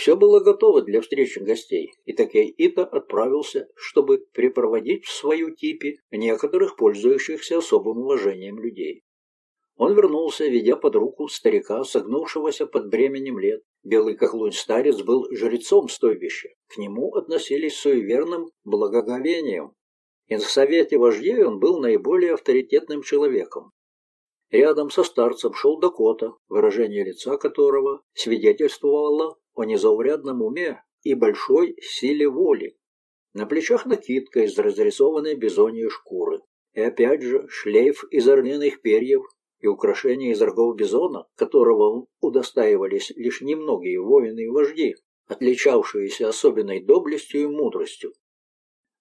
Все было готово для встречи гостей, и Такей Ита отправился, чтобы припроводить в свою типи некоторых пользующихся особым уважением людей. Он вернулся, ведя под руку старика, согнувшегося под бременем лет. Белый как лунь старец был жрецом стойбища. К нему относились с суеверным благоговением. И в совете вождей он был наиболее авторитетным человеком. Рядом со старцем шел Дакота, выражение лица которого свидетельствовало о незаурядном уме и большой силе воли. На плечах накидка из разрисованной бизоньей шкуры. И опять же шлейф из орлиных перьев и украшения из рогов бизона, которого удостаивались лишь немногие воины и вожди, отличавшиеся особенной доблестью и мудростью.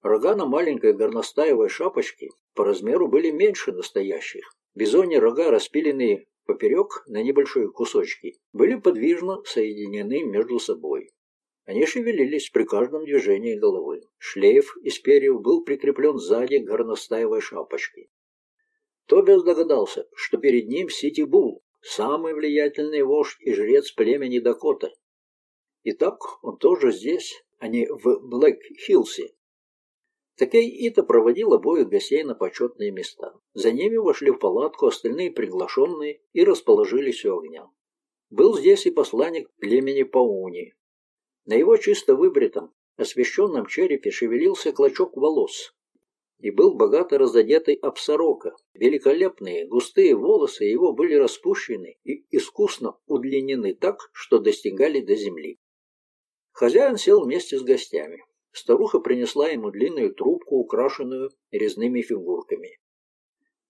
Рога на маленькой горностаевой шапочке по размеру были меньше настоящих. Бизони рога, распиленные поперек на небольшие кусочки, были подвижно соединены между собой. Они шевелились при каждом движении головы. Шлейф из перьев был прикреплен сзади к горностаевой шапочке. Тобиас догадался, что перед ним Сити-Бул, самый влиятельный вождь и жрец племени Дакота. Итак, он тоже здесь, а не в Блэк-Хиллсе. Токей Ито проводил обоих гостей на почетные места. За ними вошли в палатку остальные приглашенные и расположились у огня. Был здесь и посланник племени Пауни. На его чисто выбритом, освещенном черепе шевелился клочок волос, и был богато разодетый обсорока. Великолепные густые волосы его были распущены и искусно удлинены так, что достигали до земли. Хозяин сел вместе с гостями. Старуха принесла ему длинную трубку, украшенную резными фигурками.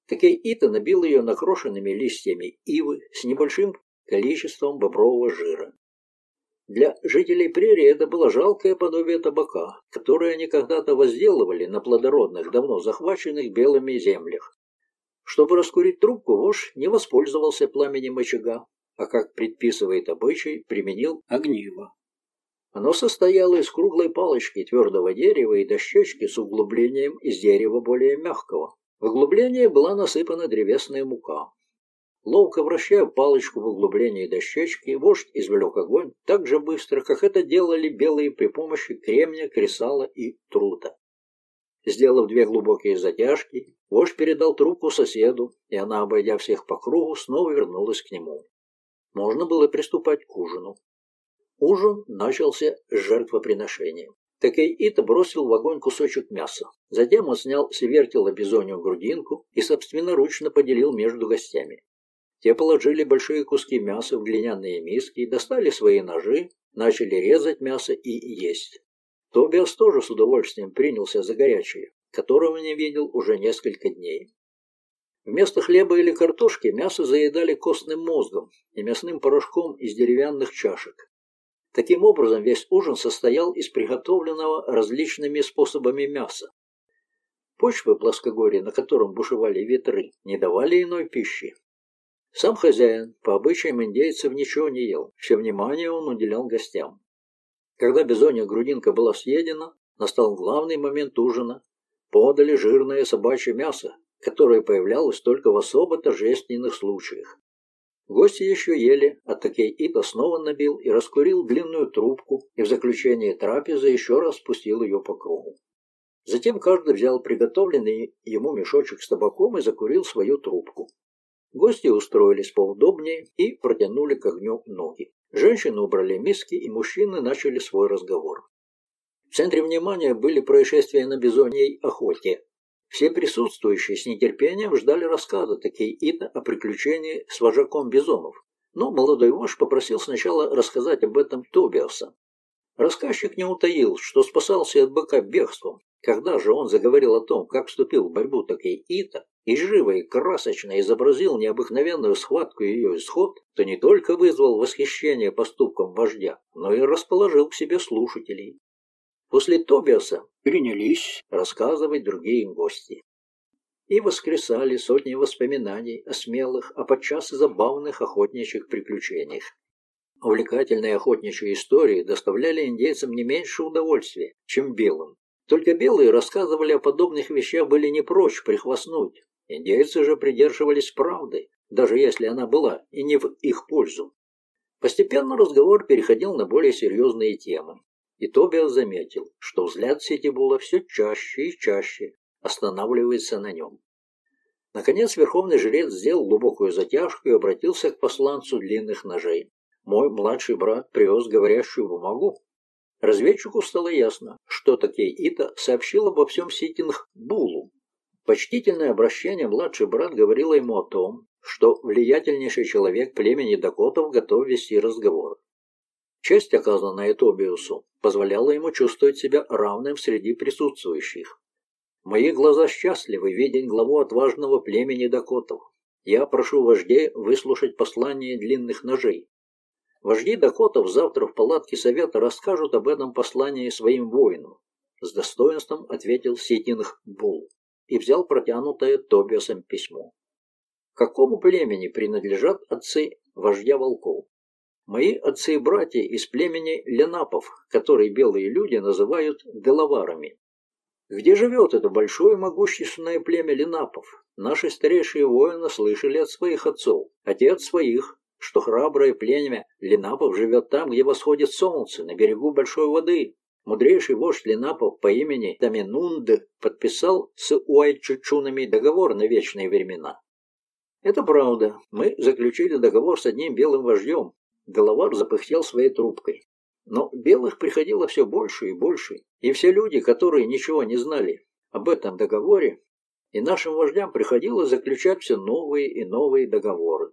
Такей Ита набил ее накрошенными листьями ивы с небольшим количеством бобрового жира. Для жителей прерии это было жалкое подобие табака, которое они когда-то возделывали на плодородных, давно захваченных белыми землях. Чтобы раскурить трубку, вождь не воспользовался пламенем очага, а, как предписывает обычай, применил огниво. Оно состояло из круглой палочки твердого дерева и дощечки с углублением из дерева более мягкого. В углубление была насыпана древесная мука. Ловко вращая палочку в углублении дощечки, вождь извлек огонь так же быстро, как это делали белые при помощи кремня, кресала и трута. Сделав две глубокие затяжки, вождь передал трубку соседу, и она, обойдя всех по кругу, снова вернулась к нему. Можно было приступать к ужину. Ужин начался с жертвоприношением. Такей Ита бросил в огонь кусочек мяса. Затем он снял с вертела бизонью грудинку и собственноручно поделил между гостями. Те положили большие куски мяса в глиняные миски, достали свои ножи, начали резать мясо и есть. Тобиас тоже с удовольствием принялся за горячее, которого не видел уже несколько дней. Вместо хлеба или картошки мясо заедали костным мозгом и мясным порошком из деревянных чашек. Таким образом, весь ужин состоял из приготовленного различными способами мяса. Почвы плоскогорья, на котором бушевали ветры, не давали иной пищи, сам хозяин, по обычаям индейцев, ничего не ел, все внимание он уделял гостям. Когда бизонья грудинка была съедена, настал главный момент ужина. Подали жирное собачье мясо, которое появлялось только в особо торжественных случаях. Гости еще ели, а Такей Ита снова набил и раскурил длинную трубку, и в заключение трапезы еще раз спустил ее по кругу. Затем каждый взял приготовленный ему мешочек с табаком и закурил свою трубку. Гости устроились поудобнее и протянули к огню ноги. Женщины убрали миски, и мужчины начали свой разговор. В центре внимания были происшествия на бизоньей охоте. Все присутствующие с нетерпением ждали рассказа такие Ита о приключении с вожаком бизонов. Но молодой вождь попросил сначала рассказать об этом Тобиаса. Рассказчик не утаил, что спасался от быка бегством. Когда же он заговорил о том, как вступил в борьбу такой Ита, и живо и красочно изобразил необыкновенную схватку и ее исход, то не только вызвал восхищение поступком вождя, но и расположил к себе слушателей. После Тобиаса принялись рассказывать другие гости. И воскресали сотни воспоминаний о смелых, а подчас и забавных охотничьих приключениях. Увлекательные охотничьи истории доставляли индейцам не меньше удовольствия, чем белым. Только белые рассказывали о подобных вещах были не прочь прихвастнуть. Индейцы же придерживались правды, даже если она была и не в их пользу. Постепенно разговор переходил на более серьезные темы, и Тобиас заметил, что взгляд Ситибула все чаще и чаще останавливается на нем. Наконец верховный жрец сделал глубокую затяжку и обратился к посланцу длинных ножей. «Мой младший брат привез говорящую бумагу». Разведчику стало ясно, что такие Ита сообщил обо всем Ситинг Булу. Почтительное обращение младший брат говорило ему о том, что влиятельнейший человек племени Дакотов готов вести разговор. Честь, оказанная Тобиусу, позволяла ему чувствовать себя равным среди присутствующих. Мои глаза счастливы видеть главу отважного племени Дакотов. Я прошу вождей выслушать послание длинных ножей. Вожди Дакотов завтра в палатке совета расскажут об этом послании своим воинам. С достоинством ответил Ситинг Бул и взял протянутое Тобиасом письмо. Какому племени принадлежат отцы вождя волков? Мои отцы и братья из племени Ленапов, которые белые люди называют Делаварами. Где живет это большое могущественное племя Ленапов? Наши старейшие воины слышали от своих отцов, отец своих, что храброе племя Ленапов живет там, где восходит солнце, на берегу большой воды. Мудрейший вождь Ленапов по имени Таминунд подписал с Уайчучунами договор на вечные времена. Это правда. Мы заключили договор с одним белым вождем. Головар запыхтел своей трубкой. Но белых приходило все больше и больше, и все люди, которые ничего не знали об этом договоре, и нашим вождям приходилось заключать все новые и новые договоры.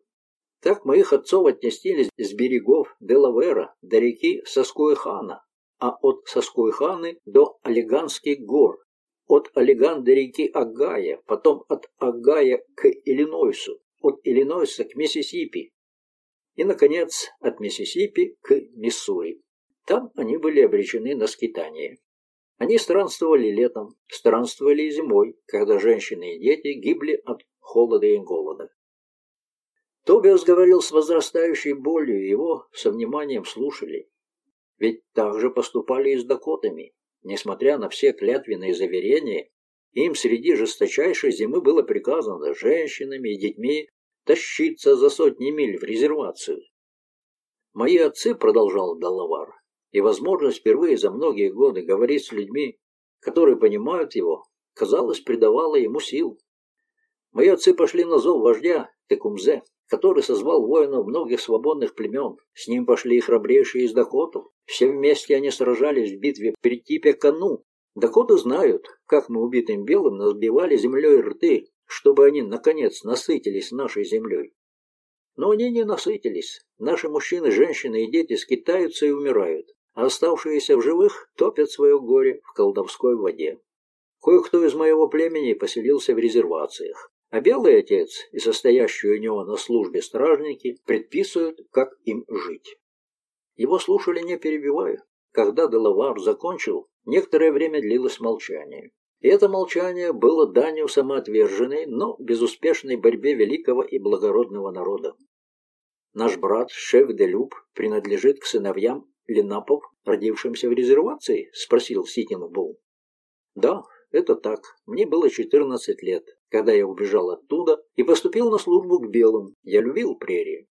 Так моих отцов отнестили с берегов Делавера до реки Соскуэхана, а от Соскуэханы до Олиганских гор, от Олиган до реки Агая, потом от Агая к Иллинойсу, от Иллинойса к Миссисипи и, наконец, от Миссисипи к Миссури. Там они были обречены на скитание. Они странствовали летом, странствовали и зимой, когда женщины и дети гибли от холода и голода. Тобиас говорил с возрастающей болью, его со вниманием слушали. Ведь так же поступали и с дакотами. Несмотря на все клятвенные заверения, им среди жесточайшей зимы было приказано женщинами и детьми тащиться за сотни миль в резервацию. Мои отцы, продолжал Далавар, и возможность впервые за многие годы говорить с людьми, которые понимают его, казалось, придавала ему сил. Мои отцы пошли на зов вождя Текумзе, который созвал воинов многих свободных племен. С ним пошли и храбрейшие из Дакотов. Все вместе они сражались в битве при Типе Кану. Дакоты знают, как мы убитым белым разбивали землей рты, чтобы они, наконец, насытились нашей землей. Но они не насытились. Наши мужчины, женщины и дети скитаются и умирают, а оставшиеся в живых топят свое горе в колдовской воде. Кое-кто из моего племени поселился в резервациях. А белый отец и состоящие у него на службе стражники предписывают, как им жить. Его слушали не перебивая. Когда Делавар закончил, некоторое время длилось молчание. Это молчание было данью самоотверженной, но безуспешной борьбе великого и благородного народа. Наш брат, шеф Делюб, принадлежит к сыновьям Ленапов, родившимся в резервации? Спросил Ситин Бул. Да, это так. Мне было 14 лет, когда я убежал оттуда и поступил на службу к белым. Я любил прерии.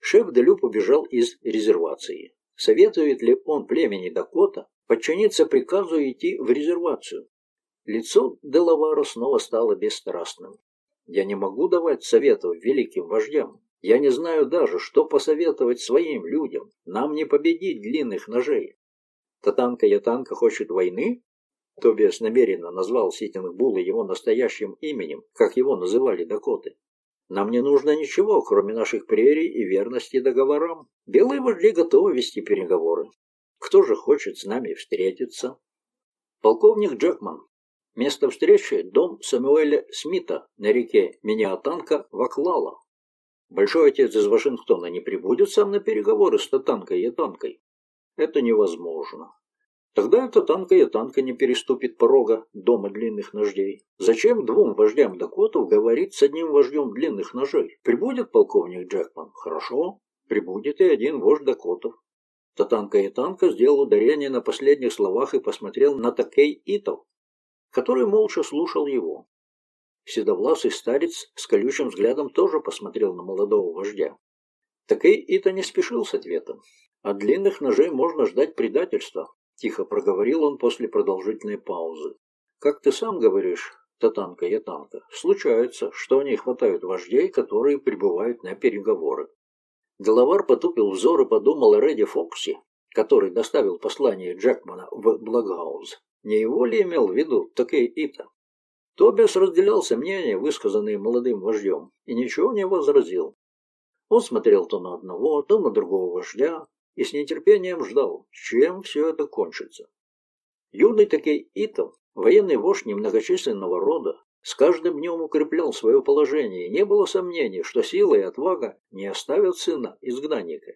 Шеф Делюб убежал из резервации. Советует ли он племени Дакота подчиниться приказу идти в резервацию? Лицо Делавара снова стало бесстрастным. Я не могу давать советов великим вождям. Я не знаю даже, что посоветовать своим людям. Нам не победить длинных ножей. Татанка-ятанка хочет войны? Тобиас намеренно назвал Ситинг-Була его настоящим именем, как его называли дакоты. Нам не нужно ничего, кроме наших прерий и верности договорам. Белые вожди готовы вести переговоры. Кто же хочет с нами встретиться? Полковник Джекман. Место встречи – дом Самуэля Смита на реке Миниатанка Ваклала. Большой отец из Вашингтона не прибудет сам на переговоры с Татанкой и Танкой. Это невозможно. Тогда эта танка и танка не переступит порога дома длинных ножей. Зачем двум вождям Дакотов говорить с одним вождем длинных ножей? Прибудет полковник Джекман? Хорошо. Прибудет и один вождь Дакотов. Татанка и танка сделал ударение на последних словах и посмотрел на Такей Итов, который молча слушал его. Седовласый старец с колючим взглядом тоже посмотрел на молодого вождя. Такой Ита не спешил с ответом. От длинных ножей можно ждать предательства, тихо проговорил он после продолжительной паузы. Как ты сам говоришь, Татанка Ятанка, случается, что они хватают вождей, которые прибывают на переговоры. Головар потупил взор и подумал о Рэдди Фоксе, который доставил послание Джекмана в Благауз. Не его ли имел в виду Такей Ита? Тобиас разделял сомнения, высказанные молодым вождем, и ничего не возразил. Он смотрел то на одного, то на другого вождя и с нетерпением ждал, чем все это кончится. Юный Такей Итов, военный вождь немногочисленного рода, с каждым днем укреплял свое положение, и не было сомнений, что сила и отвага не оставят сына изгнанника.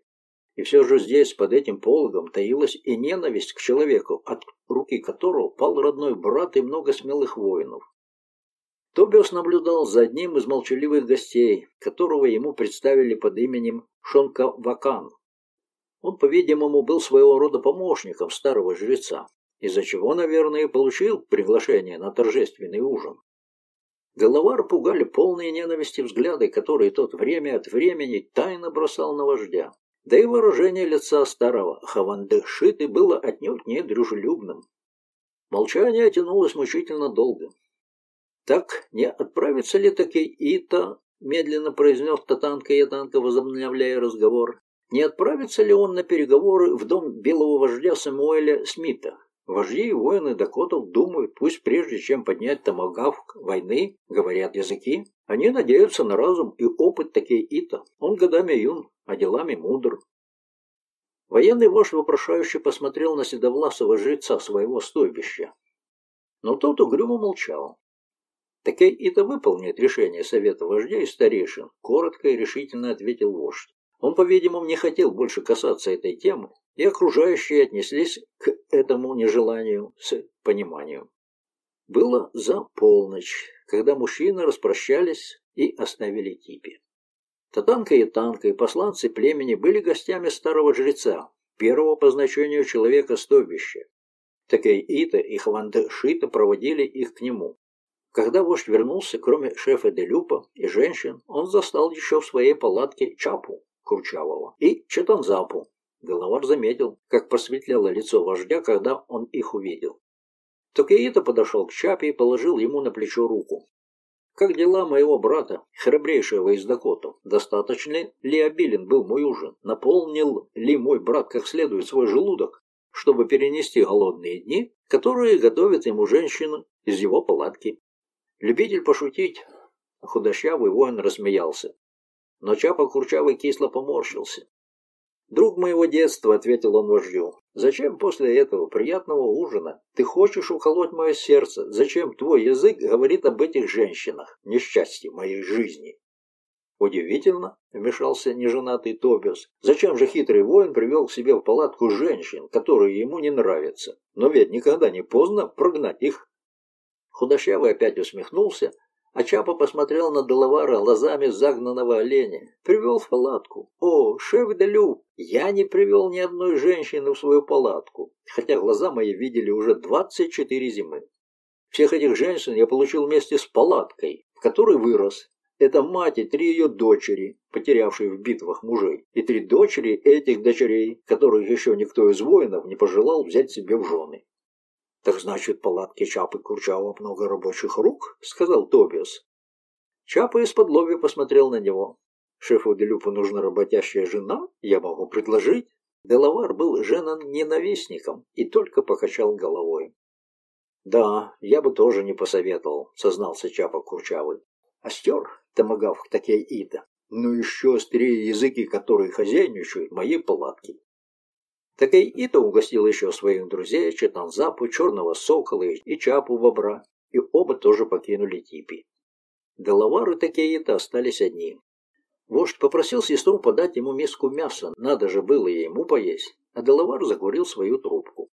И все же здесь, под этим пологом, таилась и ненависть к человеку, от руки которого пал родной брат и много смелых воинов. Тобиас наблюдал за одним из молчаливых гостей, которого ему представили под именем Шонка Вакан. Он, по-видимому, был своего рода помощником старого жреца, из-за чего, наверное, получил приглашение на торжественный ужин. Головар пугали полные ненависти взгляды, которые тот время от времени тайно бросал на вождя. Да и выражение лица старого Хавандышиты было отнюдь не дружелюбным. Молчание тянулось мучительно долго. «Так не отправится ли таки Ита?» — медленно произнес Татанка Ятанка, возобновляя разговор. «Не отправится ли он на переговоры в дом белого вождя Самуэля Смита? Вожди и воины Дакотов думают, пусть прежде чем поднять томагавк войны, говорят языки, они надеются на разум и опыт такие Ита. Он годами юн, а делами мудр. Военный вождь вопрошающе посмотрел на седовласого жреца своего стойбища. Но тот угрюмо молчал. Такей Ита выполнит решение совета вождей и старейшин, коротко и решительно ответил вождь. Он, по-видимому, не хотел больше касаться этой темы, и окружающие отнеслись к этому нежеланию с пониманием. Было за полночь, когда мужчины распрощались и оставили Типи. Татанка и Танка и посланцы племени были гостями старого жреца, первого по значению человека стойбища. Такей Ита и Хвандшита проводили их к нему. Когда вождь вернулся, кроме шефа Делюпа и женщин, он застал еще в своей палатке Чапу Курчавого и Четанзапу. Головар заметил, как просветлело лицо вождя, когда он их увидел. Токеита подошел к Чапе и положил ему на плечо руку. «Как дела моего брата, храбрейшего из Дакотов? Достаточно ли обилен был мой ужин? Наполнил ли мой брат как следует свой желудок, чтобы перенести голодные дни, которые готовит ему женщина из его палатки?» Любитель пошутить, худощавый воин рассмеялся. Но Чапа Курчавый кисло поморщился. «Друг моего детства», — ответил он вождю, — «зачем после этого приятного ужина ты хочешь уколоть мое сердце? Зачем твой язык говорит об этих женщинах, несчастье моей жизни?» «Удивительно», — вмешался неженатый Тобиас. «Зачем же хитрый воин привел к себе в палатку женщин, которые ему не нравятся? Но ведь никогда не поздно прогнать их Худощавый опять усмехнулся, а Чапа посмотрел на Делавара глазами загнанного оленя. Привел в палатку. О, шеф Делю, я не привел ни одной женщины в свою палатку, хотя глаза мои видели уже двадцать четыре зимы. Всех этих женщин я получил вместе с палаткой, в которой вырос. Это мать и три ее дочери, потерявшие в битвах мужей, и три дочери этих дочерей, которых еще никто из воинов не пожелал взять себе в жены. «Так значит, палатки Чапы Курчава много рабочих рук?» — сказал Тобиас. Чапа из-под лови посмотрел на него. «Шефу Делюпу нужна работящая жена? Я могу предложить». Делавар был женан ненавистником и только покачал головой. «Да, я бы тоже не посоветовал», — сознался Чапа Курчавый. «Остер, томагавк такей ида, но еще острее языки, которые хозяйничают в моей палатке. Такой Ито угостил еще своих друзей, Четанзапу, Черного Сокола и Чапу Бобра, и оба тоже покинули Типи. Делавар и Такеита остались одни. Вождь попросил сестру подать ему миску мяса, надо же было ему поесть, а Делавар закурил свою трубку.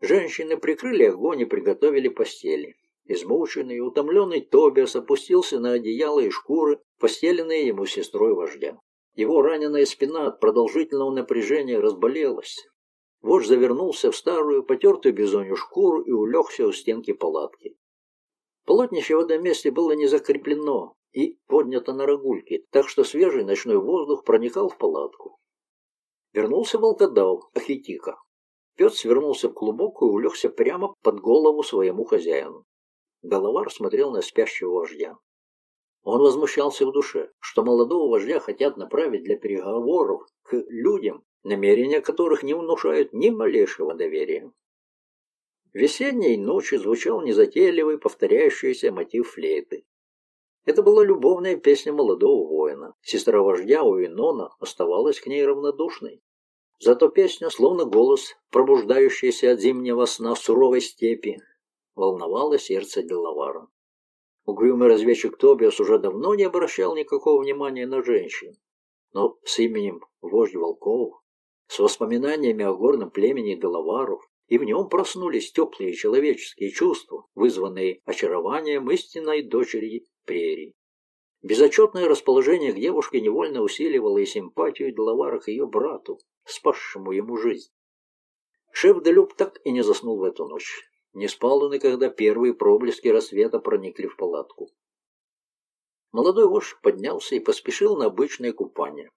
Женщины прикрыли огонь и приготовили постели. Измученный и утомленный Тобиас опустился на одеяло и шкуры, постеленные ему сестрой вождя. Его раненая спина от продолжительного напряжения разболелась. Вождь завернулся в старую, потертую бизонью шкуру и улегся у стенки палатки. Полотнище в этом месте было не закреплено, и поднята на рогульке, так что свежий ночной воздух проникал в палатку. Вернулся волкодав, Ахитика. Пес свернулся в клубок и улегся прямо под голову своему хозяину. Головар смотрел на спящего вождя. Он возмущался в душе, что молодого вождя хотят направить для переговоров к людям, намерения которых не внушают ни малейшего доверия. Весенней ночью звучал незатейливый повторяющийся мотив флейты. Это была любовная песня молодого воина. Сестра вождя Уинона оставалась к ней равнодушной. Зато песня, словно голос, пробуждающийся от зимнего сна в суровой степи, волновала сердце Делавара. Угрюмый разведчик Тобиас уже давно не обращал никакого внимания на женщин. Но с именем вождь волков, с воспоминаниями о горном племени Делаваров, и в нем проснулись теплые человеческие чувства, вызванные очарованием истинной дочери прерий. Безотчетное расположение к девушке невольно усиливало и симпатию Делавара к ее брату, спасшему ему жизнь. Шеф Делюб так и не заснул в эту ночь. Не спал он и когда первые проблески рассвета проникли в палатку. Молодой вождь поднялся и поспешил на обычное купание.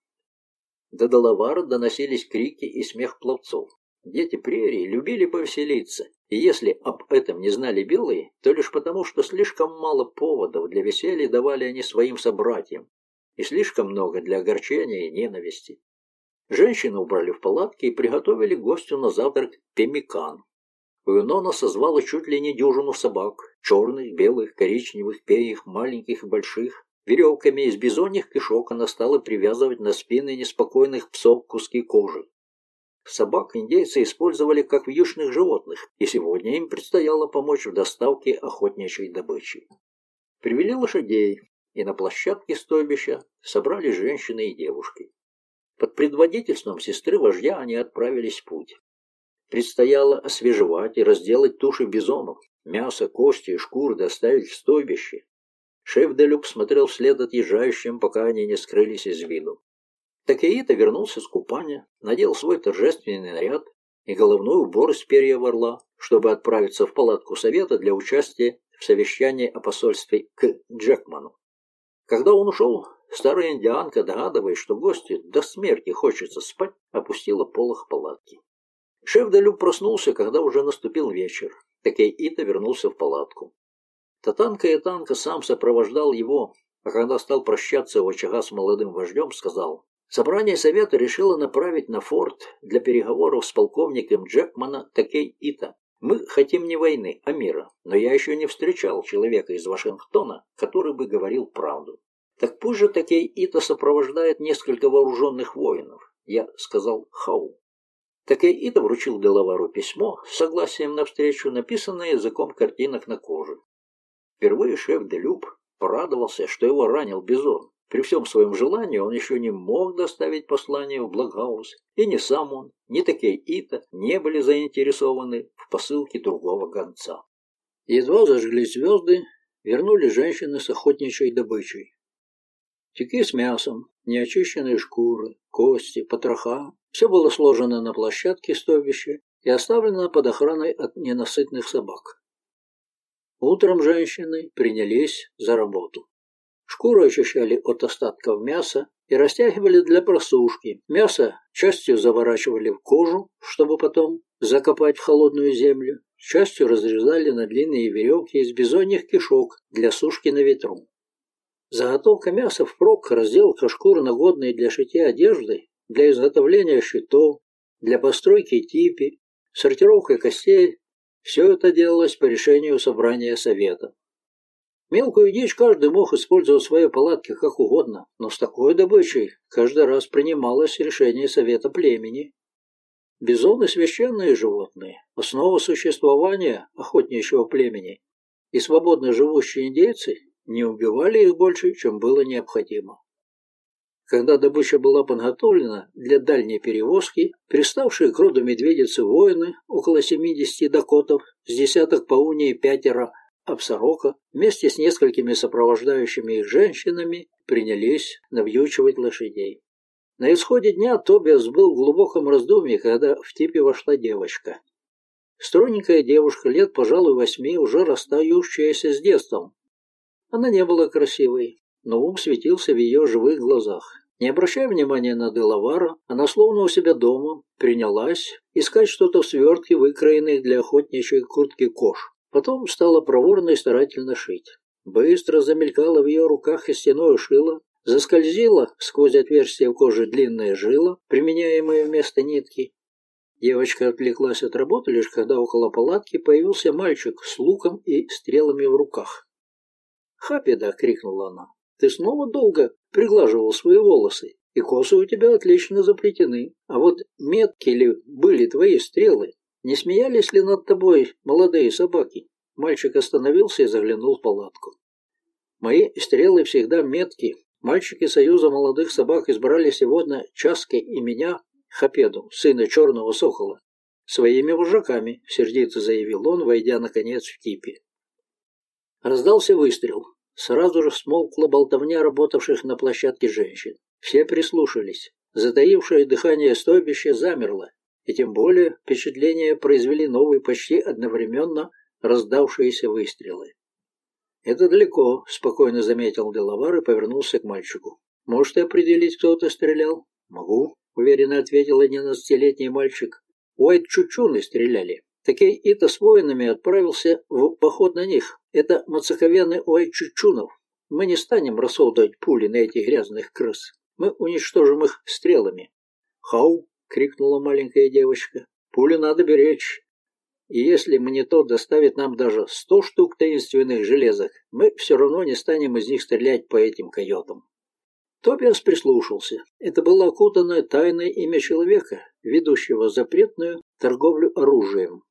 До Делавара доносились крики и смех пловцов. Дети прерии любили повеселиться, и если об этом не знали белые, то лишь потому, что слишком мало поводов для веселья давали они своим собратьям, и слишком много для огорчения и ненависти. Женщины убрали в палатки и приготовили гостю на завтрак пемикан. Уюнона созвала чуть ли не дюжину собак, черных, белых, коричневых, пеих, маленьких и больших. Веревками из бизоньих кишок она стала привязывать на спины неспокойных псов куски кожи. Собак индейцы использовали как вьючных животных, и сегодня им предстояло помочь в доставке охотничьей добычи. Привели лошадей, и на площадке стойбища собрались женщины и девушки. Под предводительством сестры вождя они отправились в путь. Предстояло освежевать и разделать туши бизонов, мясо, кости и шкуры доставить в стойбище. Шеф Делюб смотрел вслед отъезжающим, пока они не скрылись из виду. Такеита вернулся с купания, надел свой торжественный наряд и головной убор из перья орла, чтобы отправиться в палатку совета для участия в совещании о посольстве к Джекману. Когда он ушел, старая индианка, догадываясь, что гости до смерти хочется спать, опустила полох палатки. Шеф Далю проснулся, когда уже наступил вечер. Такеита вернулся в палатку. Татанка и Танка сам сопровождал его, а когда стал прощаться у очага с молодым вождем, сказал, Собрание совета решило направить на форт для переговоров с полковником Джекмана Такей Ита. Мы хотим не войны, а мира, но я еще не встречал человека из Вашингтона, который бы говорил правду. Так пусть же Токей Ито сопровождает несколько вооруженных воинов. Я сказал «Хау». Токей Ито вручил Делавару письмо с согласием на встречу, написанное языком картинок на коже. Впервые Шеф де Люп порадовался, что его ранил бизон, при всем своем желании он еще не мог доставить послание в блокгауз, и ни сам он, ни Токей Ито не были заинтересованы в посылке другого гонца. Едва зажглись звезды, вернули женщины с охотничьей добычей. Тюки с мясом, неочищенные шкуры, кости, потроха – все было сложено на площадке стойбища и оставлено под охраной от ненасытных собак. Утром женщины принялись за работу. Шкуру очищали от остатков мяса и растягивали для просушки. Мясо частью заворачивали в кожу, чтобы потом закопать в холодную землю, частью разрезали на длинные веревки из бизоньих кишок для сушки на ветру. Заготовка мяса впрок, разделка шкур, нагодной для шитья одежды, для изготовления щитов, для постройки типи, сортировка костей – все это делалось по решению собрания совета. Мелкую дичь каждый мог использовать в своей палатке как угодно, но с такой добычей каждый раз принималось решение совета племени. Бизоны – священные животные, основа существования охотничьего племени, и свободно живущие индейцы не убивали их больше, чем было необходимо. Когда добыча была подготовлена для дальней перевозки, приставшие к роду медведицы воины, около 70 дакотов, с десяток пауни и пятеро Абсарока вместе с несколькими сопровождающими их женщинами принялись навьючивать лошадей. На исходе дня Тобиас был в глубоком раздумье, когда в типе вошла девочка. Стройненькая девушка, лет, пожалуй, восьми, уже расстающаяся с детством. Она не была красивой, но ум светился в ее живых глазах. Не обращая внимания на Делавара, она словно у себя дома принялась искать что-то в свертке, выкроенной для охотничьей куртки кож. Потом стала проворно и старательно шить. Быстро замелькала в ее руках костяное шило, заскользила сквозь отверстие в коже длинная жила, применяемая вместо нитки. Девочка отвлеклась от работы лишь когда около палатки появился мальчик с луком и стрелами в руках. «Хапеда!» — крикнула она. «Ты снова долго приглаживал свои волосы, и косы у тебя отлично заплетены. А вот метки ли были твои стрелы? Не смеялись ли над тобой молодые собаки?» Мальчик остановился и заглянул в палатку. «Мои стрелы всегда метки. Мальчики Союза молодых собак избрали сегодня Часки и меня, Хапеду, сына черного сокола, своими вожаками», — сердито заявил он, войдя, наконец, в типи. Раздался выстрел. Сразу же смолкла болтовня работавших на площадке женщин. Все прислушались. Затаившее дыхание стойбище замерло, и тем более впечатление произвели новые почти одновременно раздавшиеся выстрелы. «Это далеко», — спокойно заметил Делавар и повернулся к мальчику. «Можете определить, кто это стрелял?» «Могу», — уверенно ответил одиннадцатилетний мальчик. «Уайт Чучуны стреляли. Такей Ита с воинами отправился в поход на них. Это мацаковены Уайчучунов. Мы не станем рассолдывать пули на этих грязных крыс. Мы уничтожим их стрелами. «Хау!» — крикнула маленькая девочка. «Пули надо беречь. И если мне то доставит нам даже сто штук таинственных железок, мы все равно не станем из них стрелять по этим койотам». Тобиас прислушался. Это было окутанное тайное имя человека, ведущего запретную торговлю оружием.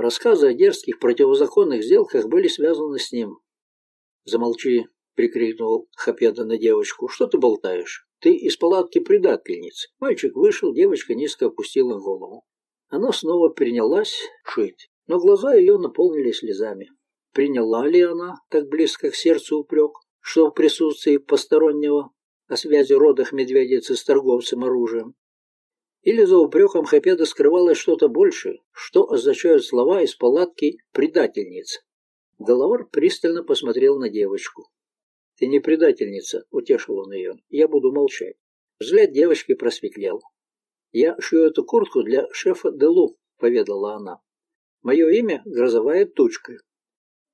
Рассказы о дерзких противозаконных сделках были связаны с ним. «Замолчи!» — прикрикнул Хапеда на девочку. «Что ты болтаешь? Ты из палатки предательниц». Мальчик вышел, девочка низко опустила голову. Она снова принялась шить, но глаза ее наполнились слезами. Приняла ли она так близко к сердцу упрек, что в присутствии постороннего о связи родах медведицы с торговцем оружием или за упреком Хапеда скрывалось что-то большее, что означают слова из палатки «предательница». Головар пристально посмотрел на девочку. «Ты не предательница», — утешил он ее. «Я буду молчать». Взгляд девочки просветлел. «Я шью эту куртку для шефа Делу», — поведала она. «Мое имя — Грозовая Тучка.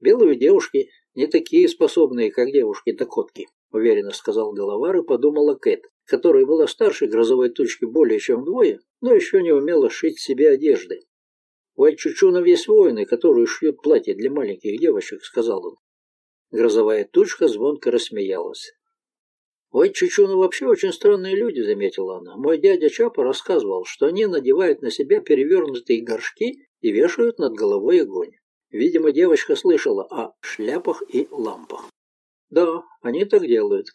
Белые девушки не такие способные, как девушки-докотки», — уверенно сказал Делавар и подумала Кэт которая была старше грозовой тучки более чем вдвое, но еще не умела шить себе одежды. «У Альчучунов есть воины, которые шьют платья для маленьких девочек», — сказал он. Грозовая тучка звонко рассмеялась. «У Альчучунов вообще очень странные люди», — заметила она. «Мой дядя Чапа рассказывал, что они надевают на себя перевернутые горшки и вешают над головой огонь. Видимо, девочка слышала о шляпах и лампах. «Да, они так делают.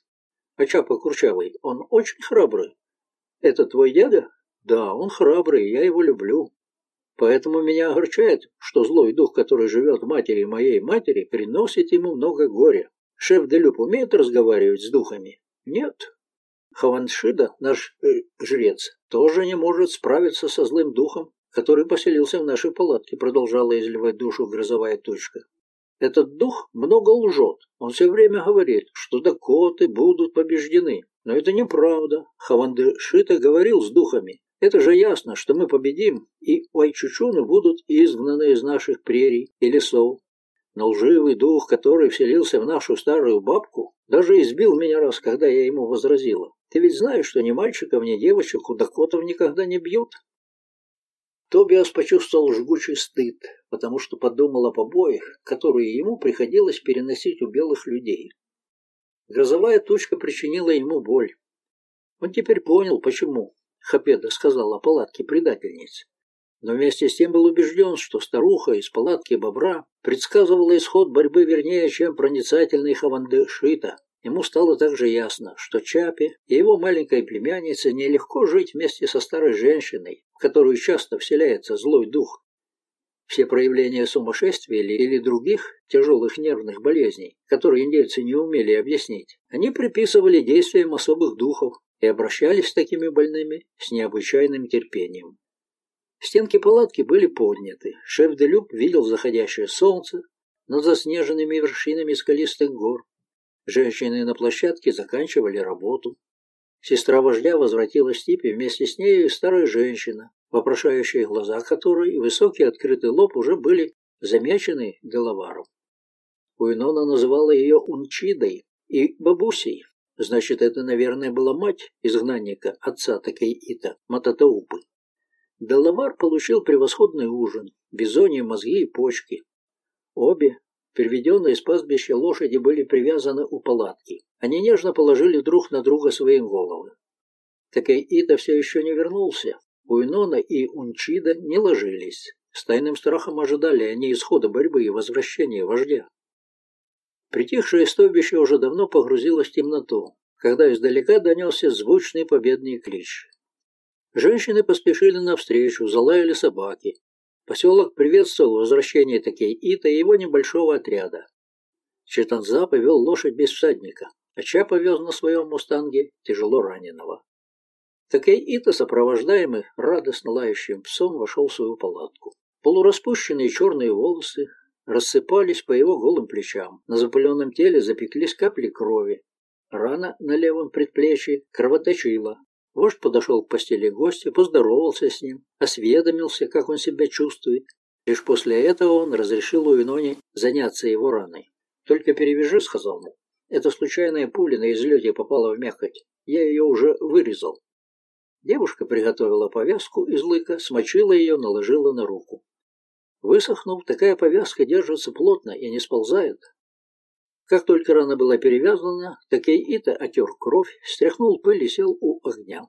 Очапа Курчавый, он очень храбрый. Это твой дядя? Да, он храбрый, я его люблю. Поэтому меня огорчает, что злой дух, который живет в матери моей матери, приносит ему много горя. Шеф Делюб умеет разговаривать с духами? Нет. Хаваншида, наш э, жрец, тоже не может справиться со злым духом, который поселился в нашей палатке, продолжала изливать душу грозовая точка. Этот дух много лжет. Он все время говорит, что дакоты будут побеждены. Но это неправда. Хавандышита говорил с духами. Это же ясно, что мы победим, и вайчучуны будут изгнаны из наших прерий и лесов. Но лживый дух, который вселился в нашу старую бабку, даже избил меня раз, когда я ему возразила. Ты ведь знаешь, что ни мальчиков, ни девочек у дакотов никогда не бьют? Тобиас почувствовал жгучий стыд, потому что подумал о побоях, которые ему приходилось переносить у белых людей. Грозовая тучка причинила ему боль. Он теперь понял, почему Хапеда сказал о палатке предательниц. Но вместе с тем был убежден, что старуха из палатки бобра предсказывала исход борьбы вернее, чем проницательный Хаванды Шита. Ему стало также ясно, что Чапе и его маленькой племяннице нелегко жить вместе со старой женщиной, в которую часто вселяется злой дух. Все проявления сумасшествия или, или других тяжелых нервных болезней, которые индейцы не умели объяснить, они приписывали действиям особых духов и обращались с такими больными с необычайным терпением. Стенки палатки были подняты. Шеф Делюб видел заходящее солнце над заснеженными вершинами скалистых гор, Женщины на площадке заканчивали работу. Сестра вождя возвратилась в типе вместе с нею и старая женщина, вопрошающие глаза которой и высокий открытый лоб уже были замечены Делаваром. Уинона называла ее Унчидой и бабусей. Значит, это, наверное, была мать изгнанника, отца Такей-Ита, Мататаупы. Делавар получил превосходный ужин, бизоньи, мозги и почки. Обе, переведенные из пастбища лошади, были привязаны у палатки. Они нежно положили друг на друга свои головы. Такей-Ита все еще не вернулся. Уинона и Унчида не ложились. С тайным страхом ожидали они исхода борьбы и возвращения вождя. Притихшее стойбище уже давно погрузилось в темноту, когда издалека донесся звучный победный клич. Женщины поспешили навстречу, залаяли собаки. Поселок приветствовал возвращение Такей-Ита и его небольшого отряда. Четанза повел лошадь без всадника, а Ча повез на своем мустанге тяжело раненого. Такей-Ита, сопровождаемый радостно лающим псом, вошел в свою палатку. Полураспущенные черные волосы рассыпались по его голым плечам. На запыленном теле запеклись капли крови. Рана на левом предплечье кровоточила, Вождь подошел к постели гостя, поздоровался с ним, осведомился, как он себя чувствует. Лишь после этого он разрешил Уиноне заняться его раной. «Только перевяжи», — сказал он. «Это случайная пуля на излете попала в мякоть. Я ее уже вырезал». Девушка приготовила повязку из лыка, смочила ее, наложила на руку. Высохнув, такая повязка держится плотно и не сползает. Как только рана была перевязана, Такей-Ита отер кровь, стряхнул пыль и сел у огня.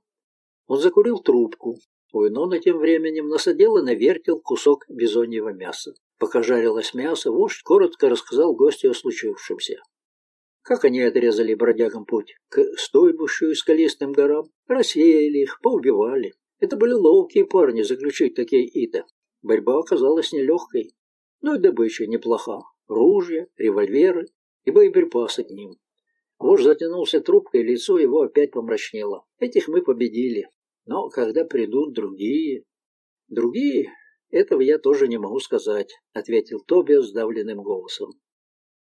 Он закурил трубку. Уинона тем временем насадила на вертел кусок бизоньего мяса. Пока жарилось мясо, вождь коротко рассказал гостю о случившемся. Как они отрезали бродягам путь к стойбущу и скалистым горам, рассеяли их, поубивали. Это были ловкие парни заключить такие ита. Борьба оказалась нелегкой, но и добыча неплоха. Ружья, револьверы, и боеприпасы к ним. Вождь затянулся трубкой, лицо его опять помрачнело. Этих мы победили. Но когда придут другие... Другие? Этого я тоже не могу сказать, ответил Тобиас сдавленным голосом.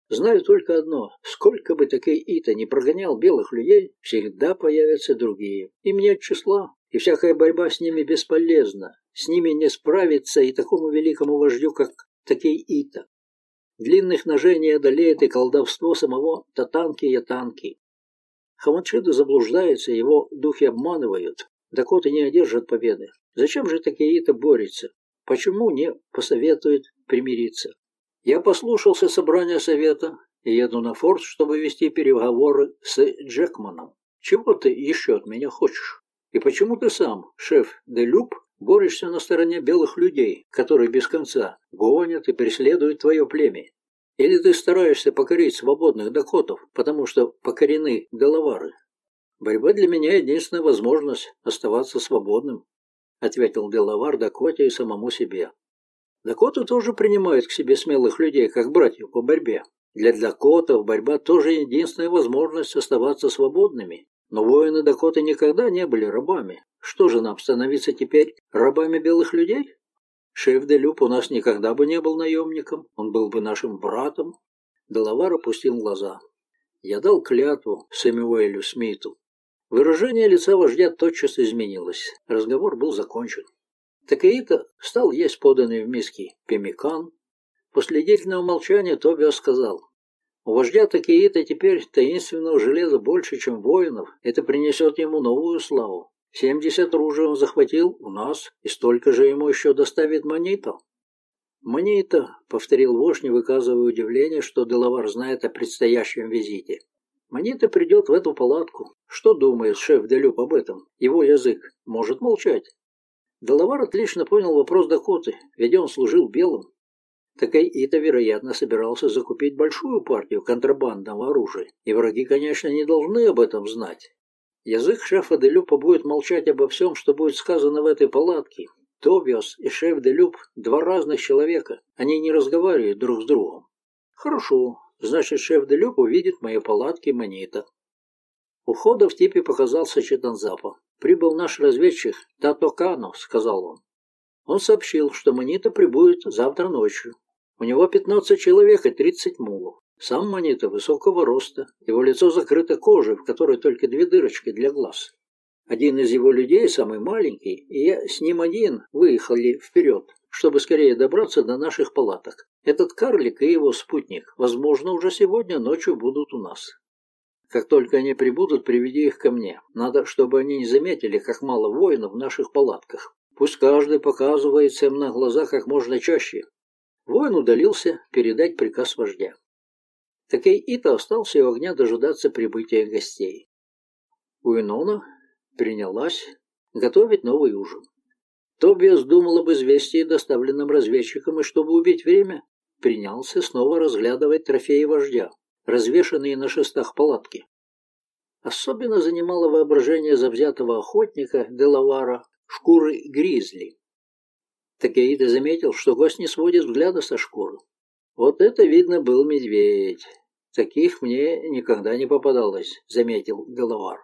Знаю только одно. Сколько бы такой Ита не прогонял белых людей, всегда появятся другие. Им нет числа, и всякая борьба с ними бесполезна. С ними не справиться и такому великому вождю, как такой Ита. Длинных ножей не одолеет и колдовство самого Татанки-Ятанки. Хамачида заблуждается, его духи обманывают. Дакоты не одержат победы. Зачем же такие-то борются? Почему не посоветуют примириться? Я послушался собрания совета и еду на форт, чтобы вести переговоры с Джекманом. Чего ты еще от меня хочешь? И почему ты сам, шеф Делюб, Борешься на стороне белых людей, которые без конца гонят и преследуют твое племя. Или ты стараешься покорить свободных дакотов, потому что покорены делавары? Борьба для меня единственная возможность оставаться свободным, ответил Делавар Дакоте и самому себе. Дакоты тоже принимают к себе смелых людей, как братьев по борьбе. Для Дакотов борьба тоже единственная возможность оставаться свободными. Но воины Дакоты никогда не были рабами. Что же нам, становиться теперь рабами белых людей? Шеф Делюб у нас никогда бы не был наемником, он был бы нашим братом. Делавар опустил глаза. Я дал клятву Сэмюэлю Смиту. Выражение лица вождя тотчас изменилось. Разговор был закончен. Такаита стал есть поданный в миске пемикан. После длительного молчания Тобиас сказал, у вождя Такиита теперь таинственного железа больше, чем воинов. Это принесет ему новую славу. Семьдесят ружей он захватил у нас, и столько же ему еще доставит Манита. Манита, повторил вождь, не выказывая удивления, что Делавар знает о предстоящем визите. Манита придет в эту палатку. Что думает шеф Делюб об этом? Его язык может молчать. Делавар отлично понял вопрос Дакоты, ведь он служил белым. Так Ита, вероятно, собирался закупить большую партию контрабандного оружия, и враги, конечно, не должны об этом знать. Язык шефа Делюпа будет молчать обо всем, что будет сказано в этой палатке. Тобиас и шеф Делюб – два разных человека. Они не разговаривают друг с другом. Хорошо, значит, шеф Делюб увидит мои палатки Манита. У входа в типе показался Четанзапа. Прибыл наш разведчик Тато сказал он. Он сообщил, что Манита прибудет завтра ночью. У него 15 человек и 30 мулов. Сам Манита высокого роста, его лицо закрыто кожей, в которой только две дырочки для глаз. Один из его людей, самый маленький, и я с ним один выехали вперед, чтобы скорее добраться до наших палаток. Этот карлик и его спутник, возможно, уже сегодня ночью будут у нас. Как только они прибудут, приведи их ко мне. Надо, чтобы они не заметили, как мало воинов в наших палатках. Пусть каждый показывается им на глаза как можно чаще. Воин удалился передать приказ вождя. Такей Ита остался у огня дожидаться прибытия гостей. Уинона принялась готовить новый ужин. Тобиас думал об известии, доставленном разведчиком, и чтобы убить время, принялся снова разглядывать трофеи вождя, развешанные на шестах палатки. Особенно занимало воображение завзятого охотника Делавара шкуры гризли. Такеида заметил, что гость не сводит взгляда со шкуры. Вот это, видно, был медведь. Таких мне никогда не попадалось, заметил Делавар.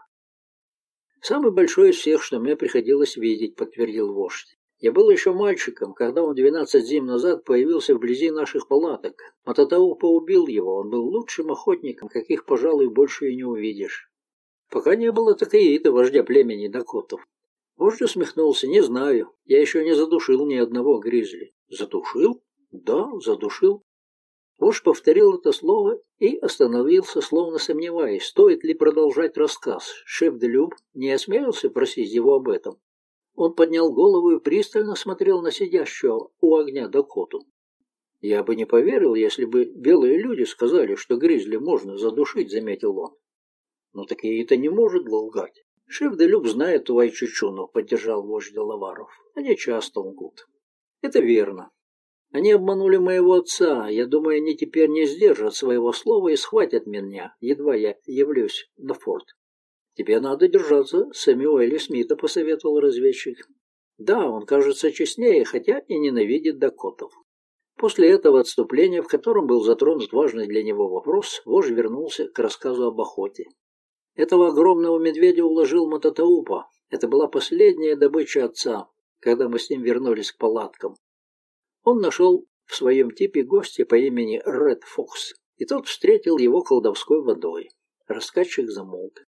Самый большой из всех, что мне приходилось видеть, подтвердил вождь. Я был еще мальчиком, когда он двенадцать зим назад появился вблизи наших палаток. Мататаупа убил его, он был лучшим охотником, каких, пожалуй, больше и не увидишь. Пока не было Такаита, вождя племени Дакотов. Вождь усмехнулся, не знаю, я еще не задушил ни одного гризли. Задушил? Да, задушил. Вождь повторил это слово и остановился, словно сомневаясь, стоит ли продолжать рассказ. Шеф Делюб не осмелился просить его об этом. Он поднял голову и пристально смотрел на сидящего у огня Дакоту. «Я бы не поверил, если бы белые люди сказали, что гризли можно задушить», — заметил он. «Но такие это не может лгать. Шеф Делюб знает Уайчучуну», — поддержал вождь Делаваров. «Они часто лгут». «Это верно. Они обманули моего отца. Я думаю, они теперь не сдержат своего слова и схватят меня, едва я явлюсь на форт. Тебе надо держаться Сэмюэля Смита, посоветовал разведчик. Да, он кажется честнее, хотя и ненавидит дакотов. После этого отступления, в котором был затронут важный для него вопрос, вождь вернулся к рассказу об охоте. Этого огромного медведя уложил Мататаупа. Это была последняя добыча отца, когда мы с ним вернулись к палаткам. Он нашел в своем типе гостя по имени Ред Фокс, и тот встретил его колдовской водой. Рассказчик замолк.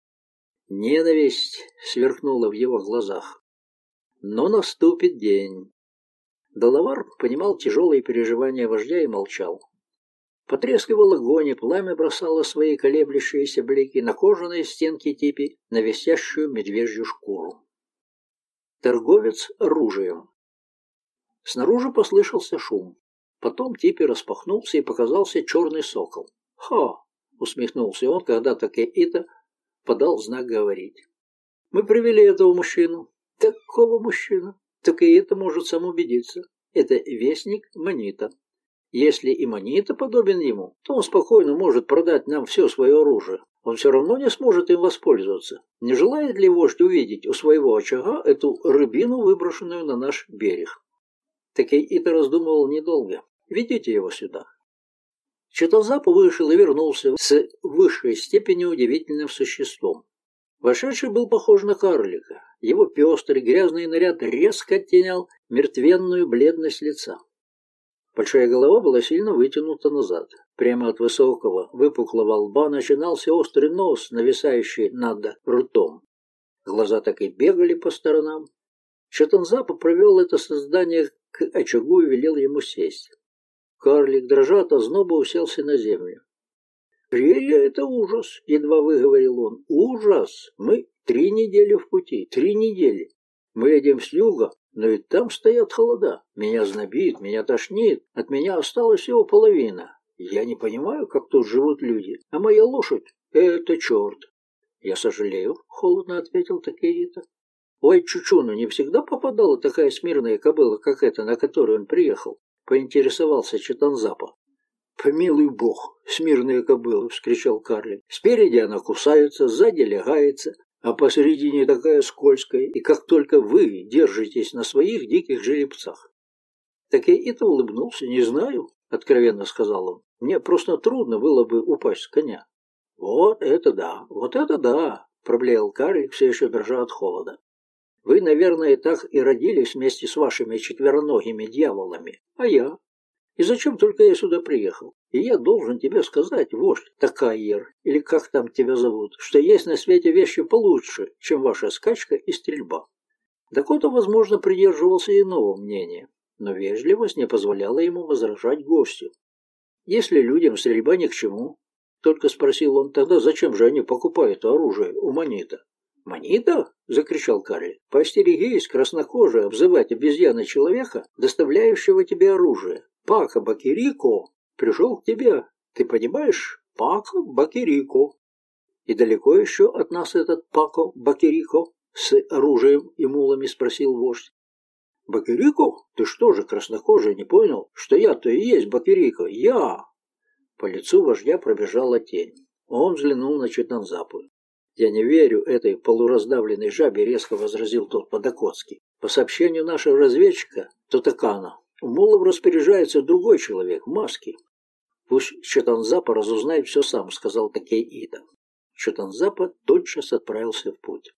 Ненависть сверкнула в его глазах. Но наступит день. Доловар понимал тяжелые переживания вождя и молчал. Потрескивал огонь, и пламя бросало свои колеблющиеся блики на кожаные стенки типи, на висящую медвежью шкуру. Торговец оружием. Снаружи послышался шум. Потом Типи распахнулся и показался черный сокол. «Ха!» — усмехнулся он, когда Такеита подал знак говорить. «Мы привели этого мужчину». «Такого мужчину?» Такеита может сам убедиться. Это вестник Манита. Если и Манита подобен ему, то он спокойно может продать нам все свое оружие. Он все равно не сможет им воспользоваться. Не желает ли вождь увидеть у своего очага эту рыбину, выброшенную на наш берег? Такей-Ита раздумывал недолго. «Ведите его сюда». Читозап вышел и вернулся с высшей степени удивительным существом. Вошедший был похож на карлика. Его пестрый грязный наряд резко оттенял мертвенную бледность лица. Большая голова была сильно вытянута назад. Прямо от высокого, выпуклого лба начинался острый нос, нависающий над ртом. Глаза так и бегали по сторонам. Чатанзапа провел это создание к очагу и велел ему сесть. Карлик, дрожа от озноба, уселся на землю. «Прерия — это ужас!» — едва выговорил он. «Ужас! Мы три недели в пути, три недели. Мы едем с юга, но ведь там стоят холода. Меня знобит, меня тошнит, от меня осталась всего половина. Я не понимаю, как тут живут люди, а моя лошадь — это черт!» «Я сожалею», — холодно ответил Такеита. Ой, Чучуну не всегда попадала такая смирная кобыла, как эта, на которую он приехал, поинтересовался Читанзапа. «Помилуй бог, смирная кобыла!» — вскричал Карлин. «Спереди она кусается, сзади лягается, а посередине такая скользкая, и как только вы держитесь на своих диких жеребцах». Так я это улыбнулся, не знаю, — откровенно сказал он. Мне просто трудно было бы упасть с коня. Вот это да, вот это да, — проблеял Карлик, все еще дрожа от холода. Вы, наверное, так и родились вместе с вашими четвероногими дьяволами. А я? И зачем только я сюда приехал? И я должен тебе сказать, вождь Такайер, или как там тебя зовут, что есть на свете вещи получше, чем ваша скачка и стрельба. Дакота, возможно, придерживался иного мнения, но вежливость не позволяла ему возражать гостю. Если людям стрельба ни к чему, только спросил он тогда, зачем же они покупают оружие у Манита. «Манита?» — закричал Карли. «Поостерегись, краснокожий, обзывать обезьяны человека, доставляющего тебе оружие. Пака Бакирико пришел к тебе. Ты понимаешь? Пака Бакирико. И далеко еще от нас этот Пако Бакирико с оружием и мулами?» — спросил вождь. «Бакирико? Ты что же, краснокожий, не понял, что я-то и есть Бакирико? Я!» По лицу вождя пробежала тень. Он взглянул на Четанзапу. «Я не верю этой полураздавленной жабе», — резко возразил тот Подокоцкий. «По сообщению нашего разведчика, Тотакана, у Мулов распоряжается другой человек в маске». «Пусть Чатанзапа разузнает все сам», — сказал Такей Ида. Чатанзапа тотчас отправился в путь.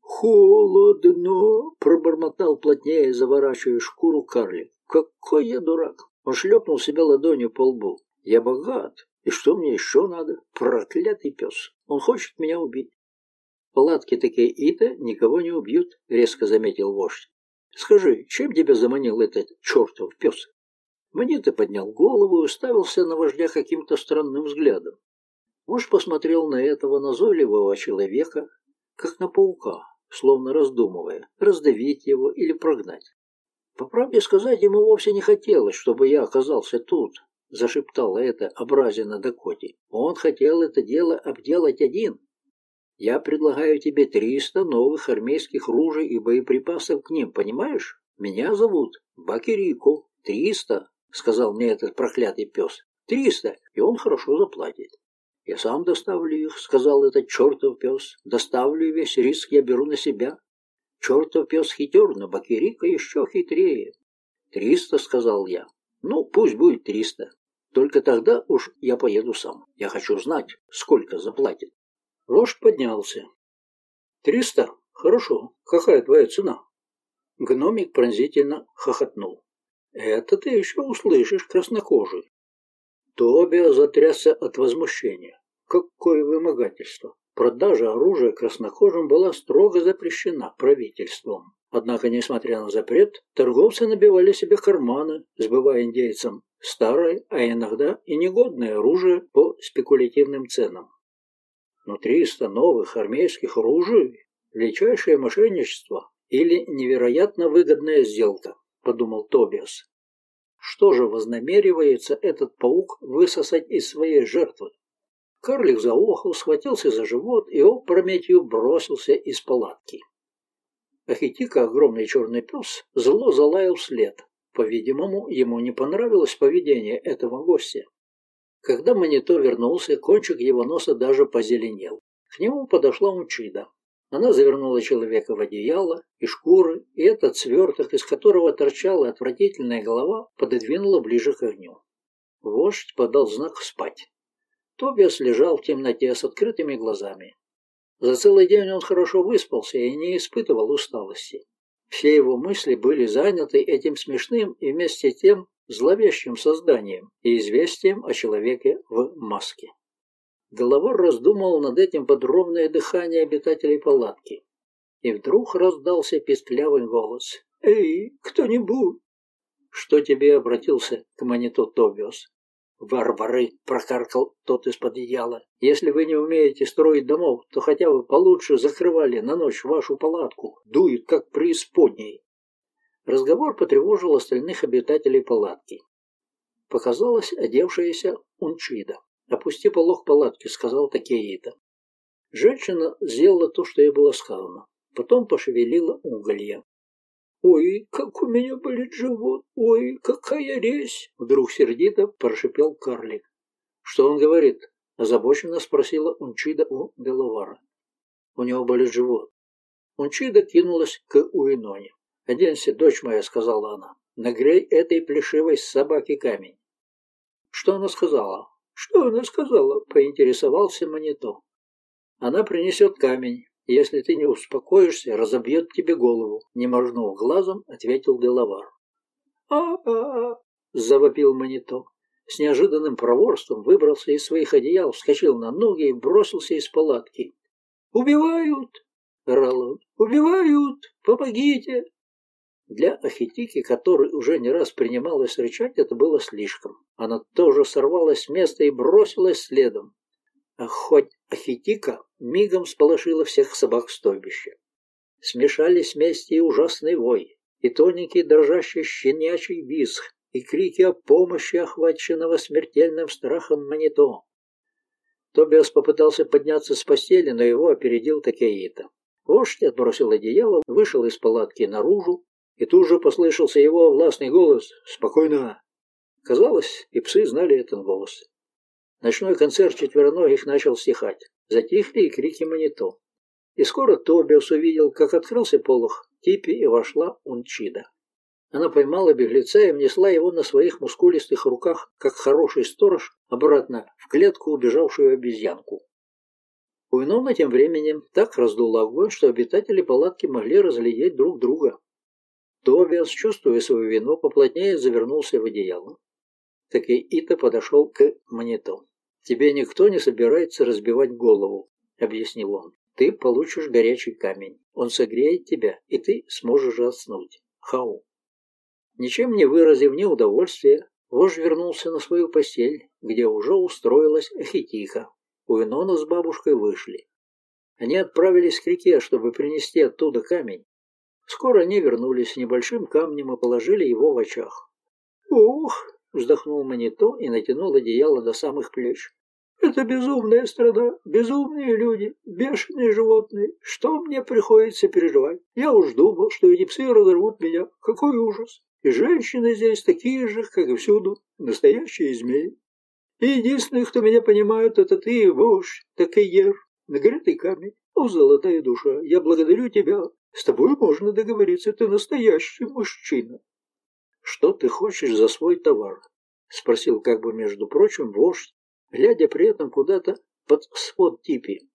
«Холодно!» — пробормотал плотнее, заворачивая шкуру карлик. «Какой я дурак!» Он шлепнул себя ладонью по лбу. «Я богат, и что мне еще надо? Проклятый пес! Он хочет меня убить. Палатки такие Ита никого не убьют, резко заметил вождь. Скажи, чем тебя заманил этот чертов пес? Манита поднял голову и уставился на вождя каким-то странным взглядом. Вождь посмотрел на этого назойливого человека, как на паука, словно раздумывая, раздавить его или прогнать. По правде сказать, ему вовсе не хотелось, чтобы я оказался тут, зашептала это образина Дакоти. Он хотел это дело обделать один. Я предлагаю тебе триста новых армейских ружей и боеприпасов к ним, понимаешь? Меня зовут Бакирико. Триста, сказал мне этот проклятый пес. Триста, и он хорошо заплатит. Я сам доставлю их, сказал этот чертов пес. Доставлю весь риск я беру на себя. Чертов пес хитер, но Бакирика еще хитрее. Триста, сказал я. Ну, пусть будет триста. Только тогда уж я поеду сам. Я хочу знать, сколько заплатит. Вождь поднялся. «Триста? Хорошо. Какая твоя цена?» Гномик пронзительно хохотнул. «Это ты еще услышишь, краснокожий». Тобиа затрясся от возмущения. Какое вымогательство! Продажа оружия краснокожим была строго запрещена правительством. Однако, несмотря на запрет, торговцы набивали себе карманы, сбывая индейцам старое, а иногда и негодное оружие по спекулятивным ценам. Но 300 новых армейских оружий – величайшее мошенничество или невероятно выгодная сделка, подумал Тобиас. Что же вознамеривается этот паук высосать из своей жертвы? Карлик заохал, схватился за живот и опрометью бросился из палатки. Ахитика, огромный черный пес, зло залаял вслед. По-видимому, ему не понравилось поведение этого гостя. Когда Манито вернулся, кончик его носа даже позеленел. К нему подошла Мучида. Она завернула человека в одеяло и шкуры, и этот сверток, из которого торчала отвратительная голова, пододвинула ближе к огню. Вождь подал знак спать. Тобиас лежал в темноте с открытыми глазами. За целый день он хорошо выспался и не испытывал усталости. Все его мысли были заняты этим смешным и вместе тем зловещим созданием и известием о человеке в маске. Головор раздумывал над этим под ровное дыхание обитателей палатки. И вдруг раздался песклявый голос. «Эй, кто-нибудь!» «Что тебе обратился к Манито Тобиос?» «Варвары!» — прокаркал тот из-под одеяла. «Если вы не умеете строить домов, то хотя бы получше закрывали на ночь вашу палатку. Дует, как преисподней». Разговор потревожил остальных обитателей палатки. Показалась одевшаяся Унчида. «Опусти полог палатки», — сказал Такеита. Женщина сделала то, что ей было сказано. Потом пошевелила уголья. «Ой, как у меня болит живот! Ой, какая резь!» Вдруг сердито прошипел карлик. «Что он говорит?» – озабоченно спросила Унчида у Делавара. «У него болит живот». Унчида кинулась к Уиноне. «Оденься, дочь моя», – сказала она. «Нагрей этой плешивой собаки камень». «Что она сказала?» «Что она сказала?» – поинтересовался Манито. «Она принесет камень. Если ты не успокоишься, разобьет тебе голову, не моргнув глазом, ответил Делавар. А-а-а! завопил Манито. С неожиданным проворством выбрался из своих одеял, вскочил на ноги и бросился из палатки. «Убивают!» — орал он. «Убивают! Помогите!» Для Ахитики, которой уже не раз принималось рычать, это было слишком. Она тоже сорвалась с места и бросилась следом. Хоть Ахитика мигом сполошила всех собак стойбища. Смешались вместе и ужасный вой, и тоненький дрожащий щенячий визг, и крики о помощи охваченного смертельным страхом Манито. Тобиас попытался подняться с постели, но его опередил Такеита. Вождь отбросил одеяло, вышел из палатки наружу, и тут же послышался его властный голос «Спокойно!». Казалось, и псы знали этот голос. Ночной концерт четвероногих начал стихать. Затихли и крики Манито. И скоро Тобиас увидел, как открылся полох Типи и вошла Унчида. Она поймала беглеца и внесла его на своих мускулистых руках, как хороший сторож, обратно в клетку убежавшую обезьянку. Уйнона тем временем так раздула огонь, что обитатели палатки могли разглядеть друг друга. Тобиас, чувствуя свою вину, поплотнее завернулся в одеяло. Так и Ита подошел к монету. «Тебе никто не собирается разбивать голову», — объяснил он ты получишь горячий камень. Он согреет тебя, и ты сможешь заснуть. Хау. Ничем не выразив неудовольствия, вождь вернулся на свою постель, где уже устроилась Ахитиха. У Инона с бабушкой вышли. Они отправились к реке, чтобы принести оттуда камень. Скоро они вернулись с небольшим камнем и положили его в очах. «Ох!» — вздохнул Манито и натянул одеяло до самых плеч. Это безумная страна, безумные люди, бешеные животные. Что мне приходится переживать? Я уж думал, что эти псы разорвут меня. Какой ужас! И женщины здесь такие же, как и всюду, настоящие змеи. И единственный, кто меня понимает, это ты, вождь, Такейер, нагретый камень. О, золотая душа, я благодарю тебя. С тобой можно договориться, ты настоящий мужчина. Что ты хочешь за свой товар? Спросил как бы, между прочим, вождь, глядя при этом куда-то под спот типи.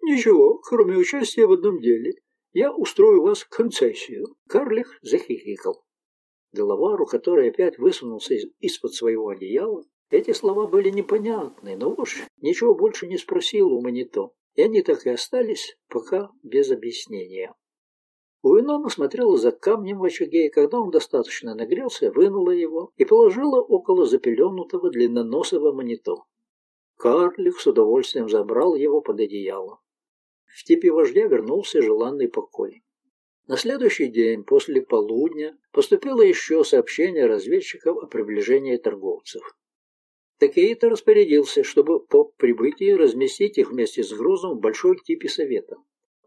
«Ничего, кроме участия в одном деле. Я устрою вас концессию». Карлих захихикал. Деловару, который опять высунулся из-под своего одеяла, эти слова были непонятны, но уж ничего больше не спросил у Манито, и они так и остались, пока без объяснения. Уинона смотрела за камнем в очаге, и когда он достаточно нагрелся, вынула его и положила около запеленутого длинноносого Манито. Карлик с удовольствием забрал его под одеяло. В типе вождя вернулся желанный покой. На следующий день после полудня поступило еще сообщение разведчиков о приближении торговцев. Такеита распорядился, чтобы по прибытии разместить их вместе с грузом в большой типе совета.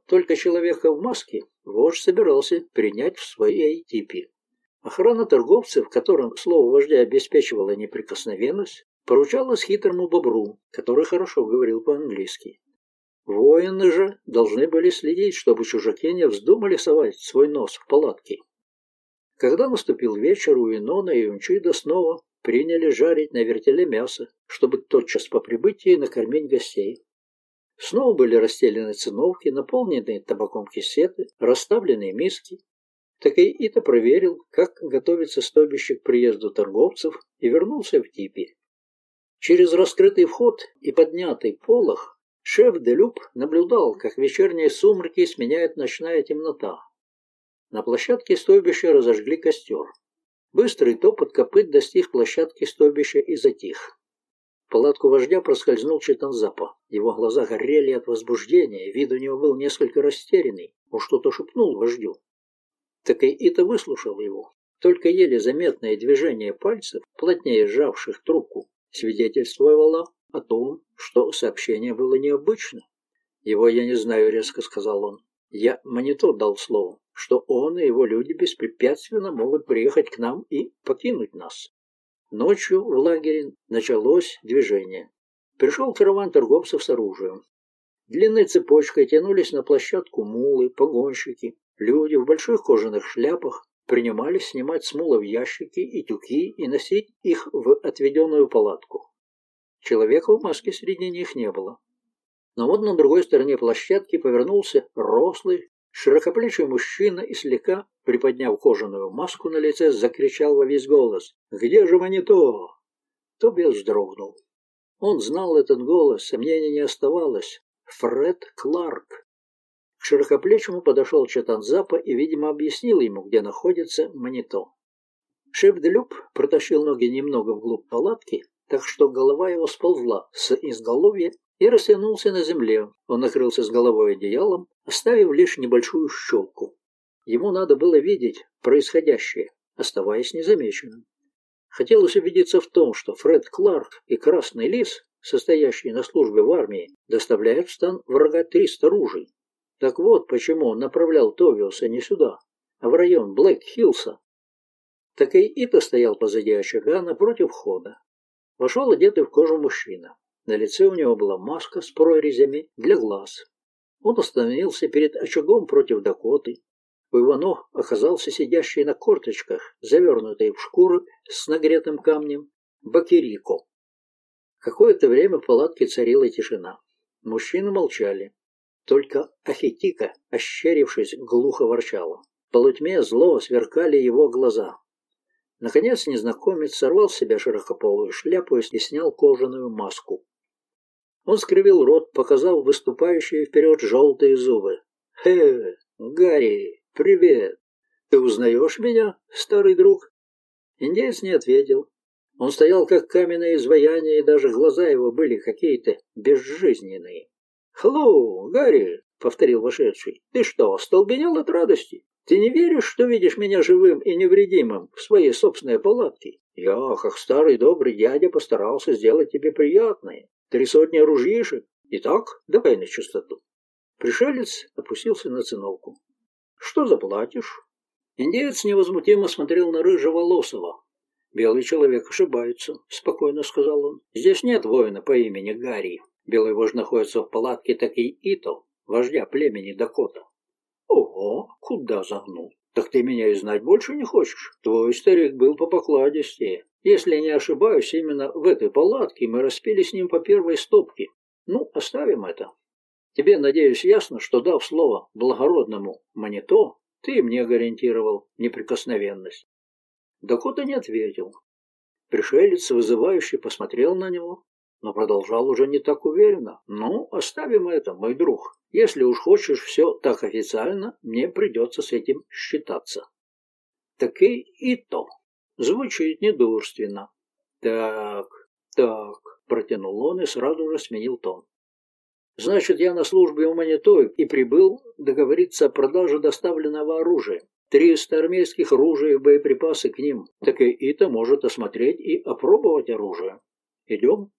Только человека в маске вождь собирался принять в своей типе. Охрана торговцев, которым слово вождя обеспечивала неприкосновенность, поручалось хитрому бобру, который хорошо говорил по-английски. Воины же должны были следить, чтобы чужаки не вздумали совать свой нос в палатки. Когда наступил вечер, у Инона и Унчида снова приняли жарить на вертеле мясо, чтобы тотчас по прибытии накормить гостей. Снова были расстелены циновки, наполненные табаком кисеты, расставленные миски. Так и Ита проверил, как готовится стойбище к приезду торговцев, и вернулся в типе. Через раскрытый вход и поднятый полог шеф Делюб наблюдал, как вечерние сумраки сменяет ночная темнота. На площадке стойбища разожгли костер. Быстрый топот копыт достиг площадки стойбища и затих. Палатку вождя проскользнул Читанзапа. Его глаза горели от возбуждения, вид у него был несколько растерянный. Он что-то шепнул вождю. Так и Ита выслушал его. Только еле заметное движение пальцев, плотнее сжавших трубку, свидетельствовало о том, что сообщение было необычно. «Его я не знаю», — резко сказал он. «Я монитор дал слово, что он и его люди беспрепятственно могут приехать к нам и покинуть нас». Ночью в лагере началось движение. Пришел караван торговцев с оружием. Длинной цепочкой тянулись на площадку мулы, погонщики, люди в больших кожаных шляпах, принимались снимать с мулов ящики и тюки и носить их в отведенную палатку. Человека в маске среди них не было. Но вот на другой стороне площадки повернулся рослый, широкоплечий мужчина и слегка приподняв кожаную маску на лице, закричал во весь голос. «Где же Манито?» Тобиас вздрогнул. Он знал этот голос, сомнений не оставалось. Фред Кларк. К широкоплечему подошел Чатанзапа и, видимо, объяснил ему, где находится Манито. Шеф Делюб протащил ноги немного вглубь палатки, так что голова его сползла с изголовья и растянулся на земле. Он накрылся с головой одеялом, оставив лишь небольшую щелку. Ему надо было видеть происходящее, оставаясь незамеченным. Хотелось убедиться в том, что Фред Кларк и Красный Лис, состоящие на службе в армии, доставляют в стан врага 300 ружей. Так вот, почему он направлял Товиуса не сюда, а в район Блэк-Хиллса, Токей Ито стоял позади очага напротив входа. Вошел одетый в кожу мужчина. На лице у него была маска с прорезями для глаз. Он остановился перед очагом против Дакоты. У его ног оказался сидящий на корточках, завернутый в шкуру с нагретым камнем, Бакирико. Какое-то время в палатке царила тишина. Мужчины молчали. Только Ахитика, ощерившись, глухо ворчала. В полутьме зло сверкали его глаза. Наконец незнакомец сорвал с себя широкополую шляпу и снял кожаную маску. Он скривил рот, показав выступающие вперед желтые зубы. «Хе, Гарри, привет! Ты узнаешь меня, старый друг?» Индеец не ответил. Он стоял как каменное изваяние, и даже глаза его были какие-то безжизненные. «Хеллоу, Гарри!» — повторил вошедший. «Ты что, остолбенел от радости? Ты не веришь, что видишь меня живым и невредимым в своей собственной палатке? Я, как старый добрый дядя, постарался сделать тебе приятное. Три сотни ружьишек. Итак, давай на чистоту. Пришелец опустился на циновку. Что заплатишь? Индеец невозмутимо смотрел на рыжеволосого. «Белый человек ошибается», — спокойно сказал он. «Здесь нет воина по имени Гарри. Белый вождь находится в палатке такой Ито, вождя племени Дакота. Ого, куда загнул? Так ты меня и знать больше не хочешь? Твой старик был по покладистее. Если не ошибаюсь, именно в этой палатке мы распили с ним по первой стопке. Ну, оставим это. Тебе, надеюсь, ясно, что дав слово благородному Манито, ты мне гарантировал неприкосновенность. Дакота не ответил. Пришелец вызывающе посмотрел на него, но продолжал уже не так уверенно. «Ну, оставим это, мой друг. Если уж хочешь все так официально, мне придется с этим считаться». Так и, и то. Звучит недурственно. «Так, так», — протянул он и сразу же сменил тон. «Значит, я на службе у Манитоев и прибыл договориться о продаже доставленного оружия. Триста армейских ружей и боеприпасы к ним. Так и Ита может осмотреть и опробовать оружие. Идем?»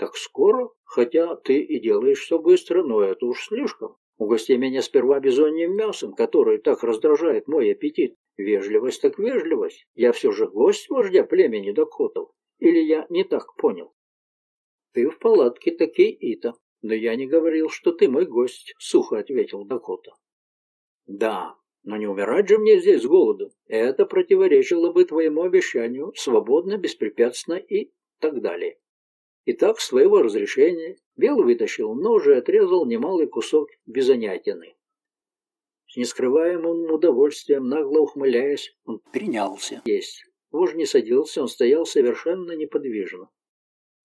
Так скоро? Хотя ты и делаешь все быстро, но это уж слишком. Угости меня сперва бизоньим мясом, которое так раздражает мой аппетит. Вежливость так вежливость. Я все же гость вождя племени Дакотов. Или я не так понял? Ты в палатке таки Ита. Но я не говорил, что ты мой гость, сухо ответил Дакота. Да, но не умирать же мне здесь с голоду. Это противоречило бы твоему обещанию, свободно, беспрепятственно и так далее. Итак, с твоего разрешения Бел вытащил нож и отрезал немалый кусок безонятины. С нескрываемым удовольствием, нагло ухмыляясь, он принялся есть. Вож не садился, он стоял совершенно неподвижно.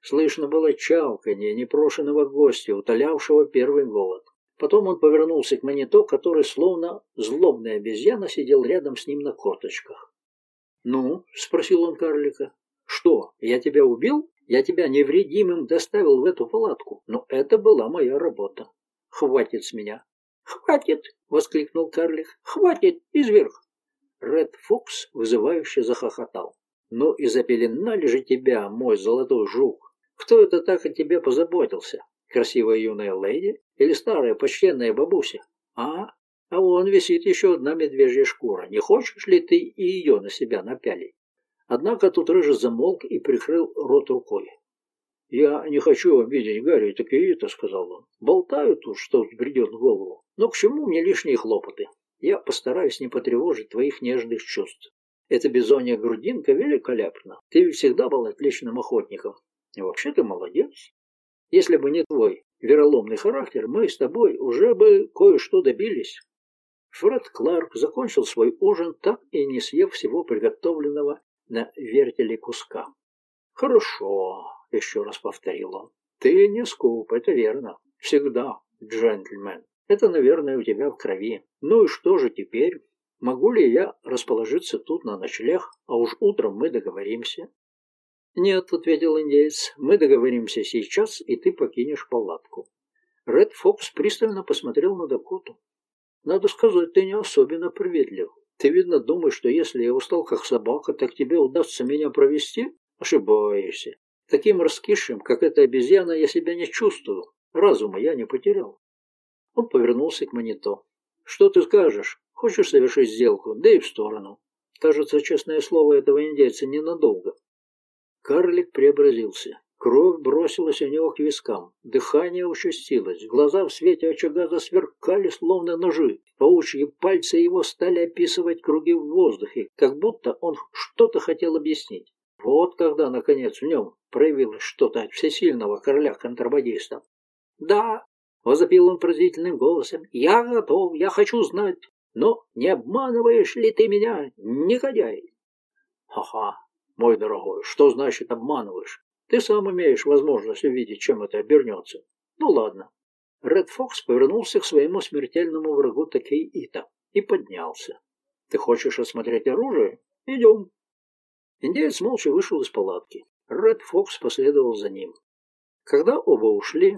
Слышно было чавканье непрошенного гостя, утолявшего первый голод. Потом он повернулся к Манито, который, словно злобная обезьяна, сидел рядом с ним на корточках. «Ну?» — спросил он карлика. «Что, я тебя убил?» Я тебя невредимым доставил в эту палатку, но это была моя работа. Хватит с меня. Хватит! воскликнул карлик. Хватит, изверг! Ред Фокс вызывающе захохотал. Ну и запеленали же тебя, мой золотой жук. Кто это так о тебе позаботился? Красивая юная леди или старая почтенная бабуся? А? А вон висит еще одна медвежья шкура. Не хочешь ли ты и ее на себя напялить? Однако тут Рыжий замолк и прикрыл рот рукой. «Я не хочу обидеть Гарри, так и это», — сказал он. «Болтают тут, что придет в голову. Но к чему мне лишние хлопоты? Я постараюсь не потревожить твоих нежных чувств. Эта бизонья грудинка великолепна. Ты всегда был отличным охотником. И вообще ты молодец. Если бы не твой вероломный характер, мы с тобой уже бы кое-что добились». Фред Кларк закончил свой ужин, так и не съев всего приготовленного на вертеле куска. «Хорошо», — еще раз повторил он. «Ты не скуп, это верно. Всегда, джентльмен. Это, наверное, у тебя в крови. Ну и что же теперь? Могу ли я расположиться тут на ночлег, а уж утром мы договоримся?» «Нет», — ответил индеец, — «мы договоримся сейчас, и ты покинешь палатку». Ред Фокс пристально посмотрел на Дакоту. Надо сказать, ты не особенно приветлив. Ты, видно, думаешь, что если я устал как собака, так тебе удастся меня провести? Ошибаешься. Таким раскисшим, как эта обезьяна, я себя не чувствую. Разума я не потерял. Он повернулся к Манито. Что ты скажешь? Хочешь совершить сделку? Да и в сторону. Кажется, честное слово этого индейца ненадолго. Карлик преобразился. Кровь бросилась у него к вискам, дыхание участилось, глаза в свете очага засверкали, словно ножи. Паучьи пальцы его стали описывать круги в воздухе, как будто он что-то хотел объяснить. Вот когда, наконец, в нем проявилось что-то от всесильного короля-контрабандиста. «Да», — возопил он пронзительным голосом, — «я готов, я хочу знать, но не обманываешь ли ты меня, негодяй?» «Ха-ха, мой дорогой, что значит обманываешь? Ты сам имеешь возможность увидеть, чем это обернется. Ну ладно. Ред Фокс повернулся к своему смертельному врагу Такей Ита и поднялся. Ты хочешь осмотреть оружие? Идем. Индеец молча вышел из палатки. Ред Фокс последовал за ним. Когда оба ушли,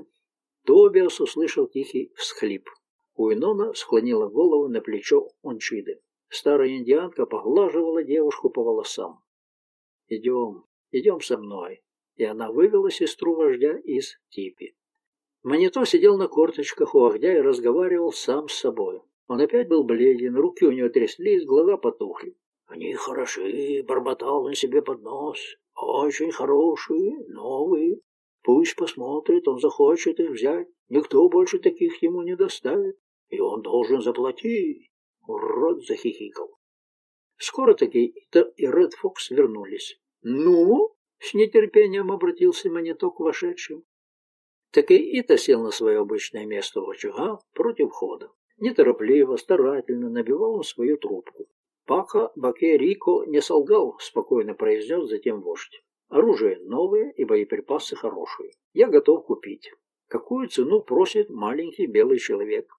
Тобиас услышал тихий всхлип. Уинона склонила голову на плечо Ончиды. Старая индианка поглаживала девушку по волосам. «Идем, идем со мной и она вывела сестру вождя из типи. Манито сидел на корточках у огня и разговаривал сам с собой. Он опять был бледен, руки у него тряслись, глаза потухли. «Они хороши», — бормотал он себе под нос. «Очень хорошие, новые. Пусть посмотрит, он захочет их взять. Никто больше таких ему не доставит. И он должен заплатить». Урод захихикал. Скоро таки Ита и Ред Фокс вернулись. «Ну?» С нетерпением обратился Манито к вошедшим. Так и Ита сел на свое обычное место у очага против входа. Неторопливо, старательно набивал он свою трубку. Пока Баке Рико не солгал, спокойно произнес затем вождь. Оружие новое и боеприпасы хорошие. Я готов купить. Какую цену просит маленький белый человек?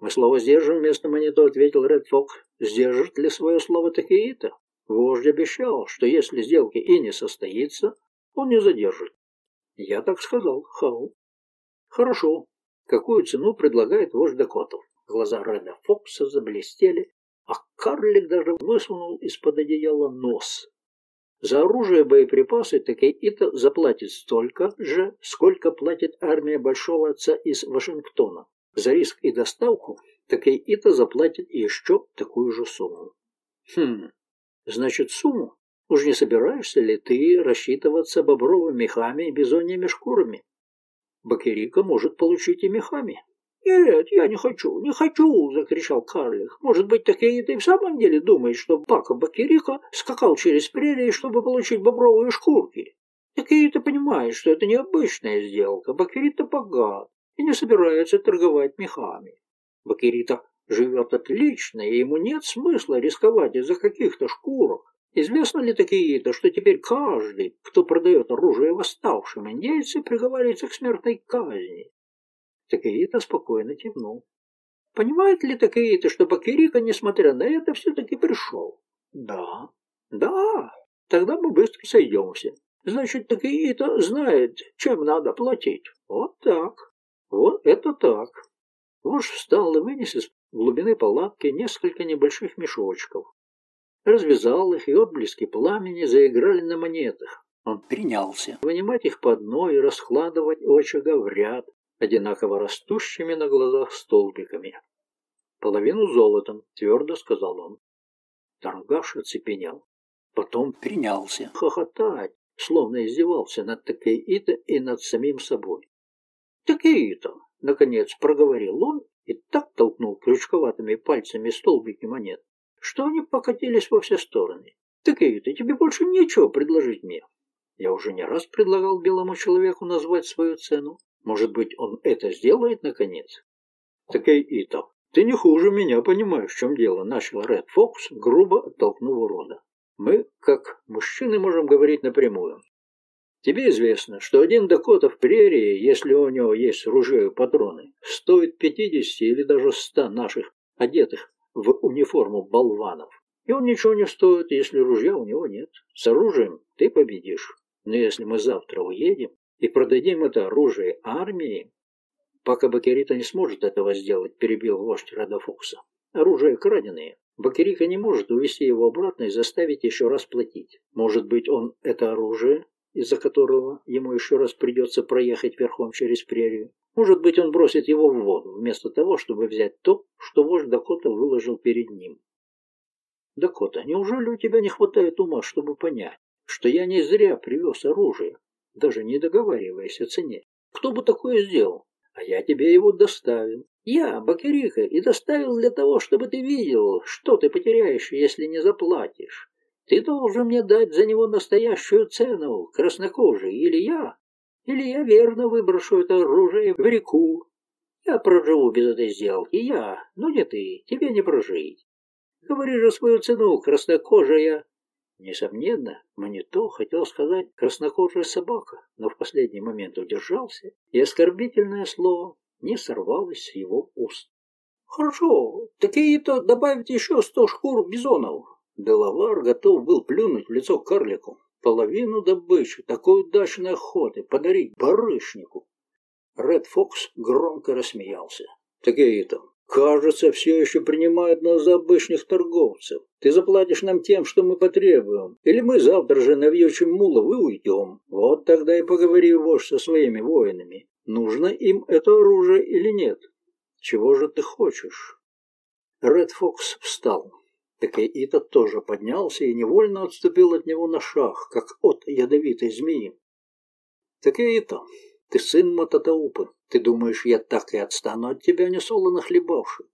Мы слово сдержим, вместо Манито ответил Ред Фок. Сдержит ли свое слово Такеита? Вождь обещал, что если сделки и не состоится, он не задержит. Я так сказал, Хау. Хорошо. Какую цену предлагает вождь Дакотов? Глаза Реда Фокса заблестели, а карлик даже высунул из-под одеяла нос. За оружие и боеприпасы Такеита заплатит столько же, сколько платит армия Большого Отца из Вашингтона. За риск и доставку Такеита заплатит еще такую же сумму. Хм, Значит, сумму? Уж не собираешься ли ты рассчитываться бобровыми мехами и бизоньими шкурами? Бакерика может получить и мехами. «Нет, я не хочу, не хочу!» — закричал карлик. «Может быть, такие ты в самом деле думаешь, что Бака Бакерика скакал через прерии, чтобы получить бобровые шкурки? Такие ты понимаешь, что это необычная сделка. Бакерита богат и не собирается торговать мехами. Бакерита живет отлично, и ему нет смысла рисковать из-за каких-то шкурок. Известно ли такие-то, что теперь каждый, кто продает оружие восставшим индейцам, приговаривается к смертной казни? Такие-то спокойно кивнул. Понимает ли такие-то, что Бакирика, несмотря на это, все-таки пришел? Да. Да. Тогда мы быстро сойдемся. Значит, такие-то знают, чем надо платить. Вот так. Вот это так. Вождь встал и вынес из глубины палатки несколько небольших мешочков. Развязал их, и отблески пламени заиграли на монетах. Он принялся вынимать их по одной и раскладывать у очага в ряд, одинаково растущими на глазах столбиками. «Половину золотом», — твердо сказал он. Торгаш оцепенел. Потом принялся хохотать, словно издевался над Такеита и над самим собой. «Такеита!» — наконец проговорил он и так толкнул крючковатыми пальцами столбики монет, что они покатились во все стороны. Так и это, тебе больше нечего предложить мне. Я уже не раз предлагал белому человеку назвать свою цену. Может быть, он это сделает наконец? Так и это. «Ты не хуже меня понимаешь, в чем дело», — начал Ред Фокс, грубо оттолкнув урода. «Мы, как мужчины, можем говорить напрямую. Тебе известно, что один Дакота в прерии, если у него есть ружье и патроны, стоит 50 или даже 100 наших, одетых в униформу болванов. И он ничего не стоит, если ружья у него нет. С оружием ты победишь. Но если мы завтра уедем и продадим это оружие армии, пока Бакерита не сможет этого сделать, перебил вождь Рада Фокса. Оружие краденое. Бакерика не может увести его обратно и заставить еще раз платить. Может быть, он это оружие из-за которого ему еще раз придется проехать верхом через прерию. Может быть, он бросит его в воду, вместо того, чтобы взять то, что вождь Дакота выложил перед ним. Дакота, неужели у тебя не хватает ума, чтобы понять, что я не зря привез оружие, даже не договариваясь о цене? Кто бы такое сделал? А я тебе его доставил. Я, Бакерика, и доставил для того, чтобы ты видел, что ты потеряешь, если не заплатишь. Ты должен мне дать за него настоящую цену, краснокожий, или я, или я верно выброшу это оружие в реку. Я проживу без этой сделки, я, но не ты, тебе не прожить. Говори же свою цену, краснокожая. Несомненно, Манито хотел сказать «краснокожая собака», но в последний момент удержался, и оскорбительное слово не сорвалось с его уст. «Хорошо, такие-то добавить еще сто шкур бизонов, Делавар готов был плюнуть в лицо карлику. Половину добычи такой удачной охоты подарить барышнику. Ред Фокс громко рассмеялся. Такие-то, кажется, все еще принимают нас за обычных торговцев. Ты заплатишь нам тем, что мы потребуем. Или мы завтра же навьючим мулов и уйдем. Вот тогда и поговори, вождь, со своими воинами. Нужно им это оружие или нет? Чего же ты хочешь? Ред Фокс встал. Так и этот тоже поднялся и невольно отступил от него на шаг, как от ядовитой змеи. Так и это, ты сын Мататаупы. Ты думаешь, я так и отстану от тебя, не солоно хлебавши?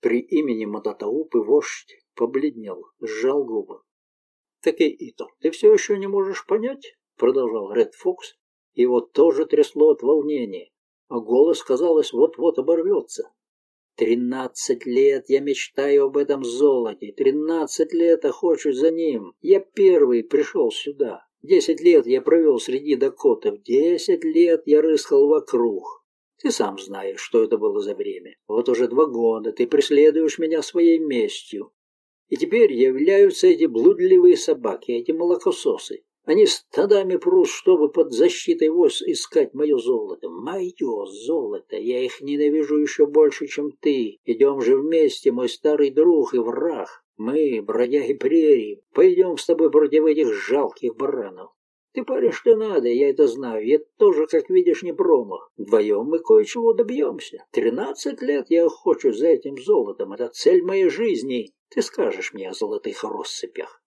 При имени Мататаупы вождь побледнел, сжал губы. Так и это, ты все еще не можешь понять? Продолжал Ред Фокс. Его тоже трясло от волнения, а голос, казалось, вот-вот оборвется. Тринадцать лет я мечтаю об этом золоте, тринадцать лет охочусь за ним. Я первый пришел сюда. Десять лет я провел среди дакотов, десять лет я рыскал вокруг. Ты сам знаешь, что это было за время. Вот уже два года ты преследуешь меня своей местью. И теперь являются эти блудливые собаки, эти молокососы. Они стадами прут, чтобы под защитой войск искать мое золото. Мое золото! Я их ненавижу еще больше, чем ты. Идем же вместе, мой старый друг и враг. Мы, бродяги прерии, пойдем с тобой против этих жалких баранов. Ты парень что надо, я это знаю. Я тоже, как видишь, не промах. Вдвоем мы кое-чего добьемся. Тринадцать лет я охочу за этим золотом. Это цель моей жизни. Ты скажешь мне о золотых россыпях.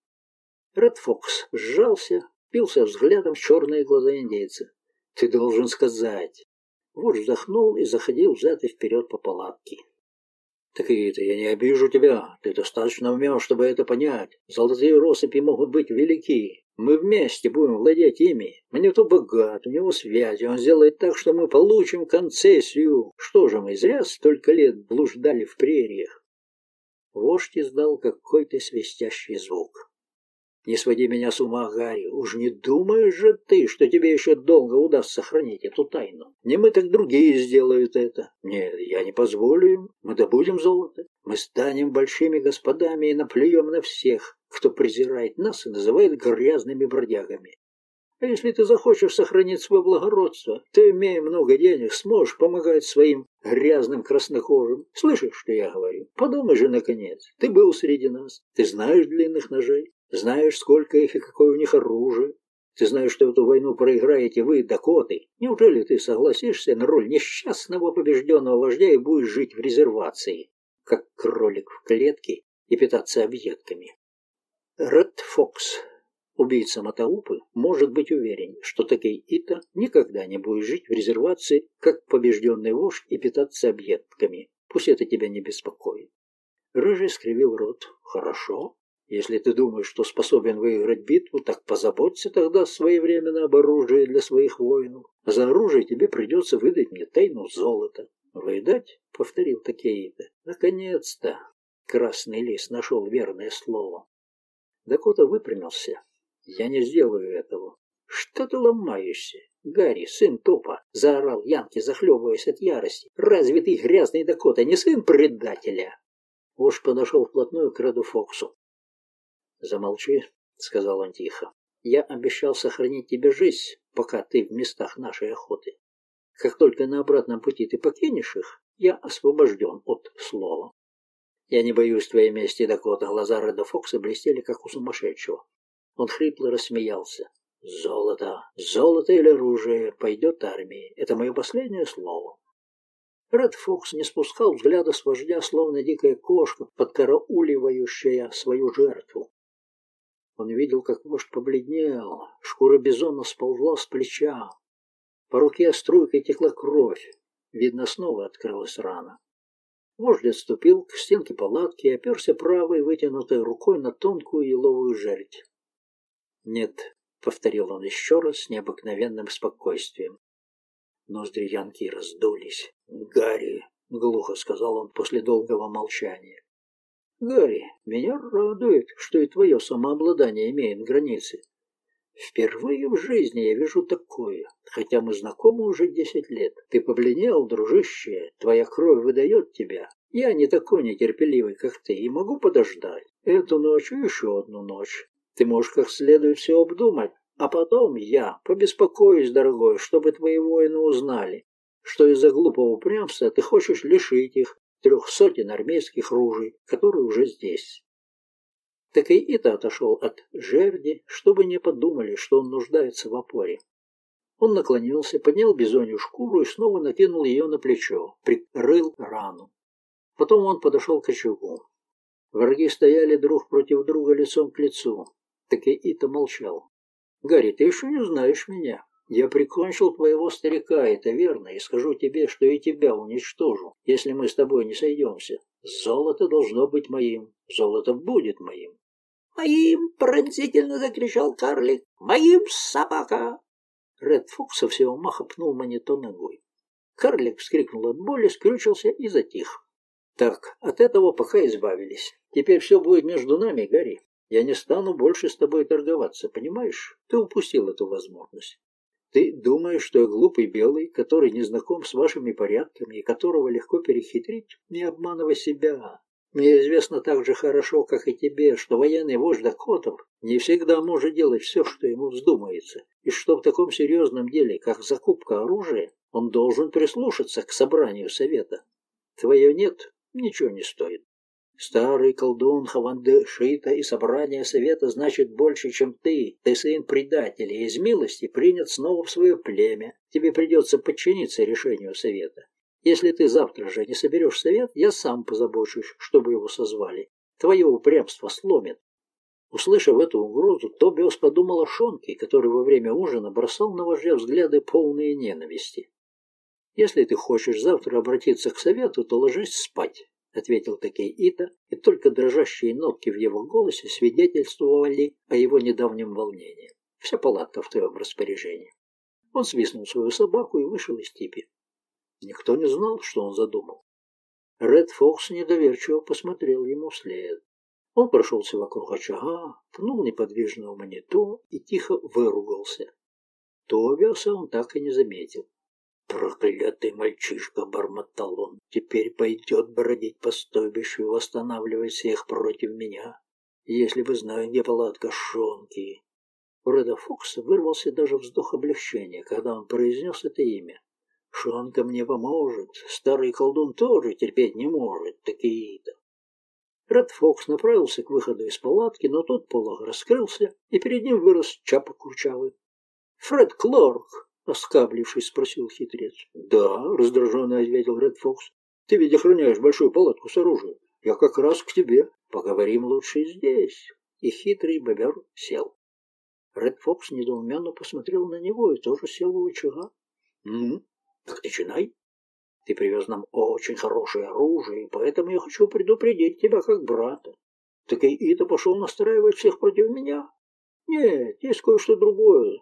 Ред Фокс сжался, пился взглядом в черные глаза индейца. «Ты должен сказать!» Вождь вздохнул и заходил взад и вперед по палатке. «Так и это я не обижу тебя. Ты достаточно умен, чтобы это понять. Золотые россыпи могут быть велики. Мы вместе будем владеть ими. Мне то богат, у него связи. Он сделает так, что мы получим концессию. Что же мы зря столько лет блуждали в прериях?» Вождь издал какой-то свистящий звук. Не своди меня с ума, Гарри. Уж не думаешь же ты, что тебе еще долго удастся сохранить эту тайну? Не мы, так другие сделают это. Нет, я не позволю им. Мы добудем золото. Мы станем большими господами и наплюем на всех, кто презирает нас и называет грязными бродягами. А если ты захочешь сохранить свое благородство, ты, имея много денег, сможешь помогать своим грязным краснокожим. Слышишь, что я говорю? Подумай же, наконец. Ты был среди нас. Ты знаешь длинных ножей. Знаешь, сколько их и какое у них оружие. Ты знаешь, что эту войну проиграете вы, Дакоты. Неужели ты согласишься на роль несчастного побежденного вождя и будешь жить в резервации, как кролик в клетке, и питаться объедками? Ред Фокс, убийца Матаупы, может быть уверен, что такой Ита никогда не будет жить в резервации, как побежденный вождь и питаться объедками. Пусть это тебя не беспокоит. Рыжий скривил рот. Хорошо. Если ты думаешь, что способен выиграть битву, так позаботься тогда своевременно об оружии для своих воинов. За оружие тебе придется выдать мне тайну золота. «Выдать?» — повторил Такеита. «Наконец-то!» Красный лис нашел верное слово. Дакота выпрямился. «Я не сделаю этого». «Что ты ломаешься?» «Гарри, сын Топа!» — заорал Янки, захлебываясь от ярости. «Разве ты, грязный Дакота, не сын предателя?» Вождь подошел вплотную к Реду Фоксу. «Замолчи», — сказал он тихо. «Я обещал сохранить тебе жизнь, пока ты в местах нашей охоты. Как только на обратном пути ты покинешь их, я освобожден от слова». «Я не боюсь твоей мести, Дакота». Глаза Реда Фокса блестели, как у сумасшедшего. Он хрипло рассмеялся. Золото, золото или оружие пойдет армии. Это мое последнее слово. Ред Фокс не спускал взгляда с вождя, словно дикая кошка, подкарауливающая свою жертву. Он видел, как вождь побледнел, шкура бизона сползла с плеча. По руке струйкой текла кровь. Видно, снова открылась рана. Вождь отступил к стенке палатки и оперся правой вытянутой рукой на тонкую еловую жердь. Нет, — повторил он еще раз с необыкновенным спокойствием. Ноздри Янки раздулись. «Гарри!» — глухо сказал он после долгого молчания. «Гарри, меня радует, что и твое самообладание имеет границы. Впервые в жизни я вижу такое, хотя мы знакомы уже десять лет. Ты побледнел, дружище, твоя кровь выдает тебя. Я не такой нетерпеливый, как ты, и могу подождать. Эту ночь и еще одну ночь. Ты можешь как следует все обдумать, а потом я побеспокоюсь, дорогой, чтобы твои воины узнали, что из-за глупого упрямства ты хочешь лишить их трех сотен армейских ружей, которые уже здесь. Так и Ита отошел от жерди, чтобы не подумали, что он нуждается в опоре. Он наклонился, поднял бизонью шкуру и снова накинул ее на плечо, прикрыл рану. Потом он подошел к очагу. Враги стояли друг против друга лицом к лицу. Так и Ита молчал. «Гарри, ты еще не знаешь меня. Я прикончил твоего старика, это верно, и скажу тебе, что и тебя уничтожу, если мы с тобой не сойдемся. Золото должно быть моим, золото будет моим». «Моим!» — пронзительно закричал карлик. «Моим, собака!» Ред Фокс со всего маха пнул монету ногой. Карлик вскрикнул от боли, скрючился и затих. «Так, от этого пока избавились. Теперь все будет между нами, Гарри. Я не стану больше с тобой торговаться, понимаешь? Ты упустил эту возможность. Ты думаешь, что глупый белый, который не знаком с вашими порядками и которого легко перехитрить? Не обманывай себя. Мне известно так же хорошо, как и тебе, что военный вождь Дакотов не всегда может делать все, что ему вздумается, и что в таком серьезном деле, как закупка оружия, он должен прислушаться к собранию совета. Твое «нет» ничего не стоит. Старый колдун Хавандешита и собрание совета значит больше, чем ты. Ты сын предателя и из милости принят снова в свое племя. Тебе придется подчиниться решению совета. Если ты завтра же не соберешь совет, я сам позабочусь, чтобы его созвали. Твое упрямство сломит. Услышав эту угрозу, Тобиос подумал о Шонке, который во время ужина бросал на вождя взгляды полные ненависти. Если ты хочешь завтра обратиться к совету, то ложись спать. — ответил Такей Ита, и только дрожащие нотки в его голосе свидетельствовали о его недавнем волнении. Вся палатка в твоем распоряжении. Он свистнул свою собаку и вышел из типи. Никто не знал, что он задумал. Ред Фокс недоверчиво посмотрел ему вслед. Он прошелся вокруг очага, пнул неподвижного монету и тихо выругался. Тобиаса он так и не заметил. «Проклятый мальчишка!» — бормотал он. «Теперь пойдет бродить по стойбищу и восстанавливать всех против меня. Если бы знаю, где палатка Шонки!» У Реда Фокса вырвался даже вздох облегчения, когда он произнес это имя. «Шонка мне поможет. Старый колдун тоже терпеть не может. Такие-то!» Ред Фокс направился к выходу из палатки, но тут полог раскрылся, и перед ним вырос Чапа Курчавый. «Фред Клорк!» Оскаблившись, спросил хитрец. «Да», — раздраженно ответил Ред Фокс. «Ты ведь охраняешь большую палатку с оружием. Я как раз к тебе. Поговорим лучше здесь». И хитрый бобер сел. Ред Фокс недоуменно посмотрел на него и тоже сел у очага. «Ну, так начинай. Ты привез нам очень хорошее оружие, и поэтому я хочу предупредить тебя как брата. Так и Ида пошел настраивать всех против меня? Нет, есть кое-что другое.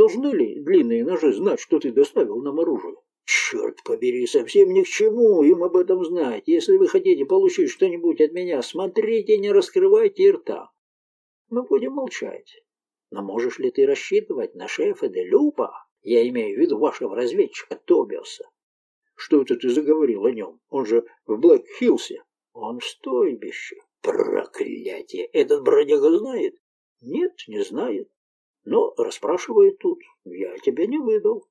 Должны ли длинные ножи знать, что ты доставил нам оружие? Черт побери, совсем ни к чему им об этом знать. Если вы хотите получить что-нибудь от меня, смотрите, не раскрывайте рта. Мы будем молчать. Но можешь ли ты рассчитывать на шефа де Люпа? Я имею в виду вашего разведчика Тобиаса. Что это ты заговорил о нем? Он же в Блэк-Хиллсе. Он в стойбище. Проклятие! Этот бродяга знает? Нет, не знает. Но расспрашивает тут. Я тебя не выдал.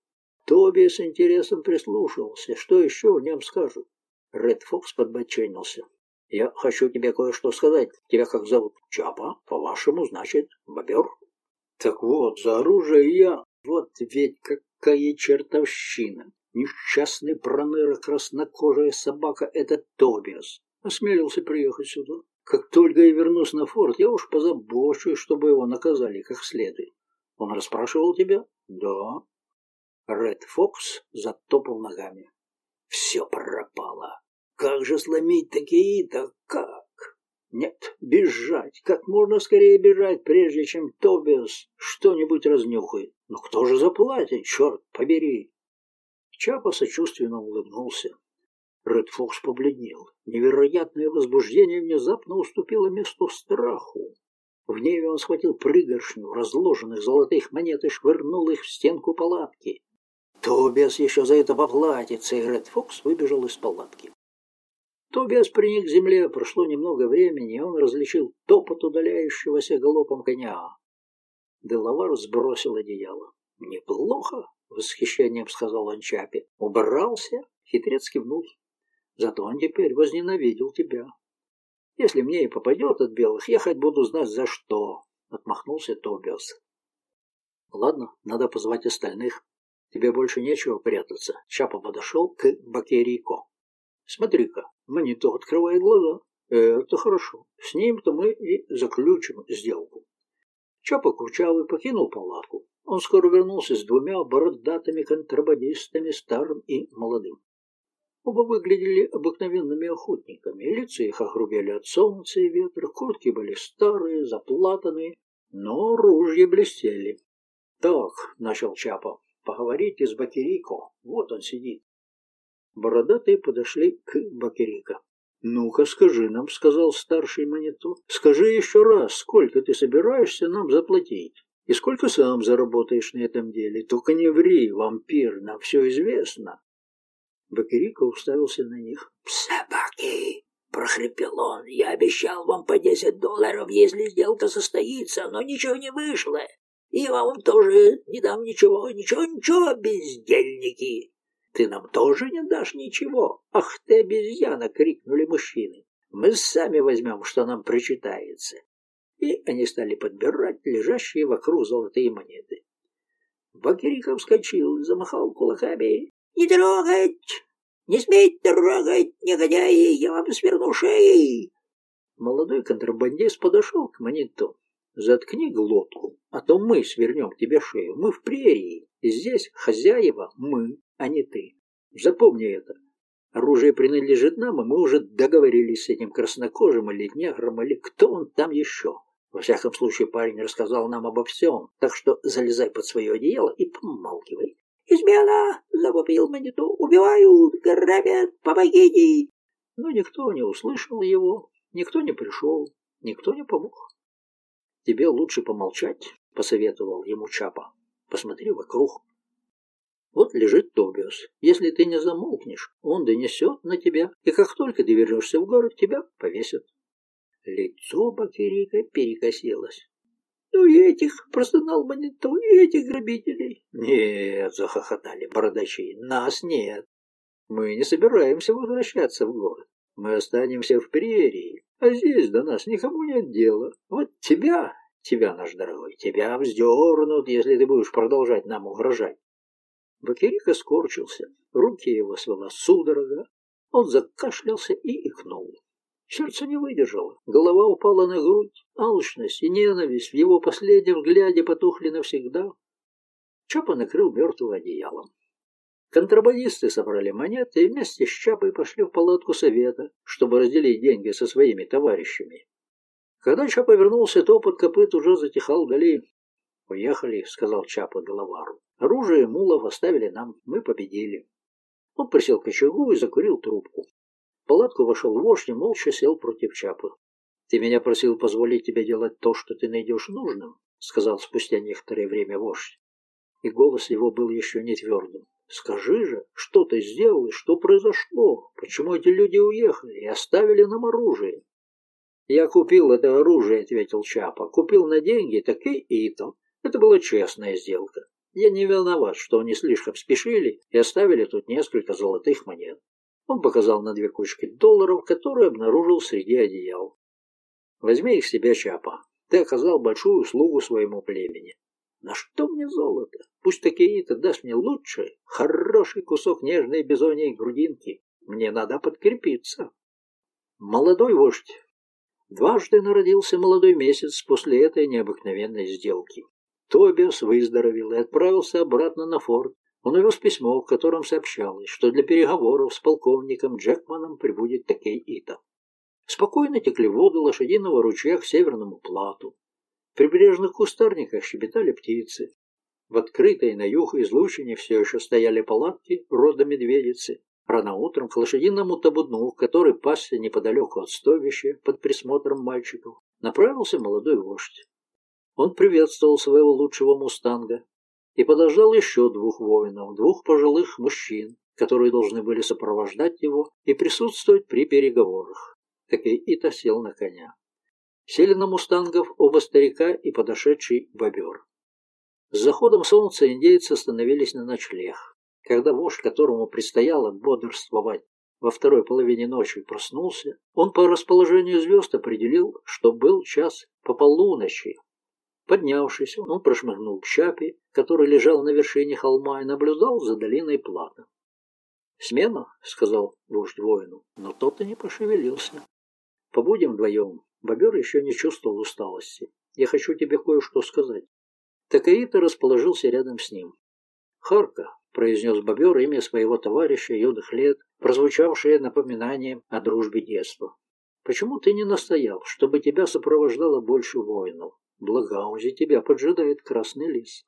Тоби с интересом прислушивался. Что еще в нем скажут? Ред Фокс подбоченился. Я хочу тебе кое-что сказать. Тебя как зовут? Чапа? По-вашему, значит, бобер? Так вот, за оружие я... Вот ведь какая чертовщина. Несчастный проныра краснокожая собака — это Тобиас. Осмелился приехать сюда. Как только я вернусь на форт, я уж позабочусь, чтобы его наказали как следует. Он расспрашивал тебя? Да. Ред Фокс затопал ногами. Все пропало. Как же сломить такие-то? Как? Нет, бежать. Как можно скорее бежать, прежде чем Тобиас что-нибудь разнюхает. Но кто же заплатит, черт побери? Чапа сочувственно улыбнулся. Ред Фокс побледнел. Невероятное возбуждение внезапно уступило месту страху. В гневе он схватил пригоршню разложенных золотых монет и швырнул их в стенку палатки. Тобиас еще за это поплатится, и Ред Фокс выбежал из палатки. Тобиас приник к земле, прошло немного времени, и он различил топот удаляющегося галопом коня. Делавар сбросил одеяло. «Неплохо!» — восхищением сказал он Чапе. «Убрался?» — хитрец кивнул. «Зато он теперь возненавидел тебя. Если мне и попадет от белых, я хоть буду знать за что, — отмахнулся Тобиас. Ладно, надо позвать остальных. Тебе больше нечего прятаться. Чапа подошел к Бакерико. Смотри-ка, Манито открывает глаза. Это хорошо. С ним-то мы и заключим сделку. Чапа Курчавый покинул палатку. Он скоро вернулся с двумя бородатыми контрабандистами, старым и молодым. Оба выглядели обыкновенными охотниками, лица их огрубели от солнца и ветра, куртки были старые, заплатанные, но ружья блестели. «Так», — начал Чапа, — «поговорите с Бакирико, вот он сидит». Бородатые подошли к Бакирико. «Ну-ка, скажи нам», — сказал старший Маниту, — «скажи еще раз, сколько ты собираешься нам заплатить?» И сколько сам заработаешь на этом деле? Только не ври, вампир, нам все известно. Бакирико уставился на них. «Собаки!» — прохрипел он. «Я обещал вам по десять долларов, если сделка состоится, но ничего не вышло. И вам тоже не дам ничего, ничего, ничего, бездельники!» «Ты нам тоже не дашь ничего? Ах ты, обезьяна!» — крикнули мужчины. «Мы сами возьмем, что нам причитается». И они стали подбирать лежащие вокруг золотые монеты. Бакириков вскочил замахал кулаками. «Не трогать! Не смейте трогать, негодяи! Я вам сверну шеи!» Молодой контрабандист подошел к монету. «Заткни глотку, а то мы свернем тебе шею. Мы в прерии, здесь хозяева мы, а не ты. Запомни это. Оружие принадлежит нам, и мы уже договорились с этим краснокожим или негром, или кто он там еще. Во всяком случае, парень рассказал нам обо всем, так что залезай под свое одеяло и помалкивай. «Измена!» — завопил Маниту. «Убивают! Грабят! Помогите!» Но никто не услышал его, никто не пришел, никто не помог. «Тебе лучше помолчать», — посоветовал ему Чапа. «Посмотри вокруг. Вот лежит Тобиас. Если ты не замолкнешь, он донесет на тебя, и как только ты вернешься в город, тебя повесят». Лицо Бакирика перекосилось. Ну и этих, простонал Маниту, и этих грабителей. Нет, захохотали бородачи, нас нет. Мы не собираемся возвращаться в город. Мы останемся в прерии, а здесь до нас никому нет дела. Вот тебя, тебя, наш дорогой, тебя вздернут, если ты будешь продолжать нам угрожать. Бакирика скорчился, руки его свела судорога, он закашлялся и икнул. Сердце не выдержало, голова упала на грудь, алчность и ненависть в его последнем взгляде потухли навсегда. Чапа накрыл мертвым одеялом. Контрабандисты собрали монеты и вместе с Чапой пошли в палатку совета, чтобы разделить деньги со своими товарищами. Когда Чапа вернулся, то под копыт уже затихал вдали. «Уехали», — сказал Чапа Головару. «Оружие мулов оставили нам, мы победили». Он присел к очагу и закурил трубку. Палатку вошел вождь и молча сел против Чапы. «Ты меня просил позволить тебе делать то, что ты найдешь нужным», — сказал спустя некоторое время вождь. И голос его был еще не твердым. «Скажи же, что ты сделал и что произошло? Почему эти люди уехали и оставили нам оружие?» «Я купил это оружие», — ответил Чапа. «Купил на деньги, так и Итал. Это была честная сделка. Я не виноват, что они слишком спешили и оставили тут несколько золотых монет». Он показал на две кучки долларов, которые обнаружил среди одеял. «Возьми их себе, Чапа. Ты оказал большую услугу своему племени. На что мне золото? Пусть такие-то даст мне лучше, хороший кусок нежной бизоньей грудинки. Мне надо подкрепиться. Молодой вождь Дважды народился молодой месяц после этой необыкновенной сделки. Тобиас выздоровел и отправился обратно на форт. Он увез письмо, в котором сообщалось, что для переговоров с полковником Джекманом прибудет Такей Ита. Спокойно текли воды лошадиного ручья к северному плату. В прибрежных кустарниках щебетали птицы. В открытой на юг излучине все еще стояли палатки рода медведицы. Рано утром к лошадиному табуну, который пасся неподалеку от стойбища под присмотром мальчиков, направился молодой вождь. Он приветствовал своего лучшего мустанга и подождал еще двух воинов, двух пожилых мужчин, которые должны были сопровождать его и присутствовать при переговорах. Так и Ита сел на коня. Сели на мустангов оба старика и подошедший бобер. С заходом солнца индейцы остановились на ночлег. Когда вождь, которому предстояло бодрствовать во второй половине ночи, проснулся, он по расположению звезд определил, что был час по полуночи. Поднявшись, он прошмыгнул к Чапе, который лежал на вершине холма и наблюдал за долиной Плата. «Смена», — сказал вождь воину, но тот и не пошевелился. «Побудем вдвоем». Бобер еще не чувствовал усталости. «Я хочу тебе кое-что сказать». Такаита расположился рядом с ним. «Харка, — произнес бобер имя своего товарища юных лет, прозвучавшее напоминанием о дружбе детства. «Почему ты не настоял, чтобы тебя сопровождало больше воинов? В блокгаузе тебя поджидает Красный Лис.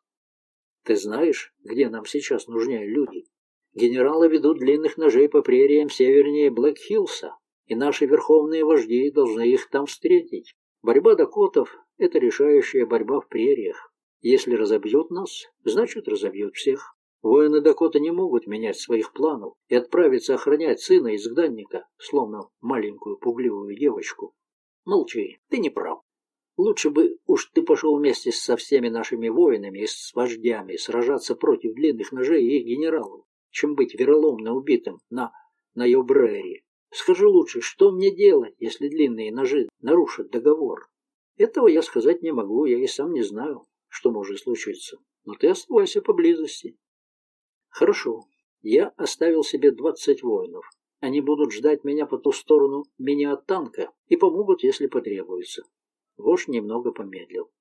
Ты знаешь, где нам сейчас нужнее люди? Генералы ведут длинных ножей по прериям севернее Блэк-Хиллса, и наши верховные вожди должны их там встретить. Борьба дакотов — это решающая борьба в прериях. Если разобьют нас, значит разобьют всех. Воины Дакота не могут менять своих планов и отправиться охранять сына изгнанника, словно маленькую пугливую девочку. Молчи, ты не прав. Лучше бы уж ты пошел вместе со всеми нашими воинами и с вождями сражаться против длинных ножей и их генералов, чем быть вероломно убитым на, на Йобрере. Скажи лучше, что мне делать, если длинные ножи нарушат договор? Этого я сказать не могу, я и сам не знаю, что может случиться. Но ты оставайся поблизости. Хорошо. Я оставил себе двадцать воинов. Они будут ждать меня по ту сторону меня от танка и помогут, если потребуется. Вождь немного помедлил.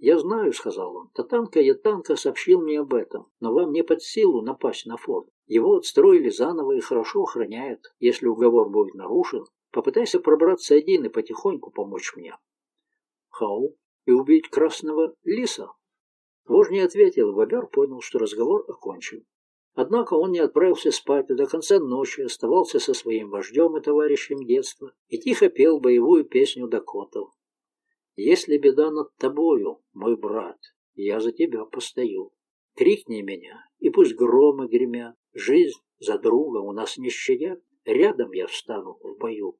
«Я знаю», — сказал он, — «Татанка Ятанка сообщил мне об этом, но вам не под силу напасть на форт. Его отстроили заново и хорошо охраняют. Если уговор будет нарушен, попытайся пробраться один и потихоньку помочь мне». «Хау? И убить красного лиса?» Вождь не ответил, и Бобер понял, что разговор окончен. Однако он не отправился спать и до конца ночи оставался со своим вождем и товарищем детства и тихо пел боевую песню Дакотов. «Если беда над тобою, мой брат, я за тебя постою. Крикни меня, и пусть громы гремят, жизнь за друга у нас не щадят, рядом я встану в бою».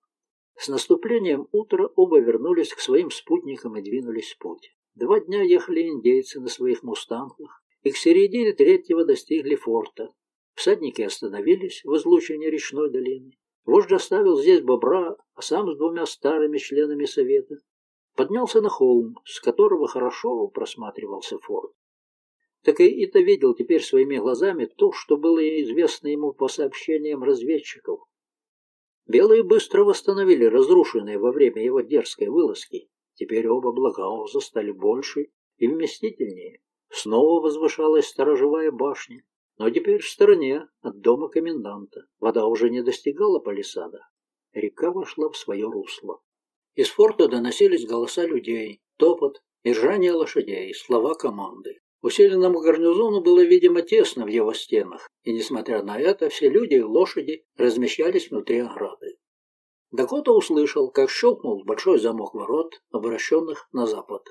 С наступлением утра оба вернулись к своим спутникам и двинулись в путь. Два дня ехали индейцы на своих мустангах, и к середине третьего достигли форта. Всадники остановились в излучине речной долины. Вождь оставил здесь бобра, а сам с двумя старыми членами совета поднялся на холм, с которого хорошо просматривался форт. Так и это видел теперь своими глазами то, что было известно ему по сообщениям разведчиков. Белые быстро восстановили разрушенные во время его дерзкой вылазки. Теперь оба Благауза стали больше и вместительнее. Снова возвышалась сторожевая башня, но теперь в стороне от дома коменданта. Вода уже не достигала палисада. Река вошла в свое русло. Из форта доносились голоса людей, топот и ржание лошадей, слова команды. Усиленному гарнизону было, видимо, тесно в его стенах, и, несмотря на это, все люди и лошади размещались внутри ограды. Дакота услышал, как щелкнул большой замок ворот, обращенных на запад.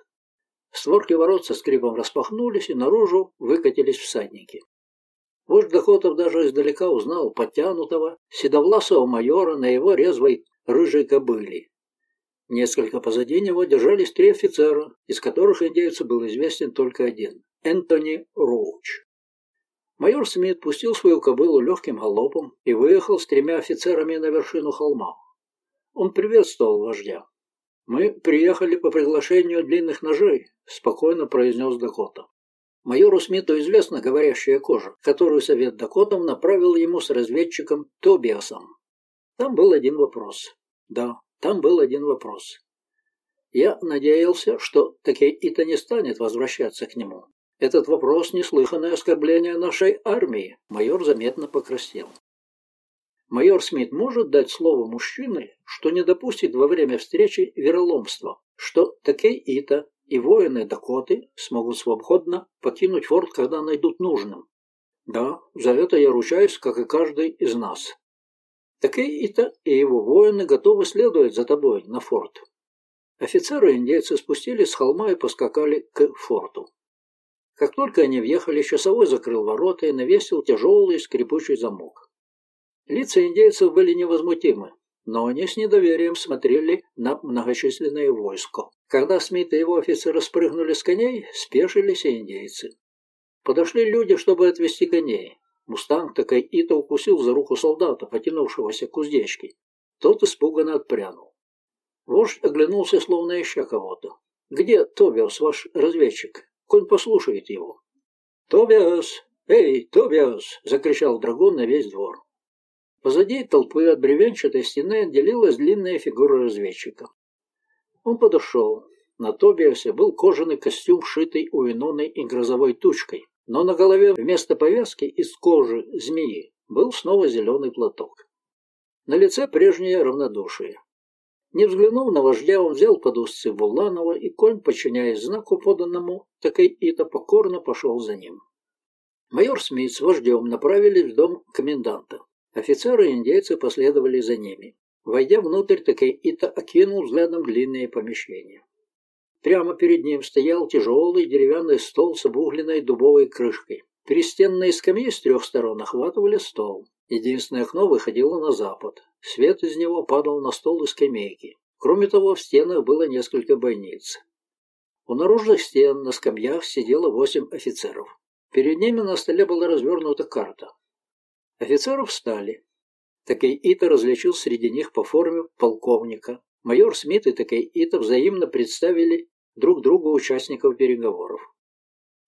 Створки ворот со скрипом распахнулись, и наружу выкатились всадники. Вождь Дакотов даже издалека узнал подтянутого, седовласого майора на его резвой рыжей кобыле, Несколько позади него держались три офицера, из которых индейцу был известен только один – Энтони Роуч. Майор Смит пустил свою кобылу легким галопом и выехал с тремя офицерами на вершину холма. Он приветствовал вождя. «Мы приехали по приглашению длинных ножей», – спокойно произнес Дакота. Майору Смиту известна говорящая кожа, которую совет Дакотов направил ему с разведчиком Тобиасом. Там был один вопрос. Да, там был один вопрос. Я надеялся, что Такей-Ита не станет возвращаться к нему. Этот вопрос – неслыханное оскорбление нашей армии. Майор заметно покраснел. Майор Смит может дать слово мужчине, что не допустит во время встречи вероломства, что Такей-Ита и воины Дакоты смогут свободно покинуть форт, когда найдут нужным. Да, за это я ручаюсь, как и каждый из нас. Такей-то и его воины готовы следовать за тобой на форт. Офицеры и индейцы спустились с холма и поскакали к форту. Как только они въехали, часовой закрыл ворота и навесил тяжелый скрипучий замок. Лица индейцев были невозмутимы, но они с недоверием смотрели на многочисленное войско. Когда Смит и его офицеры спрыгнули с коней, спешились и индейцы. Подошли люди, чтобы отвести коней. Мустанг такой Ита укусил за руку солдата, потянувшегося к уздечке. Тот испуганно отпрянул. Вождь оглянулся, словно ища кого-то. «Где Тобиас, ваш разведчик? Конь послушает его». «Тобиас! Эй, Тобиас!» — закричал драгун на весь двор. Позади толпы от бревенчатой стены отделилась длинная фигура разведчика. Он подошел. На Тобиасе был кожаный костюм, шитый уиноной и грозовой тучкой но на голове вместо повязки из кожи змеи был снова зеленый платок. На лице прежнее равнодушие. Не взглянув на вождя, он взял под узцы Буланова, и конь, подчиняясь знаку поданному, так и-то покорно пошел за ним. Майор Смит с вождем направились в дом коменданта. Офицеры и индейцы последовали за ними. Войдя внутрь, Такей-Ита окинул взглядом длинные помещения. Прямо перед ним стоял тяжелый деревянный стол с обугленной дубовой крышкой. Перестенные скамьи с трех сторон охватывали стол. Единственное окно выходило на запад. Свет из него падал на стол и скамейки. Кроме того, в стенах было несколько бойниц. У наружных стен на скамьях сидело восемь офицеров. Перед ними на столе была развернута карта. Офицеры встали. Такой Ита различил среди них по форме полковника, Майор Смит и Такей-Ита взаимно представили друг другу участников переговоров.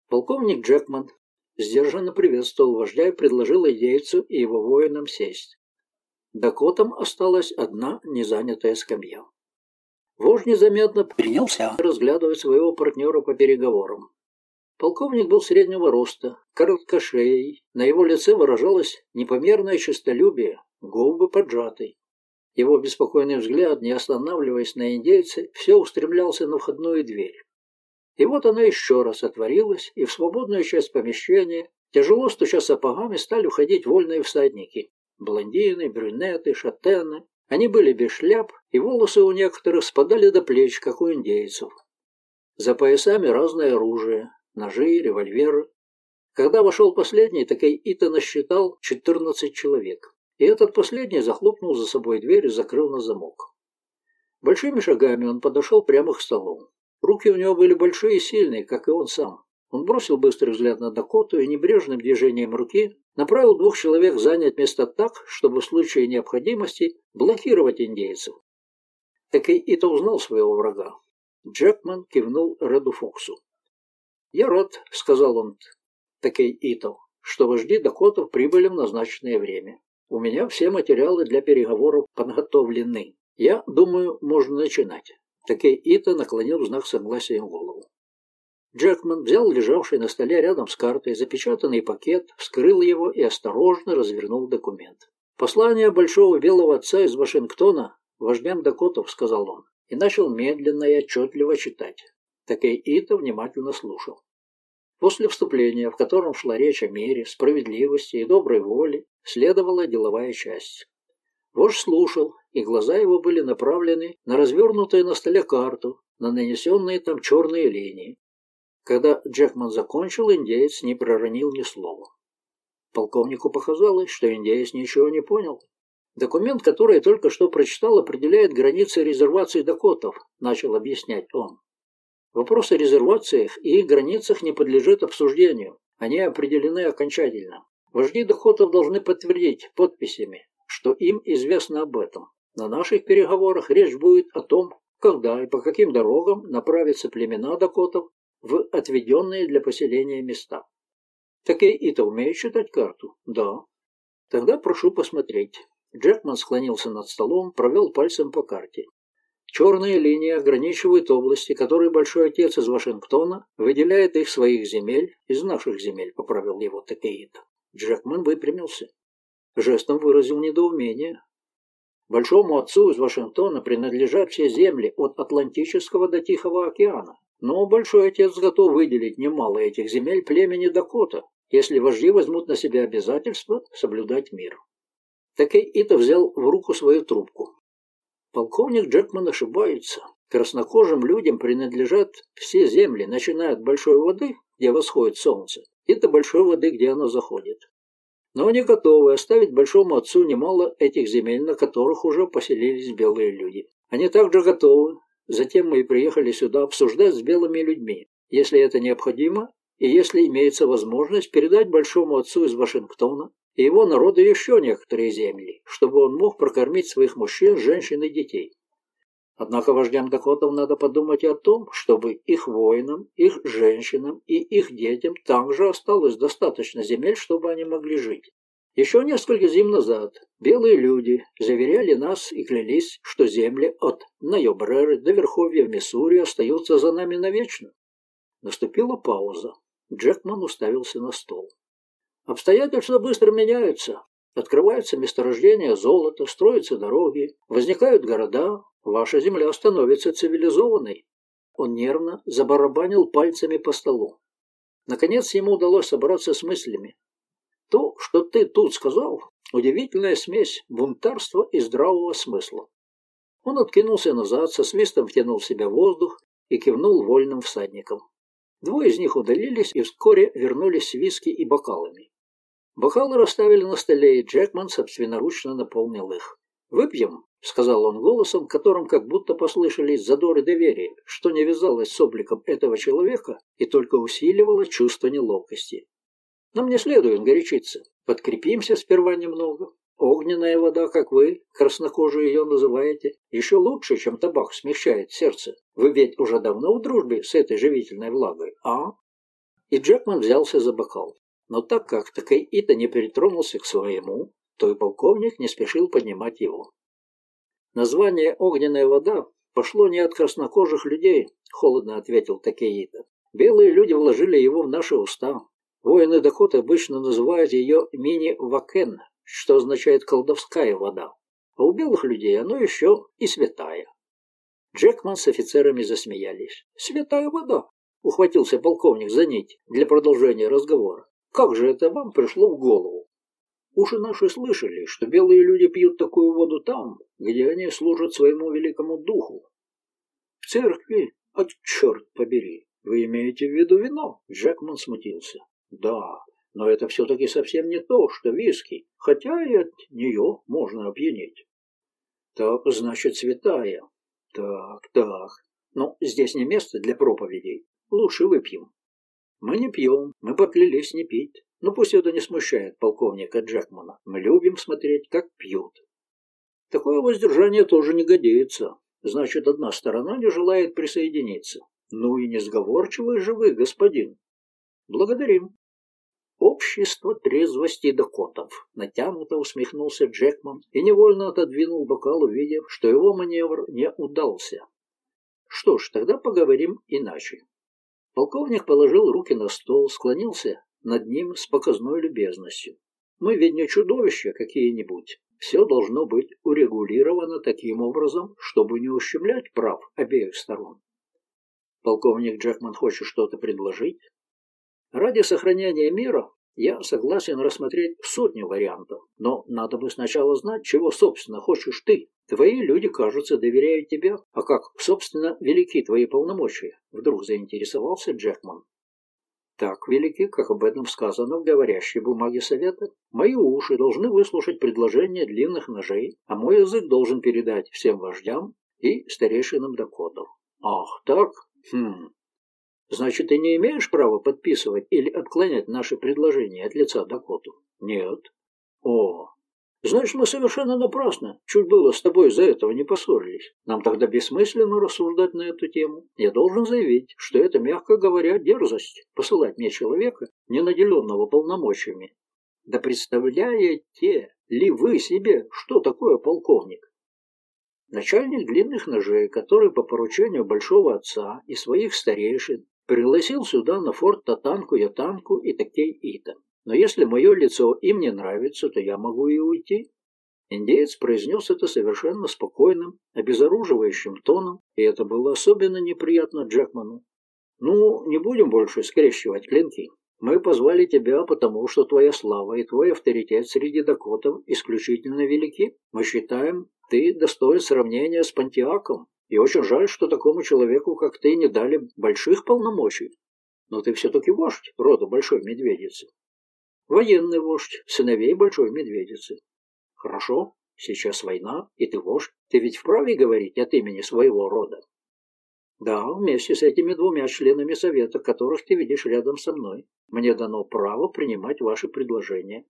Полковник Джекман сдержанно приветствовал вождя и предложил идейцу и его воинам сесть. Дакотам осталась одна незанятая скамья. Вождь незаметно принялся разглядывать своего партнера по переговорам. Полковник был среднего роста, короткошеей, на его лице выражалось непомерное честолюбие, губы поджаты. Его беспокойный взгляд, не останавливаясь на индейце, все устремлялся на входную дверь. И вот она еще раз отворилась, и в свободную часть помещения, тяжело стуча сапогами, стали входить вольные всадники. Блондины, брюнеты, шатены. Они были без шляп, и волосы у некоторых спадали до плеч, как у индейцев. За поясами разное оружие, ножи, револьверы. Когда вошел последний, так и Ита насчитал 14 человек и этот последний захлопнул за собой дверь и закрыл на замок. Большими шагами он подошел прямо к столу. Руки у него были большие и сильные, как и он сам. Он бросил быстрый взгляд на Дакоту и небрежным движением руки направил двух человек занять место так, чтобы в случае необходимости блокировать индейцев. Так и это узнал своего врага. Джекман кивнул Реду Фоксу. «Я рад», — сказал он Такей Ито, — «что вожди Дакотов прибыли в назначенное время. У меня все материалы для переговоров подготовлены. Я думаю, можно начинать. Такей Ита наклонил в знак согласия голову. Джекман взял лежавший на столе рядом с картой запечатанный пакет, вскрыл его и осторожно развернул документ. «Послание Большого Белого Отца из Вашингтона вождям Дакотов», — сказал он, и начал медленно и отчетливо читать. Такей Ита внимательно слушал. После вступления, в котором шла речь о мире, справедливости и доброй воле, следовала деловая часть. Вождь слушал, и глаза его были направлены на развернутую на столе карту, на нанесенные там черные линии. Когда Джекман закончил, индеец не проронил ни слова. Полковнику показалось, что индеец ничего не понял. Документ, который я только что прочитал, определяет границы резервации Дакотов, начал объяснять он. Вопрос о резервациях и их границах не подлежит обсуждению. Они определены окончательно. Вожди Дакотов должны подтвердить подписями, что им известно об этом. На наших переговорах речь будет о том, когда и по каким дорогам направятся племена Дакотов в отведенные для поселения места. Так и это умеет читать карту? Да. Тогда прошу посмотреть. Джекман склонился над столом, провел пальцем по карте. Черные линии ограничивают области, которые Большой Отец из Вашингтона выделяет их своих земель, из наших земель, поправил его Такеита. Джекман выпрямился. Жестом выразил недоумение. Большому Отцу из Вашингтона принадлежат все земли от Атлантического до Тихого океана. Но Большой Отец готов выделить немало этих земель племени Дакота, если вожди возьмут на себя обязательство соблюдать мир. Такеита взял в руку свою трубку. Полковник Джекман ошибается. Краснокожим людям принадлежат все земли, начиная от большой воды, где восходит солнце, и до большой воды, где оно заходит. Но они готовы оставить большому отцу немало этих земель, на которых уже поселились белые люди. Они также готовы. Затем мы и приехали сюда обсуждать с белыми людьми, если это необходимо, и если имеется возможность передать большому отцу из Вашингтона и его народу еще некоторые земли, чтобы он мог прокормить своих мужчин, женщин и детей. Однако вождям Дакотов надо подумать о том, чтобы их воинам, их женщинам и их детям также осталось достаточно земель, чтобы они могли жить. Еще несколько зим назад белые люди заверяли нас и клялись, что земли от Найобреры до Верховья в Миссури остаются за нами навечно. Наступила пауза. Джекман уставился на стол. Обстоятельства быстро меняются. Открываются месторождения золота, строятся дороги, возникают города, ваша земля становится цивилизованной. Он нервно забарабанил пальцами по столу. Наконец ему удалось собраться с мыслями. То, что ты тут сказал, удивительная смесь бунтарства и здравого смысла. Он откинулся назад, со свистом втянул в себя воздух и кивнул вольным всадникам. Двое из них удалились и вскоре вернулись с виски и бокалами. Бокалы расставили на столе, и Джекман собственноручно наполнил их. «Выпьем», — сказал он голосом, которым как будто послышались задоры доверия, что не вязалось с обликом этого человека и только усиливало чувство неловкости. «Нам не следует горячиться. Подкрепимся сперва немного. Огненная вода, как вы, краснокожие ее называете, еще лучше, чем табак смягчает сердце. Вы ведь уже давно в дружбе с этой живительной влагой, а?» И Джекман взялся за бокал. Но так как Такаита не перетронулся к своему, то и полковник не спешил поднимать его. Название «огненная вода» пошло не от краснокожих людей, холодно ответил Такеита. Белые люди вложили его в наши уста. Воины Дакоты обычно называют ее мини-вакен, что означает колдовская вода. А у белых людей оно еще и святая. Джекман с офицерами засмеялись. «Святая вода!» — ухватился полковник за нить для продолжения разговора. Как же это вам пришло в голову? Уши наши слышали, что белые люди пьют такую воду там, где они служат своему великому духу. В церкви? А черт побери! Вы имеете в виду вино? Джекман смутился. Да, но это все-таки совсем не то, что виски, хотя и от нее можно опьянеть. Так, значит, святая. Так, так. Но здесь не место для проповедей. Лучше выпьем. Мы не пьем, мы поклялись не пить. Но пусть это не смущает полковника Джекмана. Мы любим смотреть, как пьют. Такое воздержание тоже не годится. Значит, одна сторона не желает присоединиться. Ну и несговорчивый же вы, господин. Благодарим. Общество трезвости дакотов. Натянуто усмехнулся Джекман и невольно отодвинул бокал, увидев, что его маневр не удался. Что ж, тогда поговорим иначе. Полковник положил руки на стол, склонился над ним с показной любезностью. «Мы ведь не чудовища какие-нибудь. Все должно быть урегулировано таким образом, чтобы не ущемлять прав обеих сторон. Полковник Джекман хочет что-то предложить. Ради сохранения мира я согласен рассмотреть сотню вариантов, но надо бы сначала знать, чего, собственно, хочешь ты. Твои люди, кажется, доверяют тебе, а как, собственно, велики твои полномочия? Вдруг заинтересовался Джекман. Так велики, как об этом сказано в говорящей бумаге совета. Мои уши должны выслушать предложение длинных ножей, а мой язык должен передать всем вождям и старейшинам Дакотов. Ах, так? Хм. Значит, ты не имеешь права подписывать или отклонять наши предложения от лица Дакоту? Нет. О, знаешь, мы совершенно напрасно. Чуть было с тобой из-за этого не поссорились. Нам тогда бессмысленно рассуждать на эту тему. Я должен заявить, что это, мягко говоря, дерзость посылать мне человека, не наделенного полномочиями. Да представляете ли вы себе, что такое полковник? Начальник длинных ножей, который по поручению большого отца и своих старейшин пригласил сюда на форт Татанку, Ятанку и Такей Ита. Но если мое лицо им не нравится, то я могу и уйти. Индеец произнес это совершенно спокойным, обезоруживающим тоном, и это было особенно неприятно Джекману. «Ну, не будем больше скрещивать клинки. Мы позвали тебя, потому что твоя слава и твой авторитет среди дакотов исключительно велики. Мы считаем, ты достоин сравнения с Пантиаком, и очень жаль, что такому человеку, как ты, не дали больших полномочий. Но ты все-таки вождь рода Большой Медведицы. Военный вождь, сыновей Большой Медведицы. Хорошо, сейчас война, и ты вождь. Ты ведь вправе говорить от имени своего рода? Да, вместе с этими двумя членами совета, которых ты видишь рядом со мной. Мне дано право принимать ваши предложения.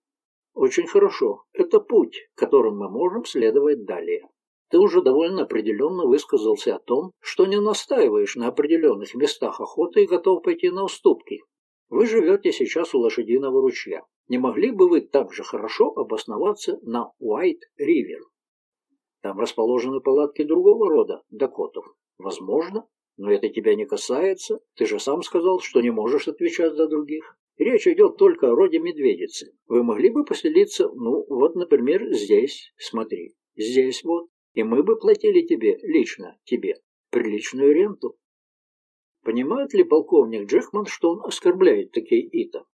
Очень хорошо. Это путь, которым мы можем следовать далее. Ты уже довольно определенно высказался о том, что не настаиваешь на определенных местах охоты и готов пойти на уступки. Вы живете сейчас у лошадиного ручья. Не могли бы вы так же хорошо обосноваться на Уайт-Ривер? Там расположены палатки другого рода, дакотов. Возможно, но это тебя не касается. Ты же сам сказал, что не можешь отвечать за других. Речь идет только о роде медведицы. Вы могли бы поселиться, ну, вот, например, здесь, смотри, здесь вот, и мы бы платили тебе, лично тебе, приличную ренту. Понимает ли полковник Джекман, что он оскорбляет такие Ита?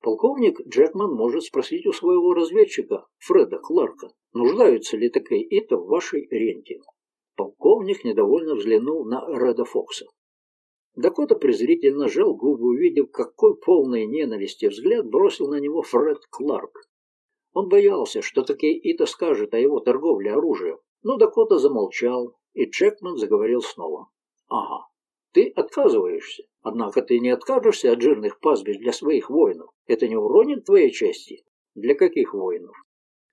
Полковник Джекман может спросить у своего разведчика, Фреда Кларка, нуждаются ли такие Ита в вашей ренте. Полковник недовольно взглянул на Реда Фокса. Дакота презрительно жал губы, увидев, какой полной ненависти взгляд бросил на него Фред Кларк. Он боялся, что такие Ита скажет о его торговле оружием, но Дакота замолчал, и Джекман заговорил снова. «Ага, ты отказываешься. Однако ты не откажешься от жирных пастбищ для своих воинов. Это не уронит твоей чести. Для каких воинов?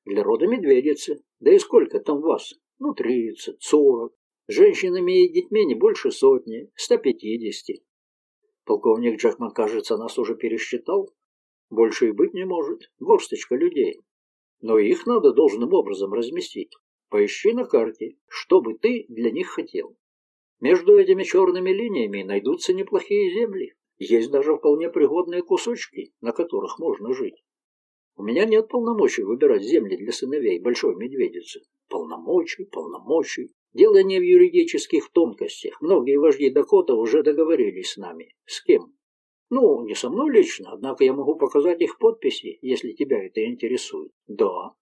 Для рода медведицы. Да и сколько там вас? Ну, тридцать, сорок. Женщинами и детьми не больше сотни, ста пятидесяти. Полковник Джекман, кажется, нас уже пересчитал. Больше и быть не может. Горсточка людей. Но их надо должным образом разместить. Поищи на карте, что бы ты для них хотел. Между этими черными линиями найдутся неплохие земли. Есть даже вполне пригодные кусочки, на которых можно жить. У меня нет полномочий выбирать земли для сыновей Большой Медведицы. Полномочий, полномочий. Дело не в юридических тонкостях. Многие вожди Дакота уже договорились с нами. С кем? Ну, не со мной лично, однако я могу показать их подписи, если тебя это интересует. Да.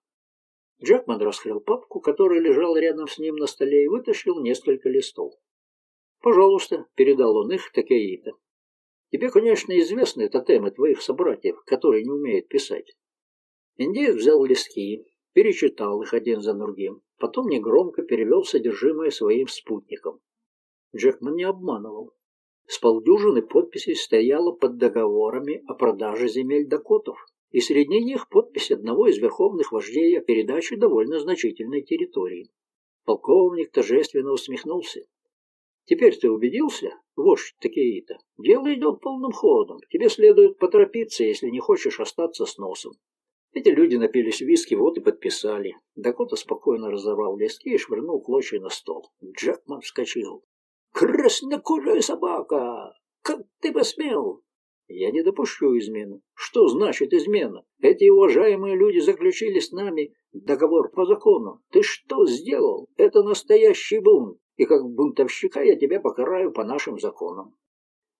Джекман раскрыл папку, которая лежала рядом с ним на столе, и вытащил несколько листов. «Пожалуйста», — передал он их Такеита. «Тебе, конечно, известны тотемы твоих собратьев, которые не умеют писать». Индеец взял листки, перечитал их один за другим, потом негромко перевел содержимое своим спутникам. Джекман не обманывал. С полдюжины подписей стояло под договорами о продаже земель Дакотов, и среди них подпись одного из верховных вождей о передаче довольно значительной территории. Полковник торжественно усмехнулся. Теперь ты убедился, вождь Такеита? Дело идет полным ходом. Тебе следует поторопиться, если не хочешь остаться с носом. Эти люди напились виски, вот и подписали. Дакота спокойно разорвал листки и швырнул клочья на стол. Джекман вскочил. «Краснокожая собака! Как ты посмел?» «Я не допущу измены. Что значит измена? Эти уважаемые люди заключили с нами договор по закону. Ты что сделал? Это настоящий бунт и как бунтовщика я тебя покараю по нашим законам.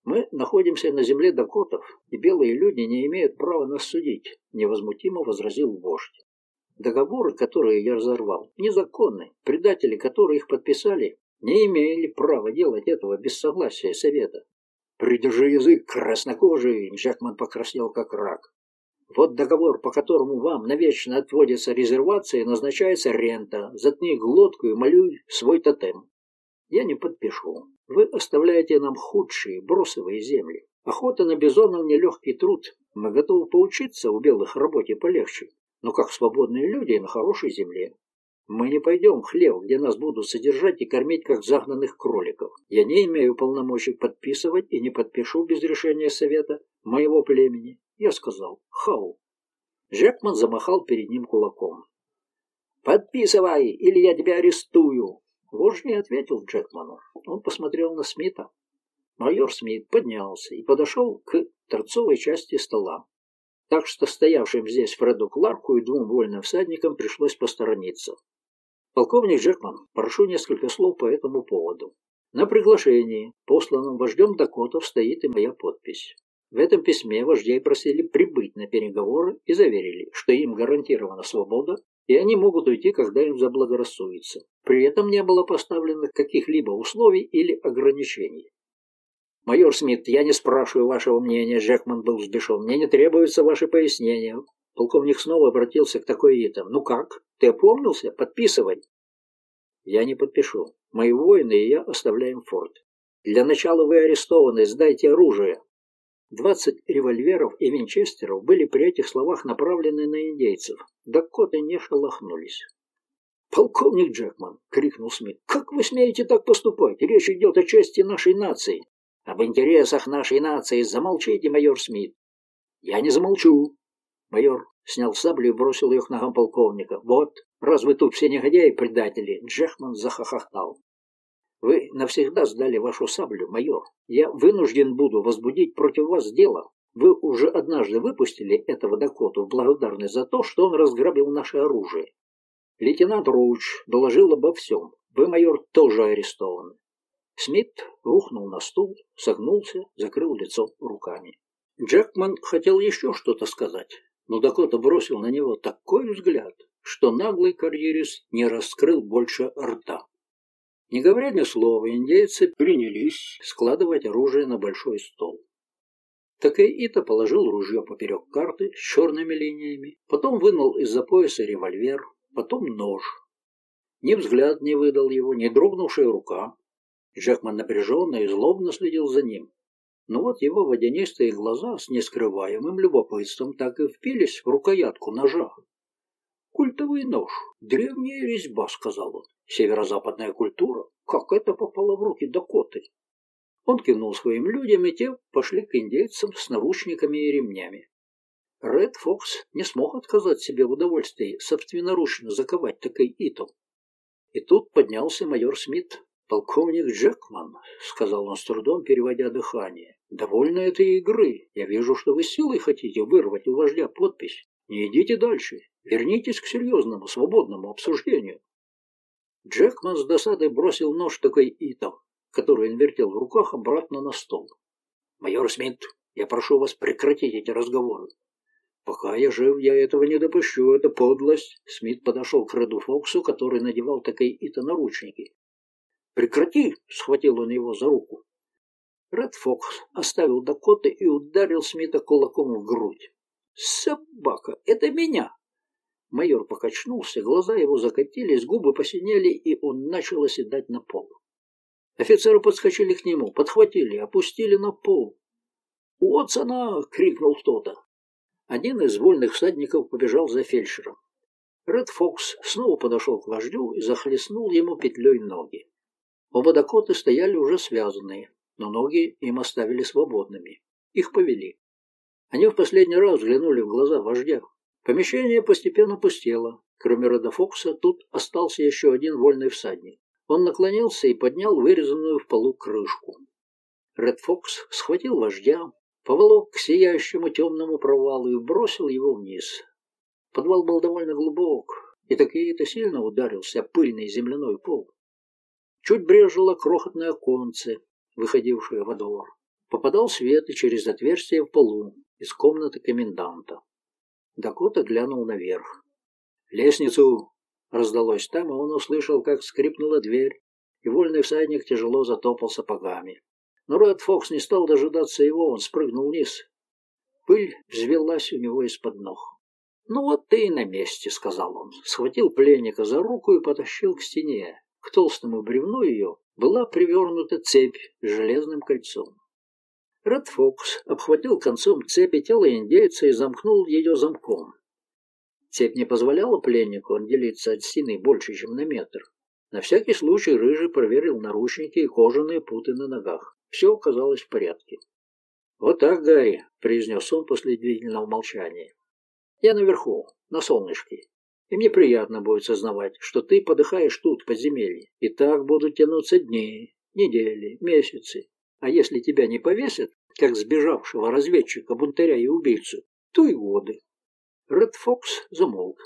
Мы находимся на земле дакотов, и белые люди не имеют права нас судить, невозмутимо возразил вождь. Договоры, которые я разорвал, незаконны. Предатели, которые их подписали, не имели права делать этого без согласия совета. «Придержи язык, краснокожий!» Джекман покраснел, как рак. «Вот договор, по которому вам навечно отводится резервация и назначается рента. Заткни глотку и молюй свой тотем. Я не подпишу. Вы оставляете нам худшие бросовые земли. Охота на бизонов – нелегкий труд. Мы готовы поучиться у белых работе полегче, но как свободные люди на хорошей земле. Мы не пойдем в хлев, где нас будут содержать и кормить, как загнанных кроликов. Я не имею полномочий подписывать и не подпишу без решения совета моего племени. Я сказал «Хау». Жекман замахал перед ним кулаком. «Подписывай, или я тебя арестую!» Вождь не ответил Джекману. Он посмотрел на Смита. Майор Смит поднялся и подошел к торцовой части стола. Так что стоявшим здесь Фреду Кларку и двум вольным всадникам пришлось посторониться. Полковник Джекман, прошу несколько слов по этому поводу. На приглашении, посланном вождем Дакотов, стоит и моя подпись. В этом письме вождей просили прибыть на переговоры и заверили, что им гарантирована свобода, и они могут уйти, когда им заблагорассудится. При этом не было поставлено каких-либо условий или ограничений. «Майор Смит, я не спрашиваю вашего мнения», — Джекман был взбешен. «Мне не требуются ваши пояснения. Полковник снова обратился к такой итам. «Ну как? Ты опомнился? Подписывай!» «Я не подпишу. Мои воины и я оставляем форт. Для начала вы арестованы, сдайте оружие!» Двадцать револьверов и винчестеров были при этих словах направлены на индейцев. Дакоты не шелохнулись. «Полковник Джекман!» — крикнул Смит. «Как вы смеете так поступать? Речь идет о чести нашей нации!» «Об интересах нашей нации замолчите, майор Смит!» «Я не замолчу!» Майор снял саблю и бросил ее к ногам полковника. «Вот, раз вы тут все негодяи-предатели!» Джехман захохотал. «Вы навсегда сдали вашу саблю, майор. Я вынужден буду возбудить против вас дело. Вы уже однажды выпустили этого Дакоту в благодарность за то, что он разграбил наше оружие. Лейтенант Роуч доложил обо всем. Вы, майор, тоже арестованы». Смит рухнул на стул, согнулся, закрыл лицо руками. Джекман хотел еще что-то сказать, но Дакота бросил на него такой взгляд, что наглый карьерист не раскрыл больше рта. Не говоря ни слова, индейцы принялись складывать оружие на большой стол. Такейито положил ружье поперек карты с черными линиями, потом вынул из-за пояса револьвер, потом нож. Ни взгляд не выдал его, ни дрогнувшая рука. Джекман напряженно и злобно следил за ним. Но вот его водянистые глаза с нескрываемым любопытством так и впились в рукоятку ножа. «Культовый нож, древняя резьба», — сказал он. «Северо-западная культура? Как это попало в руки Дакоты?» Он кивнул своим людям, и те пошли к индейцам с наручниками и ремнями. Ред Фокс не смог отказать себе в удовольствии собственноручно заковать такой итом. И тут поднялся майор Смит, «Полковник Джекман», — сказал он с трудом, переводя дыхание, — «довольно этой игры. Я вижу, что вы силой хотите вырвать у вождя подпись. Не идите дальше. Вернитесь к серьезному, свободному обсуждению». Джекман с досадой бросил нож такой итом, который он вертел в руках, обратно на стол. «Майор Смит, я прошу вас прекратить эти разговоры. «Пока я жив, я этого не допущу, это подлость!» Смит подошел к Реду Фоксу, который надевал такие ито наручники. «Прекрати!» — схватил он его за руку. Ред Фокс оставил Дакоты и ударил Смита кулаком в грудь. «Собака! Это меня!» Майор покачнулся, глаза его закатились, губы посинели, и он начал оседать на пол. Офицеры подскочили к нему, подхватили, опустили на пол. «Вот она!» — крикнул кто-то. Один из вольных всадников побежал за фельдшером. Ред Фокс снова подошел к вождю и захлестнул ему петлей ноги. Оба Дакоты стояли уже связанные, но ноги им оставили свободными. Их повели. Они в последний раз взглянули в глаза вождя. Помещение постепенно пустело. Кроме Рода Фокса, тут остался еще один вольный всадник. Он наклонился и поднял вырезанную в полу крышку. Ред Фокс схватил вождя, поволок к сияющему темному провалу и бросил его вниз. Подвал был довольно глубок, и такие-то сильно ударился пыльный земляной пол. Чуть брежило крохотное оконце, выходившее во двор. Попадал свет и через отверстие в полу из комнаты коменданта. Дакота глянул наверх. «Лестницу!» раздалось там, и он услышал, как скрипнула дверь, и вольный всадник тяжело затопал сапогами. Но Ред Фокс не стал дожидаться его, он спрыгнул вниз. Пыль взвелась у него из-под ног. «Ну вот ты и на месте», — сказал он. Схватил пленника за руку и потащил к стене. К толстому бревну ее была привернута цепь с железным кольцом. Ред Фокс обхватил концом цепи тело индейца и замкнул ее замком. Цепь не позволяла пленнику отделиться от стены больше, чем на метр. На всякий случай Рыжий проверил наручники и кожаные путы на ногах. Все оказалось в порядке. «Вот так, Гарри», — произнес он после длительного молчания. «Я наверху, на солнышке, и мне приятно будет сознавать, что ты подыхаешь тут, в подземелье, и так будут тянуться дни, недели, месяцы. А если тебя не повесят, как сбежавшего разведчика, бунтаря и убийцу, то и годы. Ред Фокс замолк.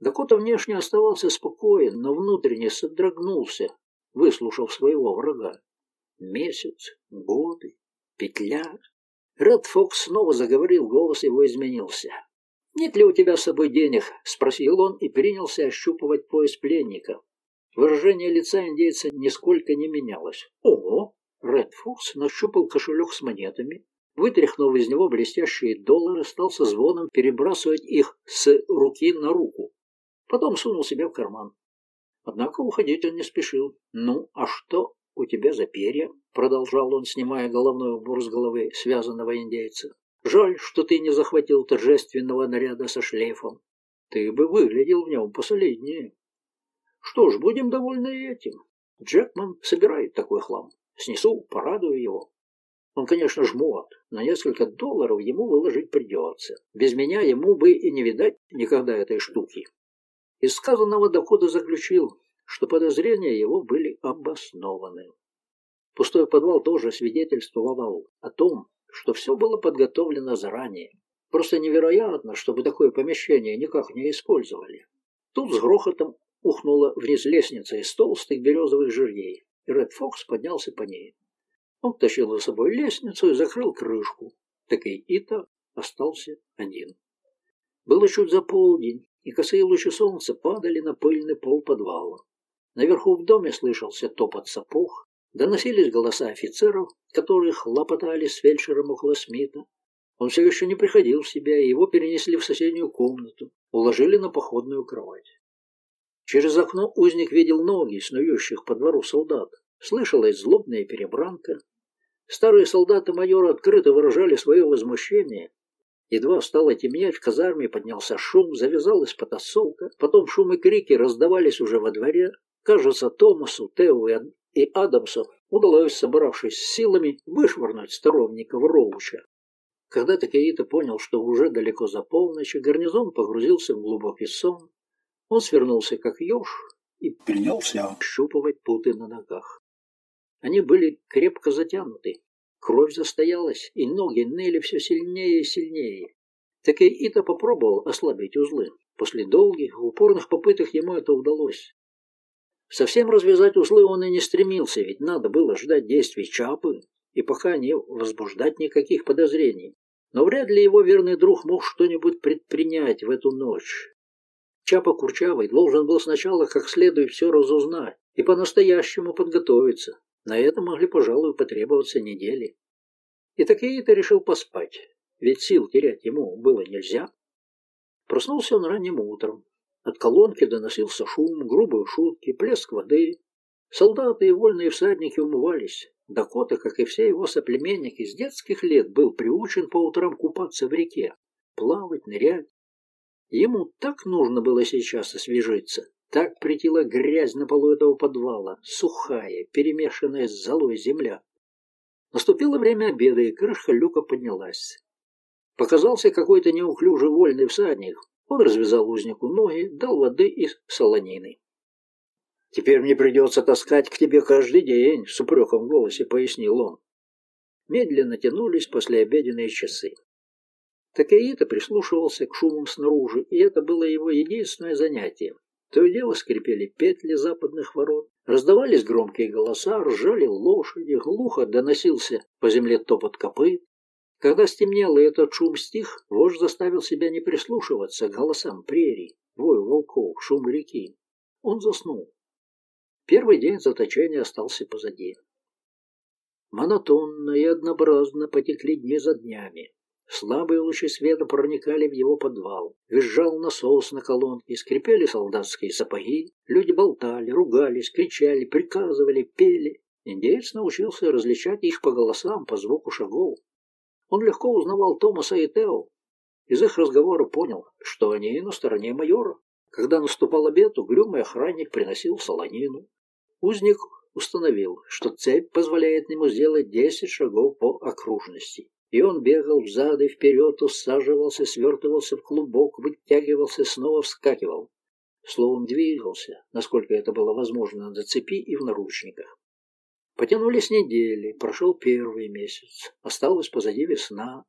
Дакота внешне оставался спокоен, но внутренне содрогнулся, выслушав своего врага. Месяц, годы, петля. Ред Фокс снова заговорил, голос его изменился. «Нет ли у тебя с собой денег?» — спросил он и принялся ощупывать пояс пленника. Выражение лица индейца нисколько не менялось. «Ого!» Ред Фокс нащупал кошелек с монетами, вытряхнув из него блестящие доллары, стал со звоном перебрасывать их с руки на руку. Потом сунул себе в карман. Однако уходить он не спешил. «Ну, а что у тебя за перья?» — продолжал он, снимая головной убор с головы связанного индейца. «Жаль, что ты не захватил торжественного наряда со шлейфом. Ты бы выглядел в нем посолиднее». «Что ж, будем довольны этим. Джекман собирает такой хлам. Снесу, порадую его. Он, конечно, жмот, но несколько долларов ему выложить придется. Без меня ему бы и не видать никогда этой штуки. Из сказанного дохода заключил, что подозрения его были обоснованы. Пустой подвал тоже свидетельствовал о том, что все было подготовлено заранее. Просто невероятно, чтобы такое помещение никак не использовали. Тут с грохотом ухнула вниз лестница из толстых березовых жердей. Ред Фокс поднялся по ней. Он тащил за собой лестницу и закрыл крышку. Так и Ита остался один. Было чуть за полдень, и косые лучи солнца падали на пыльный пол подвала. Наверху в доме слышался топот сапог, доносились голоса офицеров, которые хлопотали с фельдшером около Смита. Он все еще не приходил в себя, и его перенесли в соседнюю комнату, уложили на походную кровать. Через окно узник видел ноги, снующих по двору солдат. Слышалась злобная перебранка. Старые солдаты майора открыто выражали свое возмущение. Едва стало темнеть, в казарме поднялся шум, завязалась потасовка, потом шум и крики раздавались уже во дворе. Кажется, Томасу, Тео и Адамсу удалось, собравшись силами, вышвырнуть сторонников Роуча. Когда Такеита понял, что уже далеко за полночь, гарнизон погрузился в глубокий сон, он свернулся, как еж, и принялся ощупывать путы на ногах. Они были крепко затянуты, кровь застоялась, и ноги ныли все сильнее и сильнее. Так и Ита попробовал ослабить узлы. После долгих, упорных попыток ему это удалось. Совсем развязать узлы он и не стремился, ведь надо было ждать действий Чапы и пока не возбуждать никаких подозрений. Но вряд ли его верный друг мог что-нибудь предпринять в эту ночь. Чапа Курчавый должен был сначала как следует все разузнать и по-настоящему подготовиться. На это могли, пожалуй, потребоваться недели. И Такеита решил поспать, ведь сил терять ему было нельзя. Проснулся он ранним утром. От колонки доносился шум, грубые шутки, плеск воды. Солдаты и вольные всадники умывались. Дакота, как и все его соплеменники, с детских лет был приучен по утрам купаться в реке, плавать, нырять. Ему так нужно было сейчас освежиться. Так притила грязь на полу этого подвала, сухая, перемешанная с золой земля. Наступило время обеда, и крышка люка поднялась. Показался какой-то неуклюжий вольный всадник. Он развязал узнику ноги, дал воды и солонины. «Теперь мне придется таскать к тебе каждый день», — с упреком в голосе пояснил он. Медленно тянулись послеобеденные часы. Такеита прислушивался к шумам снаружи, и это было его единственное занятие. То и дело скрипели петли западных ворот, Раздавались громкие голоса, ржали лошади, глухо доносился по земле топот копыт. Когда стемнело и этот шум стих, вождь заставил себя не прислушиваться к голосам прерий, вой волков, шум реки. Он заснул. Первый день заточения остался позади. Монотонно и однообразно потекли дни за днями. Слабые лучи света проникали в его подвал. Визжал насос на колонке, скрипели солдатские сапоги. Люди болтали, ругались, кричали, приказывали, пели. Индеец научился различать их по голосам, по звуку шагов. Он легко узнавал Томаса и Тео. Из их разговора понял, что они на стороне майора. Когда наступал обед, угрюмый охранник приносил солонину. Узник установил, что цепь позволяет ему сделать десять шагов по окружности. И он бегал взад и вперед, усаживался, свертывался в клубок, вытягивался, снова вскакивал. Словом, двигался, насколько это было возможно, на цепи и в наручниках. Потянулись недели, прошел первый месяц, осталась позади весна,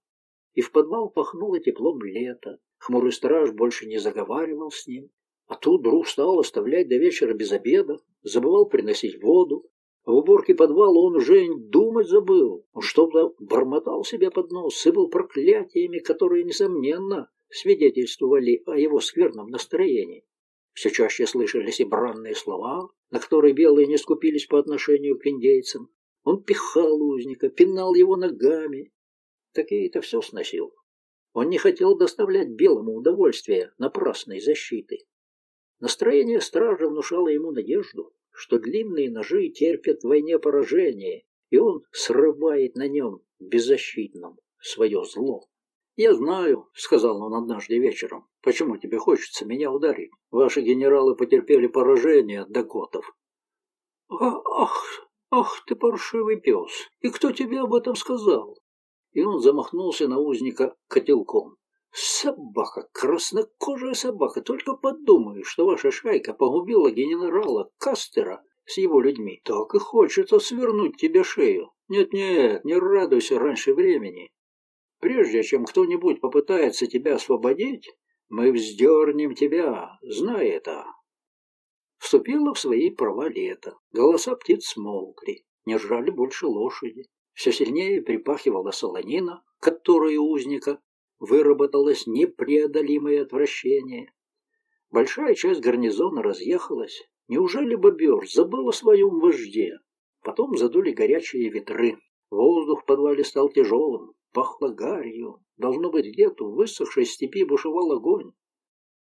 и в подвал пахнуло теплом лета. Хмурый страж больше не заговаривал с ним, а тут друг стал оставлять до вечера без обеда, забывал приносить воду, в уборке подвала он уже думать забыл. Он что-то бормотал себе под нос, сыпал проклятиями, которые, несомненно, свидетельствовали о его скверном настроении. Все чаще слышались и бранные слова, на которые белые не скупились по отношению к индейцам. Он пихал узника, пинал его ногами. Такие-то все сносил. Он не хотел доставлять белому удовольствие напрасной защиты. Настроение стража внушало ему надежду что длинные ножи терпят в войне поражение, и он срывает на нем беззащитном свое зло. «Я знаю», — сказал он однажды вечером, — «почему тебе хочется меня ударить? Ваши генералы потерпели поражение от дакотов». «А, «Ах, ах ты паршивый пес! И кто тебе об этом сказал?» И он замахнулся на узника котелком. Собака, краснокожая собака, только подумай, что ваша шайка погубила генерала Кастера с его людьми. Так и хочется свернуть тебе шею. Нет-нет, не радуйся раньше времени. Прежде чем кто-нибудь попытается тебя освободить, мы вздернем тебя, знай это. Вступила в свои права лето. Голоса птиц смолкли, не жрали больше лошади. Все сильнее припахивала солонина, которую узника выработалось непреодолимое отвращение. Большая часть гарнизона разъехалась. Неужели бобер забыл о своем вожде? Потом задули горячие ветры. Воздух в подвале стал тяжелым, пахло гарью. Должно быть, где-то в высохшей степи бушевал огонь.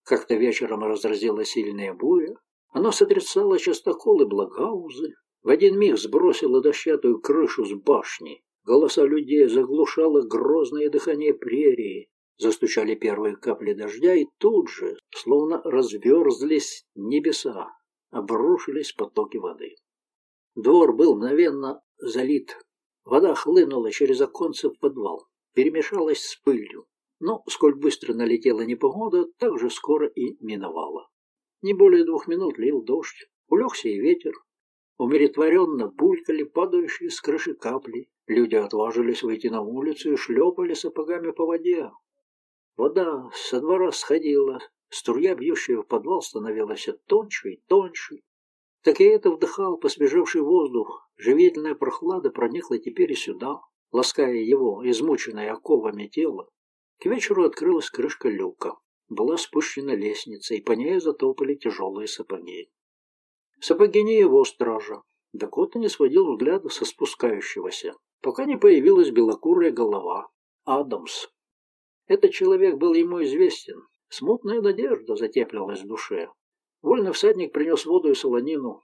Как-то вечером разразилась сильная буря. Она сотрясала частокол и благаузы. В один миг сбросила дощатую крышу с башни. Голоса людей заглушало грозное дыхание прерии. Застучали первые капли дождя, и тут же, словно разверзлись небеса, обрушились потоки воды. Двор был мгновенно залит. Вода хлынула через оконце в подвал, перемешалась с пылью. Но, сколь быстро налетела непогода, так же скоро и миновала. Не более двух минут лил дождь, улегся и ветер, Умиротворенно булькали падающие с крыши капли. Люди отважились выйти на улицу и шлепали сапогами по воде. Вода со двора сходила, струя, бьющая в подвал, становилась тоньше и тоньше. Так и это вдыхал посвежевший воздух. Живительная прохлада проникла теперь и сюда, лаская его, измученное оковами тело. К вечеру открылась крышка люка. Была спущена лестница, и по ней затопали тяжелые сапоги. Сапоги не его стража. Дакота не сводил взгляда со спускающегося, пока не появилась белокурая голова. Адамс. Этот человек был ему известен. Смутная надежда затеплилась в душе. Вольный всадник принес воду и солонину.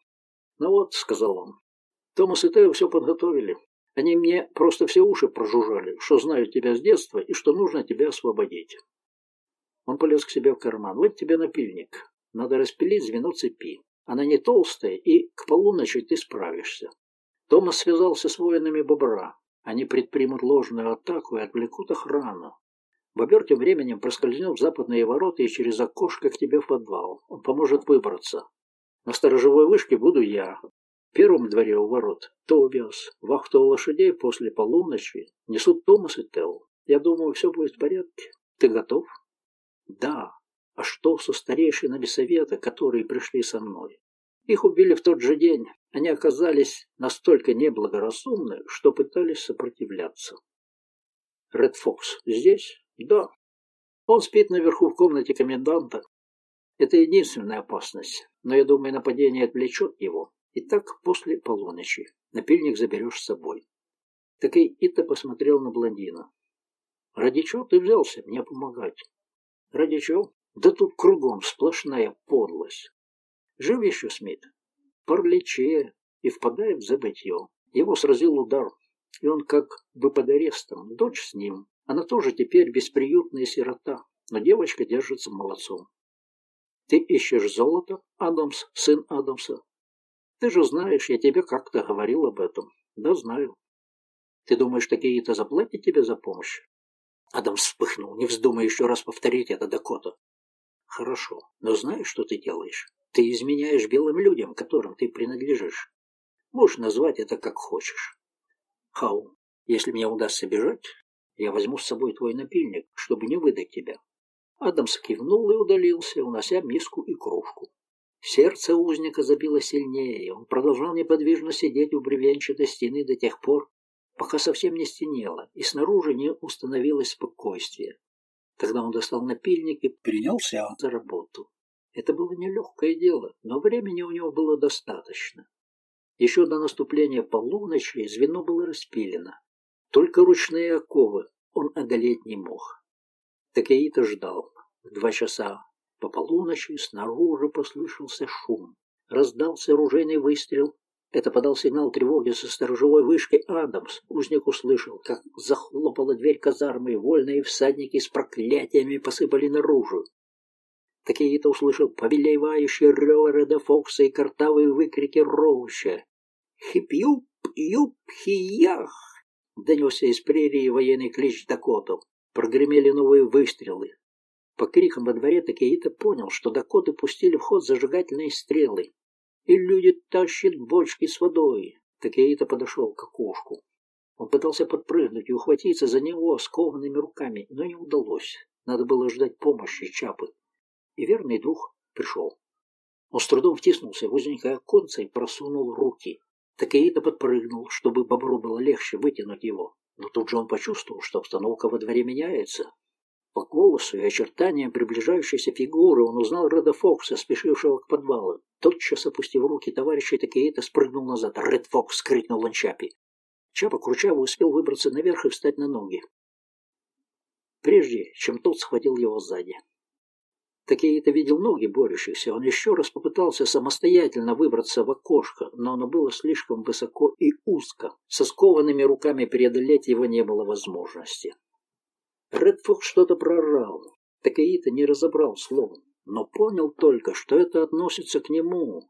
«Ну вот», — сказал он, — «Томас и Тео все подготовили. Они мне просто все уши прожужжали, что знают тебя с детства и что нужно тебя освободить». Он полез к себе в карман. «Вот тебе напильник. Надо распилить звено цепи. Она не толстая, и к полуночи ты справишься. Томас связался с воинами бобра. Они предпримут ложную атаку и отвлекут охрану. Бобер тем временем проскользнет в западные ворота и через окошко к тебе в подвал. Он поможет выбраться. На сторожевой вышке буду я. В первом дворе у ворот Тобиас. Вахту лошадей после полуночи несут Томас и Тел. Я думаю, все будет в порядке. Ты готов? Да. А что со старейшинами совета, которые пришли со мной? Их убили в тот же день. Они оказались настолько неблагоразумны, что пытались сопротивляться. Ред Фокс здесь? Да. Он спит наверху в комнате коменданта. Это единственная опасность, но я думаю, нападение отвлечет его. И так после полуночи. Напильник заберешь с собой. Так и Ита посмотрел на блондина. Ради чего ты взялся мне помогать? Ради чего? Да тут кругом сплошная подлость. Жив еще Смит? Парлече и впадает в забытье. Его сразил удар, и он как бы под арестом. Дочь с ним. Она тоже теперь бесприютная сирота, но девочка держится молодцом. Ты ищешь золото, Адамс, сын Адамса? Ты же знаешь, я тебе как-то говорил об этом. Да, знаю. Ты думаешь, такие-то заплатят тебе за помощь? Адамс вспыхнул. Не вздумай еще раз повторить это, Дакота. Хорошо, но знаешь, что ты делаешь? Ты изменяешь белым людям, которым ты принадлежишь. Можешь назвать это как хочешь. Хау, если мне удастся бежать, я возьму с собой твой напильник, чтобы не выдать тебя. Адамс кивнул и удалился, унося миску и кружку. Сердце узника забило сильнее, он продолжал неподвижно сидеть у бревенчатой стены до тех пор, пока совсем не стенело, и снаружи не установилось спокойствие. Тогда он достал напильник и принялся за работу. Это было нелегкое дело, но времени у него было достаточно. Еще до наступления полуночи звено было распилено. Только ручные оковы он одолеть не мог. Такеита ждал. В два часа по полуночи снаружи послышался шум. Раздался оружейный выстрел. Это подал сигнал тревоги со сторожевой вышки Адамс. Узник услышал, как захлопала дверь казармы, и вольные всадники с проклятиями посыпали наружу. Токей Ито услышал повелевающие ревы Реда Фокса и картавые выкрики Роуча. «Хип-юп, юп, хиях!» Донесся из прерии военный клич Дакотов. Прогремели новые выстрелы. По крикам во дворе Токей Ито понял, что Дакоты пустили в ход зажигательные стрелы. И люди тащат бочки с водой. Токей Ито подошел к окошку. Он пытался подпрыгнуть и ухватиться за него скованными руками, но не удалось. Надо было ждать помощи Чапы и верный друг пришел. Он с трудом втиснулся в узенькое оконце и просунул руки. Такеита подпрыгнул, чтобы бобру было легче вытянуть его. Но тут же он почувствовал, что обстановка во дворе меняется. По голосу и очертаниям приближающейся фигуры он узнал Реда Фокса, спешившего к подвалу. Тотчас, опустив руки, товарища Такеита спрыгнул назад. «Ред Фокс!» — крикнул он Чапи. Чапа Кручава успел выбраться наверх и встать на ноги. Прежде, чем тот схватил его сзади. Такие-то видел ноги борющихся. Он еще раз попытался самостоятельно выбраться в окошко, но оно было слишком высоко и узко. Со скованными руками преодолеть его не было возможности. Редфух что-то прорал. Такеита не разобрал слов, но понял только, что это относится к нему.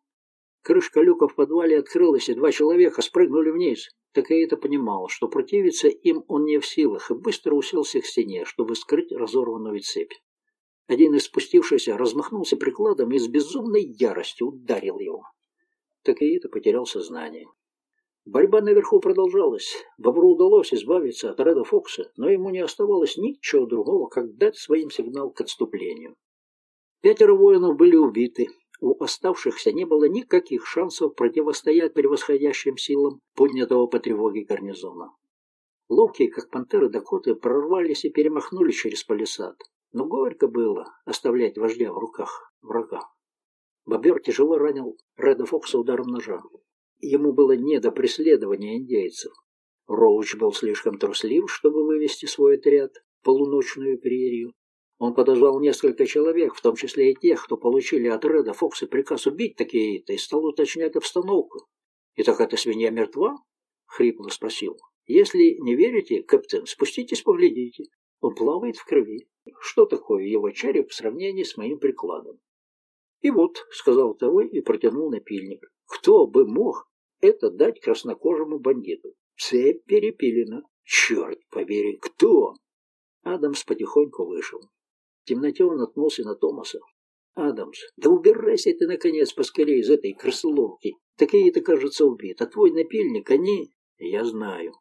Крышка люка в подвале открылась, и два человека спрыгнули вниз. Такеита понимал, что противиться им он не в силах, и быстро уселся к стене, чтобы скрыть разорванную цепь. Один из спустившихся размахнулся прикладом и с безумной яростью ударил его. Так и это потерял сознание. Борьба наверху продолжалась. Бобру удалось избавиться от Реда Фокса, но ему не оставалось ничего другого, как дать своим сигнал к отступлению. Пятеро воинов были убиты. У оставшихся не было никаких шансов противостоять превосходящим силам поднятого по тревоге гарнизона. Ловкие, как пантеры Дакоты, прорвались и перемахнули через палисад. Но горько было оставлять вождя в руках врага. Бобер тяжело ранил Реда Фокса ударом ножа. Ему было не до преследования индейцев. Роуч был слишком труслив, чтобы вывести свой отряд в полуночную прерию. Он подозвал несколько человек, в том числе и тех, кто получили от Реда Фокса приказ убить такие-то, и стал уточнять обстановку. «И так эта свинья мертва?» — хрипло спросил. «Если не верите, капитан, спуститесь, поглядите. Плавает в крови. Что такое его череп в сравнении с моим прикладом? И вот, сказал второй и протянул напильник. Кто бы мог это дать краснокожему бандиту? Цепь перепилена. Черт побери, кто? Адамс потихоньку вышел. В темноте он наткнулся на Томаса. «Адамс, да убирайся ты, наконец, поскорее из этой крысоловки. Такие-то, кажется, убит, а твой напильник, они...» «Я знаю.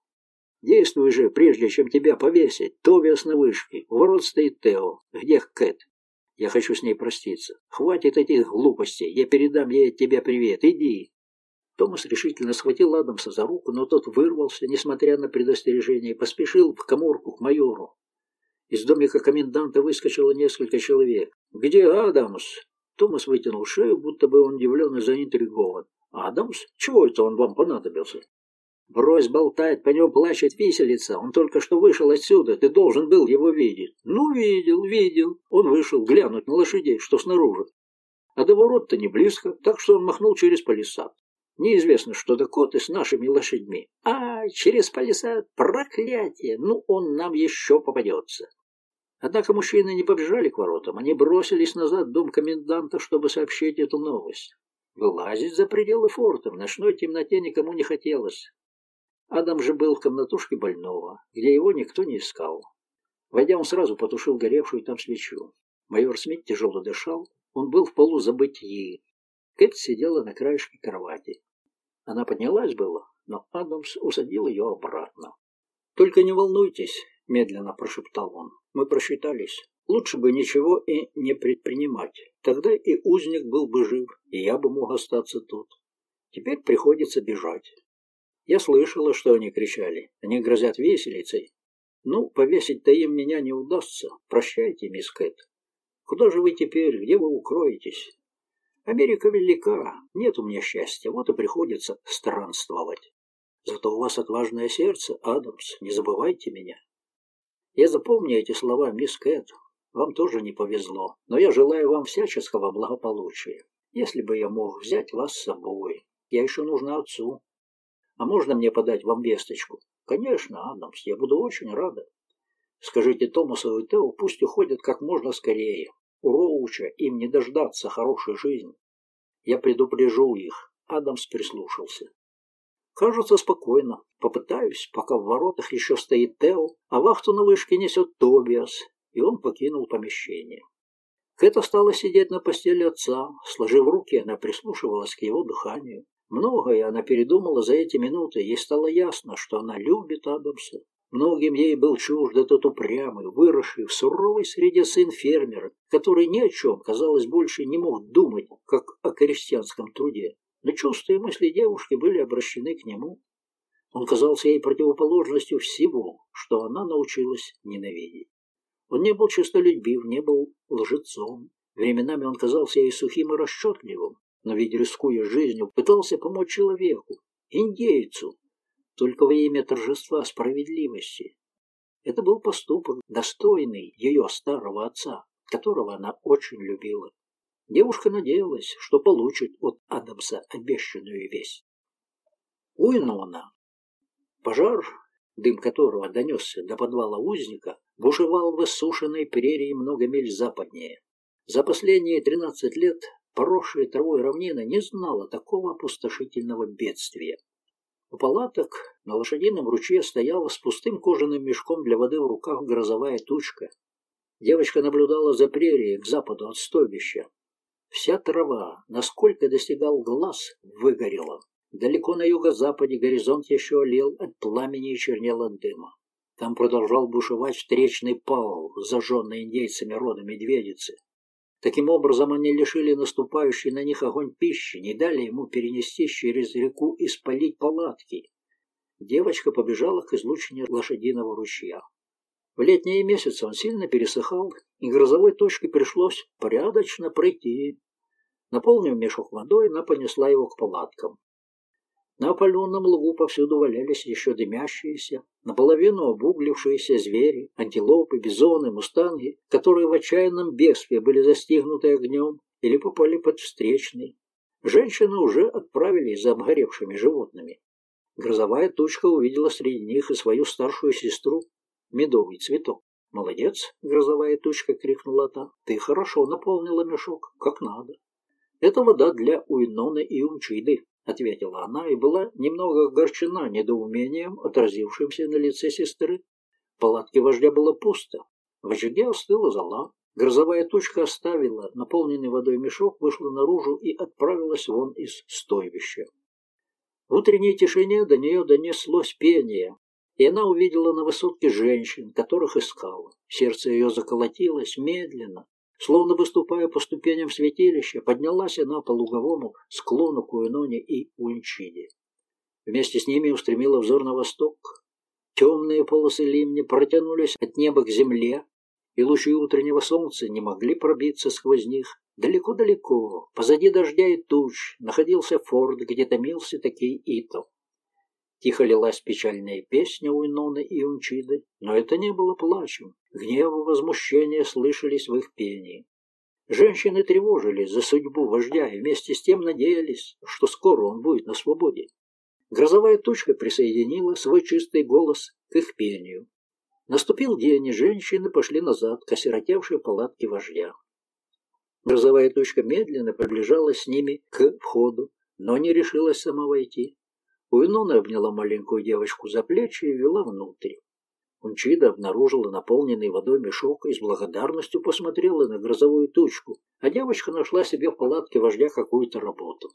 Действуй же, прежде чем тебя повесить. Тобиас на вышке. У ворот стоит Тео. Где Кэт? Я хочу с ней проститься. Хватит этих глупостей. Я передам ей от тебя привет. Иди. Томас решительно схватил Адамса за руку, но тот вырвался, несмотря на предостережение, и поспешил в коморку к майору. Из домика коменданта выскочило несколько человек. «Где Адамс?» Томас вытянул шею, будто бы он удивлен и заинтригован. «Адамс? Чего это он вам понадобился?» «Брось болтать, по нему плачет виселица. Он только что вышел отсюда, ты должен был его видеть». «Ну, видел, видел». Он вышел глянуть на лошадей, что снаружи. А до ворот-то не близко, так что он махнул через палисад. Неизвестно, что Дакоты с нашими лошадьми. А, через палисад, проклятие, ну он нам еще попадется. Однако мужчины не побежали к воротам, они бросились назад в дом коменданта, чтобы сообщить эту новость. Вылазить за пределы форта в ночной темноте никому не хотелось. Адам же был в комнатушке больного, где его никто не искал. Войдя, он сразу потушил горевшую там свечу. Майор Смит тяжело дышал, он был в полузабытии. Кэт сидела на краешке кровати. Она поднялась было, но Адамс усадил ее обратно. «Только не волнуйтесь», — медленно прошептал он. «Мы просчитались. Лучше бы ничего и не предпринимать. Тогда и узник был бы жив, и я бы мог остаться тут. Теперь приходится бежать. Я слышала, что они кричали. Они грозят веселицей. Ну, повесить-то им меня не удастся. Прощайте, мисс Кэт. Куда же вы теперь? Где вы укроетесь? Америка велика, нет у меня счастья, вот и приходится странствовать. Зато у вас отважное сердце, Адамс, не забывайте меня. Я запомню эти слова, мисс Кэт. Вам тоже не повезло, но я желаю вам всяческого благополучия. Если бы я мог взять вас с собой, я еще нужна отцу. А можно мне подать вам весточку? Конечно, Адамс, я буду очень рада. Скажите Томасу и Тео, пусть уходят как можно скорее. У Роуча им не дождаться хорошей жизни. Я предупрежу их. Адамс прислушался. Кажется, спокойно. Попытаюсь, пока в воротах еще стоит Тео, а вахту на вышке несет Тобиас. И он покинул помещение. Кэт осталась сидеть на постели отца. Сложив руки, она прислушивалась к его дыханию. Многое она передумала за эти минуты. Ей стало ясно, что она любит Адамса. Многим ей был чужд этот упрямый, выросший в суровой среде сын фермера, который ни о чем, казалось, больше не мог думать, как о крестьянском труде. Но чувства и мысли девушки были обращены к нему. Он казался ей противоположностью всего, что она научилась ненавидеть. Он не был честолюбив, не был лжецом. Временами он казался ей сухим и расчетливым, но ведь, рискуя жизнью, пытался помочь человеку, индейцу, только во имя торжества справедливости. Это был поступок, достойный ее старого отца, которого она очень любила. Девушка надеялась, что получит от Адамса обещанную весть. Уинона. Пожар, дым которого донесся до подвала узника, бушевал в иссушенной прерии много миль западнее. За последние тринадцать лет поросшая травой равнина не знала такого опустошительного бедствия. У палаток на лошадином ручье стояла с пустым кожаным мешком для воды в руках грозовая тучка. Девочка наблюдала за прерией к западу от стойбища. Вся трава, насколько достигал глаз, выгорела. Далеко на юго-западе горизонт еще олел от пламени и чернел от дыма. Там продолжал бушевать встречный пал, зажженный индейцами рода медведицы. Таким образом, они лишили наступающий на них огонь пищи, не дали ему перенести через реку и спалить палатки. Девочка побежала к излучине лошадиного ручья. В летние месяцы он сильно пересыхал, и грозовой точке пришлось порядочно пройти. Наполнив мешок водой, она понесла его к палаткам. На опаленном лугу повсюду валялись еще дымящиеся, наполовину обуглившиеся звери, антилопы, бизоны, мустанги, которые в отчаянном бегстве были застигнуты огнем или попали под встречный. Женщины уже отправились за обгоревшими животными. Грозовая тучка увидела среди них и свою старшую сестру, медовый цветок. «Молодец!» — грозовая тучка крикнула та. «Ты хорошо наполнила мешок, как надо. Это вода для Уйноны и Умчиды ответила она и была немного огорчена недоумением, отразившимся на лице сестры. В палатке вождя было пусто. В очаге остыла зола. Грозовая тучка оставила наполненный водой мешок, вышла наружу и отправилась вон из стойбища. В утренней тишине до нее донеслось пение, и она увидела на высотке женщин, которых искала. Сердце ее заколотилось медленно, Словно выступая по ступеням святилища, поднялась она по луговому склону к Уиноне и Уинчиде. Вместе с ними устремила взор на восток. Темные полосы ливня протянулись от неба к земле, и лучи утреннего солнца не могли пробиться сквозь них. Далеко-далеко, позади дождя и туч, находился форт, где томился такой Ито. Тихо лилась печальная песня у Иноны и Унчиды, но это не было плачем. Гнев и возмущение слышались в их пении. Женщины тревожились за судьбу вождя и вместе с тем надеялись, что скоро он будет на свободе. Грозовая тучка присоединила свой чистый голос к их пению. Наступил день, и женщины пошли назад к осиротевшей палатке вождя. Грозовая тучка медленно приближалась с ними к входу, но не решилась сама войти. Уинона обняла маленькую девочку за плечи и вела внутрь. Унчида обнаружила наполненный водой мешок и с благодарностью посмотрела на грозовую тучку, а девочка нашла себе в палатке вождя какую-то работу.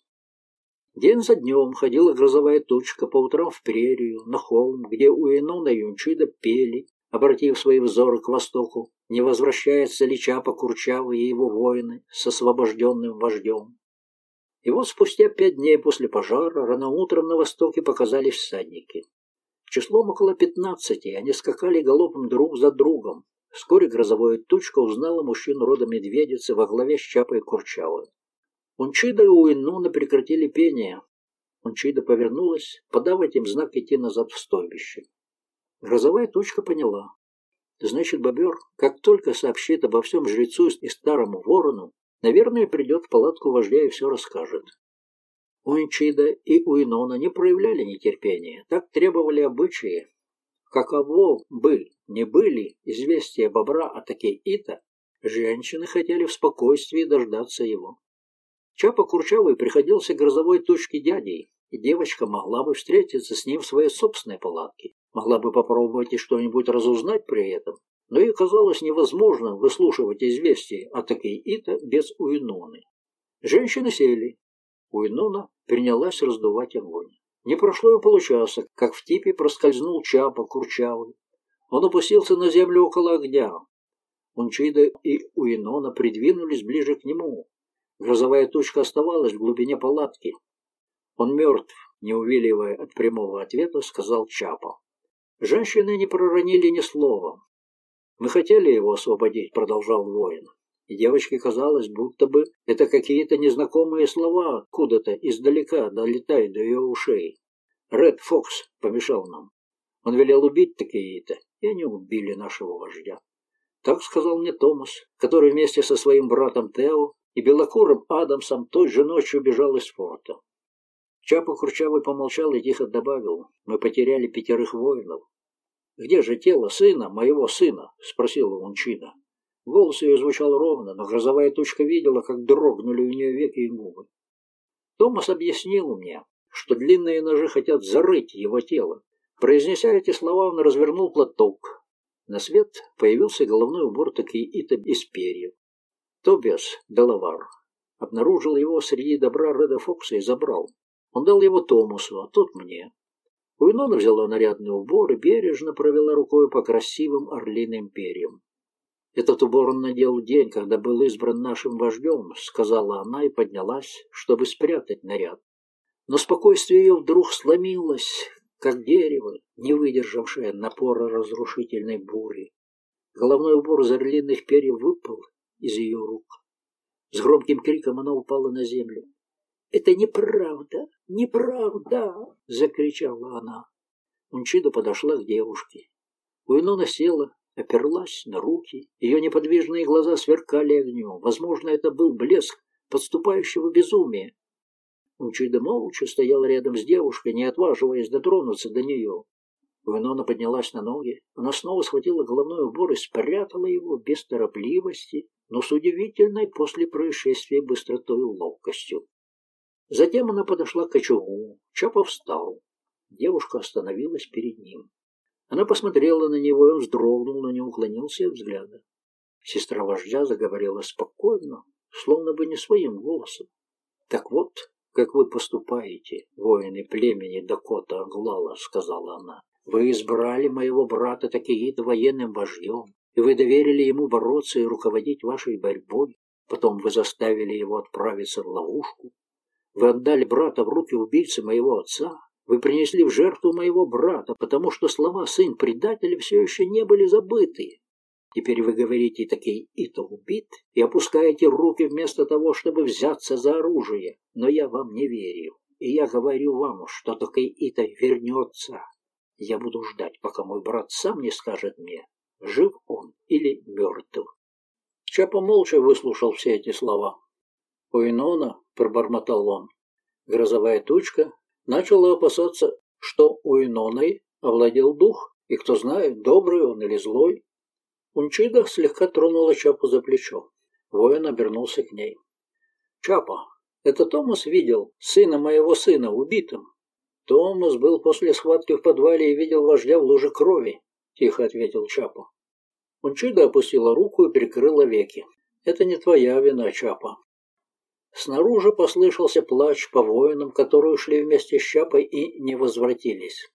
День за днем ходила грозовая тучка по утрам в прерию, на холм, где Уинона и Унчида пели, обратив свои взоры к востоку, не возвращается ли Чапа Курчавый и его воины с освобожденным вождем. И вот спустя пять дней после пожара рано утром на востоке показались всадники. Числом около пятнадцати они скакали галопом друг за другом. Вскоре грозовая тучка узнала мужчин рода медведицы во главе с Чапой Курчавой. Унчида и Уиннуна прекратили пение. Унчида повернулась, подав им знак идти назад в стойбище. Грозовая тучка поняла. Значит, бобер, как только сообщит обо всем жрецу и старому ворону, наверное, придет в палатку вождя и все расскажет. Уинчида и Уинона не проявляли нетерпения, так требовали обычаи. Каково бы не были известия бобра о таке Ита, женщины хотели в спокойствии дождаться его. Чапа Курчавый приходился грозовой тучке дядей, и девочка могла бы встретиться с ним в своей собственной палатке, могла бы попробовать и что-нибудь разузнать при этом, но ей казалось невозможным выслушивать известия о такой Ита без Уиноны. Женщины сели. Уинона принялась раздувать огонь. Не прошло и получаса, как в типе проскользнул Чапа Курчавый. Он опустился на землю около огня. Унчида и Уинона придвинулись ближе к нему. Грозовая тучка оставалась в глубине палатки. «Он мертв», — не увиливая от прямого ответа, сказал Чапа. Женщины не проронили ни слова. «Мы хотели его освободить», — продолжал воин. И девочке казалось, будто бы это какие-то незнакомые слова откуда-то издалека долетают до ее ушей. «Ред Фокс помешал нам. Он велел убить такие-то, и они убили нашего вождя». Так сказал мне Томас, который вместе со своим братом Тео и белокурым Адамсом той же ночью бежал из форта. Чапа Курчавый помолчал и тихо добавил, мы потеряли пятерых воинов. «Где же тело сына, моего сына?» — спросила Унчина. Голос ее звучал ровно, но грозовая тучка видела, как дрогнули у нее веки и губы. Томас объяснил мне, что длинные ножи хотят зарыть его тело. Произнеся эти слова, он развернул платок. На свет появился головной убор Такиита из перьев. Тобиас Делавар обнаружил его среди добра Реда Фокса и забрал. Он дал его Томасу, а тот мне. Уинона взяла нарядный убор и бережно провела рукой по красивым орлиным перьям. «Этот убор он надел день, когда был избран нашим вождем», — сказала она и поднялась, чтобы спрятать наряд. Но спокойствие ее вдруг сломилось, как дерево, не выдержавшее напора разрушительной бури. Головной убор из орлиных перьев выпал из ее рук. С громким криком она упала на землю. «Это неправда! Неправда!» — закричала она. Унчида подошла к девушке. Уинона села, оперлась на руки. Ее неподвижные глаза сверкали огнем. Возможно, это был блеск подступающего безумия. Унчида молча стоял рядом с девушкой, не отваживаясь дотронуться до нее. Уинона поднялась на ноги. Она снова схватила головной убор и спрятала его без торопливости, но с удивительной после происшествия быстротой и ловкостью. Затем она подошла к очагу. Чапа встал. Девушка остановилась перед ним. Она посмотрела на него, и он вздрогнул, но не уклонился от взгляда. Сестра вождя заговорила спокойно, словно бы не своим голосом. «Так вот, как вы поступаете, воины племени Дакота Аглала», — сказала она. «Вы избрали моего брата Такиита военным вождем, и вы доверили ему бороться и руководить вашей борьбой, потом вы заставили его отправиться в ловушку, вы отдали брата в руки убийцы моего отца, вы принесли в жертву моего брата, потому что слова «сын предателя» все еще не были забыты. Теперь вы говорите такие «Ито убит» и опускаете руки вместо того, чтобы взяться за оружие. Но я вам не верю. И я говорю вам, что такой Ито вернется. Я буду ждать, пока мой брат сам не скажет мне, жив он или мертв. Чапа молча выслушал все эти слова. «У Инона», — пробормотал он, — грозовая тучка начала опасаться, что у Иноной овладел дух, и кто знает, добрый он или злой. Унчида слегка тронула Чапу за плечо. Воин обернулся к ней. «Чапа, это Томас видел сына моего сына убитым?» «Томас был после схватки в подвале и видел вождя в луже крови», — тихо ответил Чапа. Унчида опустила руку и прикрыла веки. «Это не твоя вина, Чапа. Снаружи послышался плач по воинам, которые ушли вместе с Чапой и не возвратились.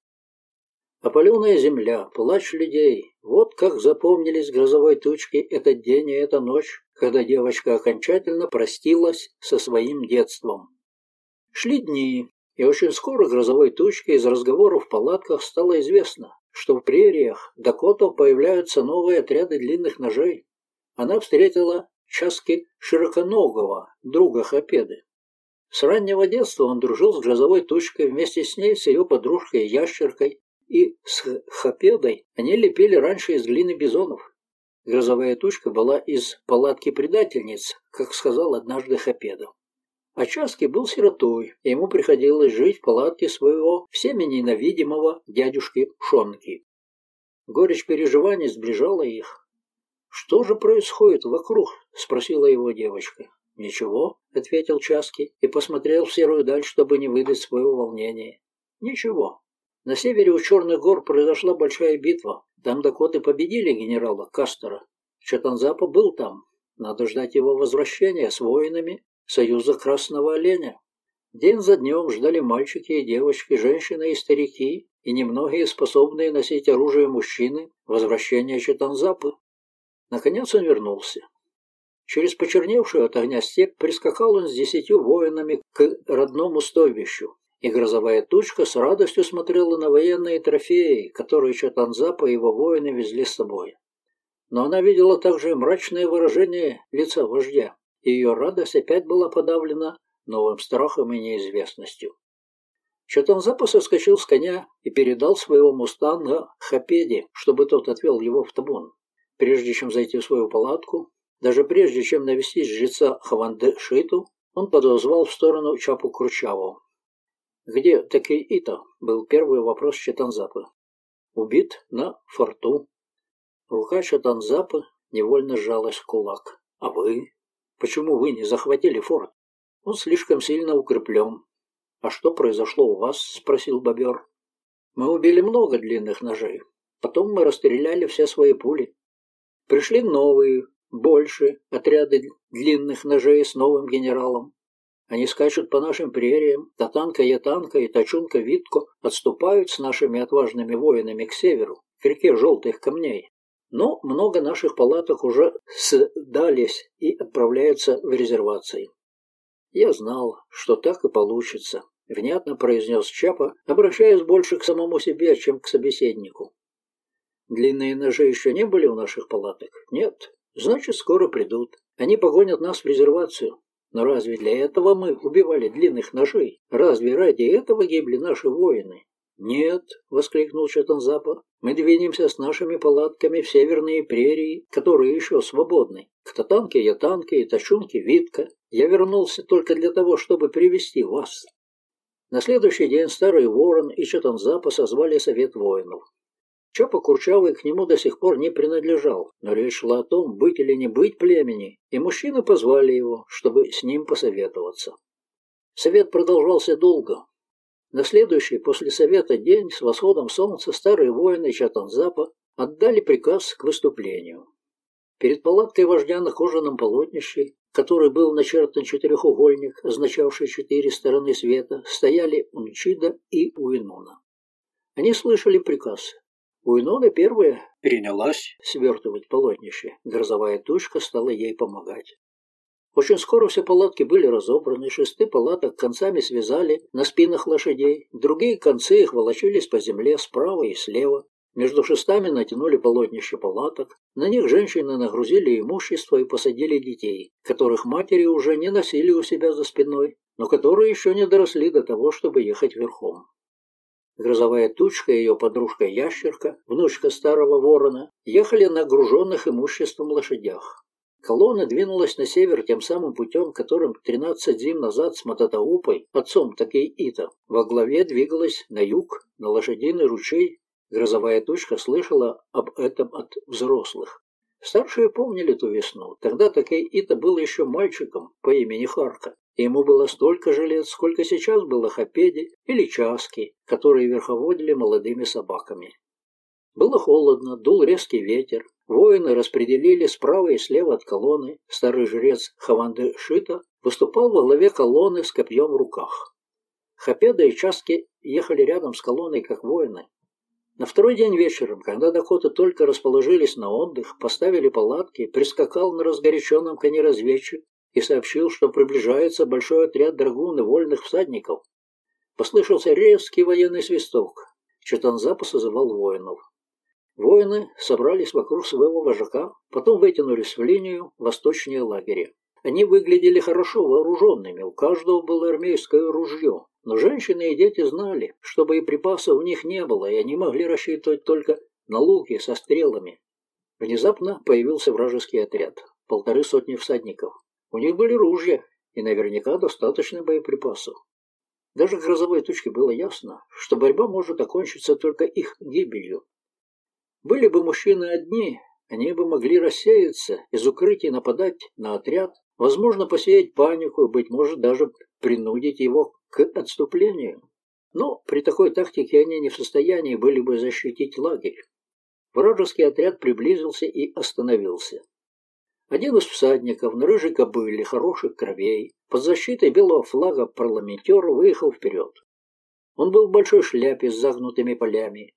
Опаленная земля, плач людей. Вот как запомнились грозовой тучки этот день и эта ночь, когда девочка окончательно простилась со своим детством. Шли дни, и очень скоро грозовой тучке из разговоров в палатках стало известно, что в прериях Дакотов появляются новые отряды длинных ножей. Она встретила Часки Широконогого, друга Хапеды. С раннего детства он дружил с грозовой тучкой, вместе с ней, с ее подружкой Ящеркой и с Хапедой они лепили раньше из глины бизонов. Грозовая тучка была из палатки предательниц, как сказал однажды Хапеда. А Часки был сиротой, и ему приходилось жить в палатке своего всеми ненавидимого дядюшки Шонки. Горечь переживаний сближала их, «Что же происходит вокруг?» — спросила его девочка. «Ничего», — ответил Часки и посмотрел в серую даль, чтобы не выдать своего волнения. «Ничего. На севере у Черных гор произошла большая битва. Там Дакоты победили генерала Кастера. Чатанзапа был там. Надо ждать его возвращения с воинами Союза Красного Оленя. День за днем ждали мальчики и девочки, женщины и старики, и немногие способные носить оружие мужчины возвращения Чатанзапы. Наконец он вернулся. Через почерневшую от огня степь прискакал он с десятью воинами к родному стойбищу, и грозовая тучка с радостью смотрела на военные трофеи, которые Чатанзапа и его воины везли с собой. Но она видела также мрачное выражение лица вождя, и ее радость опять была подавлена новым страхом и неизвестностью. Чатанзапа соскочил с коня и передал своего мустанга Хапеде, чтобы тот отвел его в табун. Прежде чем зайти в свою палатку, даже прежде чем навестить жреца Хаванде Шиту, он подозвал в сторону Чапу Кручаву. «Где Такей Ита?» – был первый вопрос Чатанзапы. «Убит на форту». Рука Чатанзапы невольно сжалась в кулак. «А вы? Почему вы не захватили форт? Он слишком сильно укреплен». «А что произошло у вас?» – спросил бобер. «Мы убили много длинных ножей. Потом мы расстреляли все свои пули. Пришли новые, больше, отряды длинных ножей с новым генералом. Они скачут по нашим прериям, Татанка Ятанка и Тачунка Витко отступают с нашими отважными воинами к северу, к реке Желтых Камней. Но много наших палаток уже сдались и отправляются в резервации. Я знал, что так и получится, внятно произнес Чапа, обращаясь больше к самому себе, чем к собеседнику. Длинные ножи еще не были у наших палаток? Нет. Значит, скоро придут. Они погонят нас в резервацию. Но разве для этого мы убивали длинных ножей? Разве ради этого гибли наши воины? «Нет», — воскликнул Чатанзапа, — «мы двинемся с нашими палатками в северные прерии, которые еще свободны. К Татанке, Ятанке и Тачунке Витка. Я вернулся только для того, чтобы привести вас». На следующий день Старый Ворон и Чатанзапа созвали совет воинов. Чапа Курчавый к нему до сих пор не принадлежал, но речь шла о том, быть или не быть племени, и мужчины позвали его, чтобы с ним посоветоваться. Совет продолжался долго. На следующий после совета день с восходом солнца старые воины Чатанзапа отдали приказ к выступлению. Перед палаткой вождя на кожаном полотнище, который был начертан четырехугольник, означавший четыре стороны света, стояли Унчида и Уинуна. Они слышали приказ У Иноны первая принялась свертывать полотнище. Грозовая тучка стала ей помогать. Очень скоро все палатки были разобраны, шесты палаток концами связали на спинах лошадей, другие концы их волочились по земле справа и слева. Между шестами натянули полотнище палаток, на них женщины нагрузили имущество и посадили детей, которых матери уже не носили у себя за спиной, но которые еще не доросли до того, чтобы ехать верхом. Грозовая тучка и ее подружка-ящерка, внучка старого ворона, ехали на груженных имуществом лошадях. Колонна двинулась на север тем самым путем, которым 13 зим назад с Мататаупой, отцом Такей-Ита, во главе двигалась на юг, на лошадиный ручей. Грозовая тучка слышала об этом от взрослых. Старшие помнили ту весну. Тогда Такей-Ита был еще мальчиком по имени Харка. Ему было столько же лет, сколько сейчас было Хапеди или Часки, которые верховодили молодыми собаками. Было холодно, дул резкий ветер, Воины распределили справа и слева от колонны. Старый жрец Хаванды Шита выступал во главе колонны с копьем в руках. Хапеда и Часки ехали рядом с колонной, как воины. На второй день вечером, когда Дакоты только расположились на отдых, поставили палатки, прискакал на разгоряченном коне разведчик и сообщил, что приближается большой отряд драгун и вольных всадников. Послышался резкий военный свисток. Читанзапа созывал воинов. Воины собрались вокруг своего вожака, потом вытянулись в линию восточнее лагеря. Они выглядели хорошо вооруженными, у каждого было армейское ружье. Но женщины и дети знали, что боеприпасов у них не было, и они могли рассчитывать только на луки со стрелами. Внезапно появился вражеский отряд, полторы сотни всадников. У них были ружья и наверняка достаточно боеприпасов. Даже грозовой тучке было ясно, что борьба может окончиться только их гибелью. Были бы мужчины одни, они бы могли рассеяться, из укрытий нападать на отряд, возможно, посеять панику быть может, даже принудить его к отступлению. Но при такой тактике они не в состоянии были бы защитить лагерь. Вражеский отряд приблизился и остановился. Один из всадников на рыжей кобыле хороших кровей под защитой белого флага парламентера выехал вперед. Он был в большой шляпе с загнутыми полями,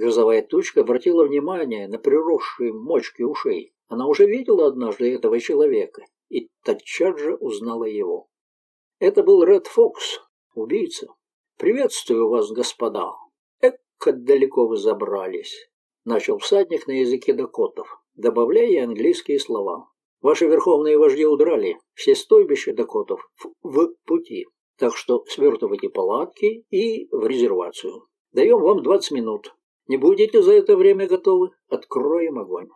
Грозовая тучка обратила внимание на приросшие мочки ушей. Она уже видела однажды этого человека и тотчас же узнала его. Это был Ред Фокс, убийца. «Приветствую вас, господа. Эк, как далеко вы забрались!» Начал всадник на языке дакотов, добавляя английские слова. «Ваши верховные вожди удрали, все стойбища дакотов в, в пути, так что свертывайте палатки и в резервацию. Даем вам 20 минут. Не будете за это время готовы? Откроем огонь.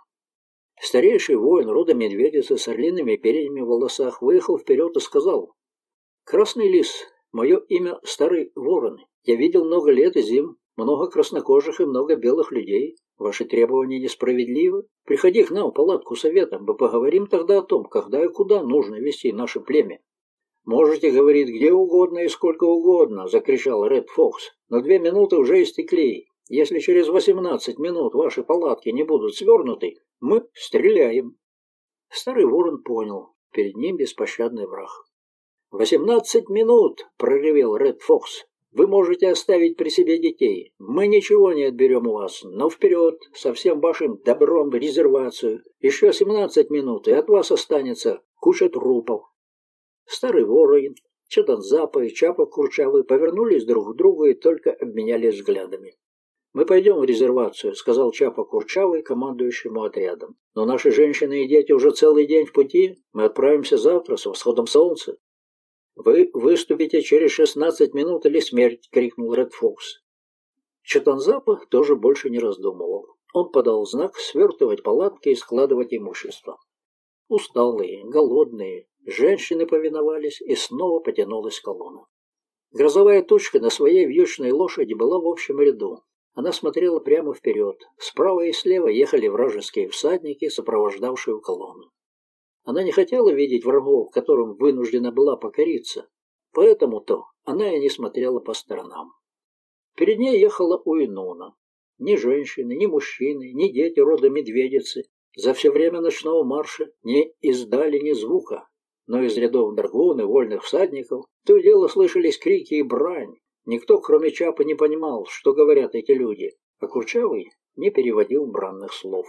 Старейший воин рода медведицы с орлиными перьями в волосах выехал вперед и сказал. «Красный лис, мое имя Старый Ворон. Я видел много лет и зим, много краснокожих и много белых людей. Ваши требования несправедливы. Приходи к нам в палатку совета, мы поговорим тогда о том, когда и куда нужно вести наше племя. «Можете говорить где угодно и сколько угодно», — закричал Ред Фокс. «Но две минуты уже истекли. Если через восемнадцать минут ваши палатки не будут свернуты, мы стреляем. Старый ворон понял, перед ним беспощадный враг. «Восемнадцать минут!» — проревел Ред Фокс. «Вы можете оставить при себе детей. Мы ничего не отберем у вас, но вперед, со всем вашим добром в резервацию. Еще семнадцать минут, и от вас останется куча трупов». Старый ворон, Чаданзапа и Чапа Курчавый повернулись друг к другу и только обменялись взглядами. «Мы пойдем в резервацию», — сказал Чапа Курчавый, командующему отрядом. «Но наши женщины и дети уже целый день в пути. Мы отправимся завтра с восходом солнца». «Вы выступите через шестнадцать минут или смерть!» — крикнул Ред Фокс. Чатанзапа тоже больше не раздумывал. Он подал знак свертывать палатки и складывать имущество. Усталые, голодные, женщины повиновались, и снова потянулась колонна. Грозовая тучка на своей вьючной лошади была в общем ряду. Она смотрела прямо вперед. Справа и слева ехали вражеские всадники, сопровождавшие колонну. Она не хотела видеть врагов, которым вынуждена была покориться. Поэтому-то она и не смотрела по сторонам. Перед ней ехала Уинона. Ни женщины, ни мужчины, ни дети рода медведицы за все время ночного марша не издали ни звука, но из рядов драгун и вольных всадников то и дело слышались крики и брань, Никто, кроме Чапа, не понимал, что говорят эти люди, а Курчавый не переводил бранных слов.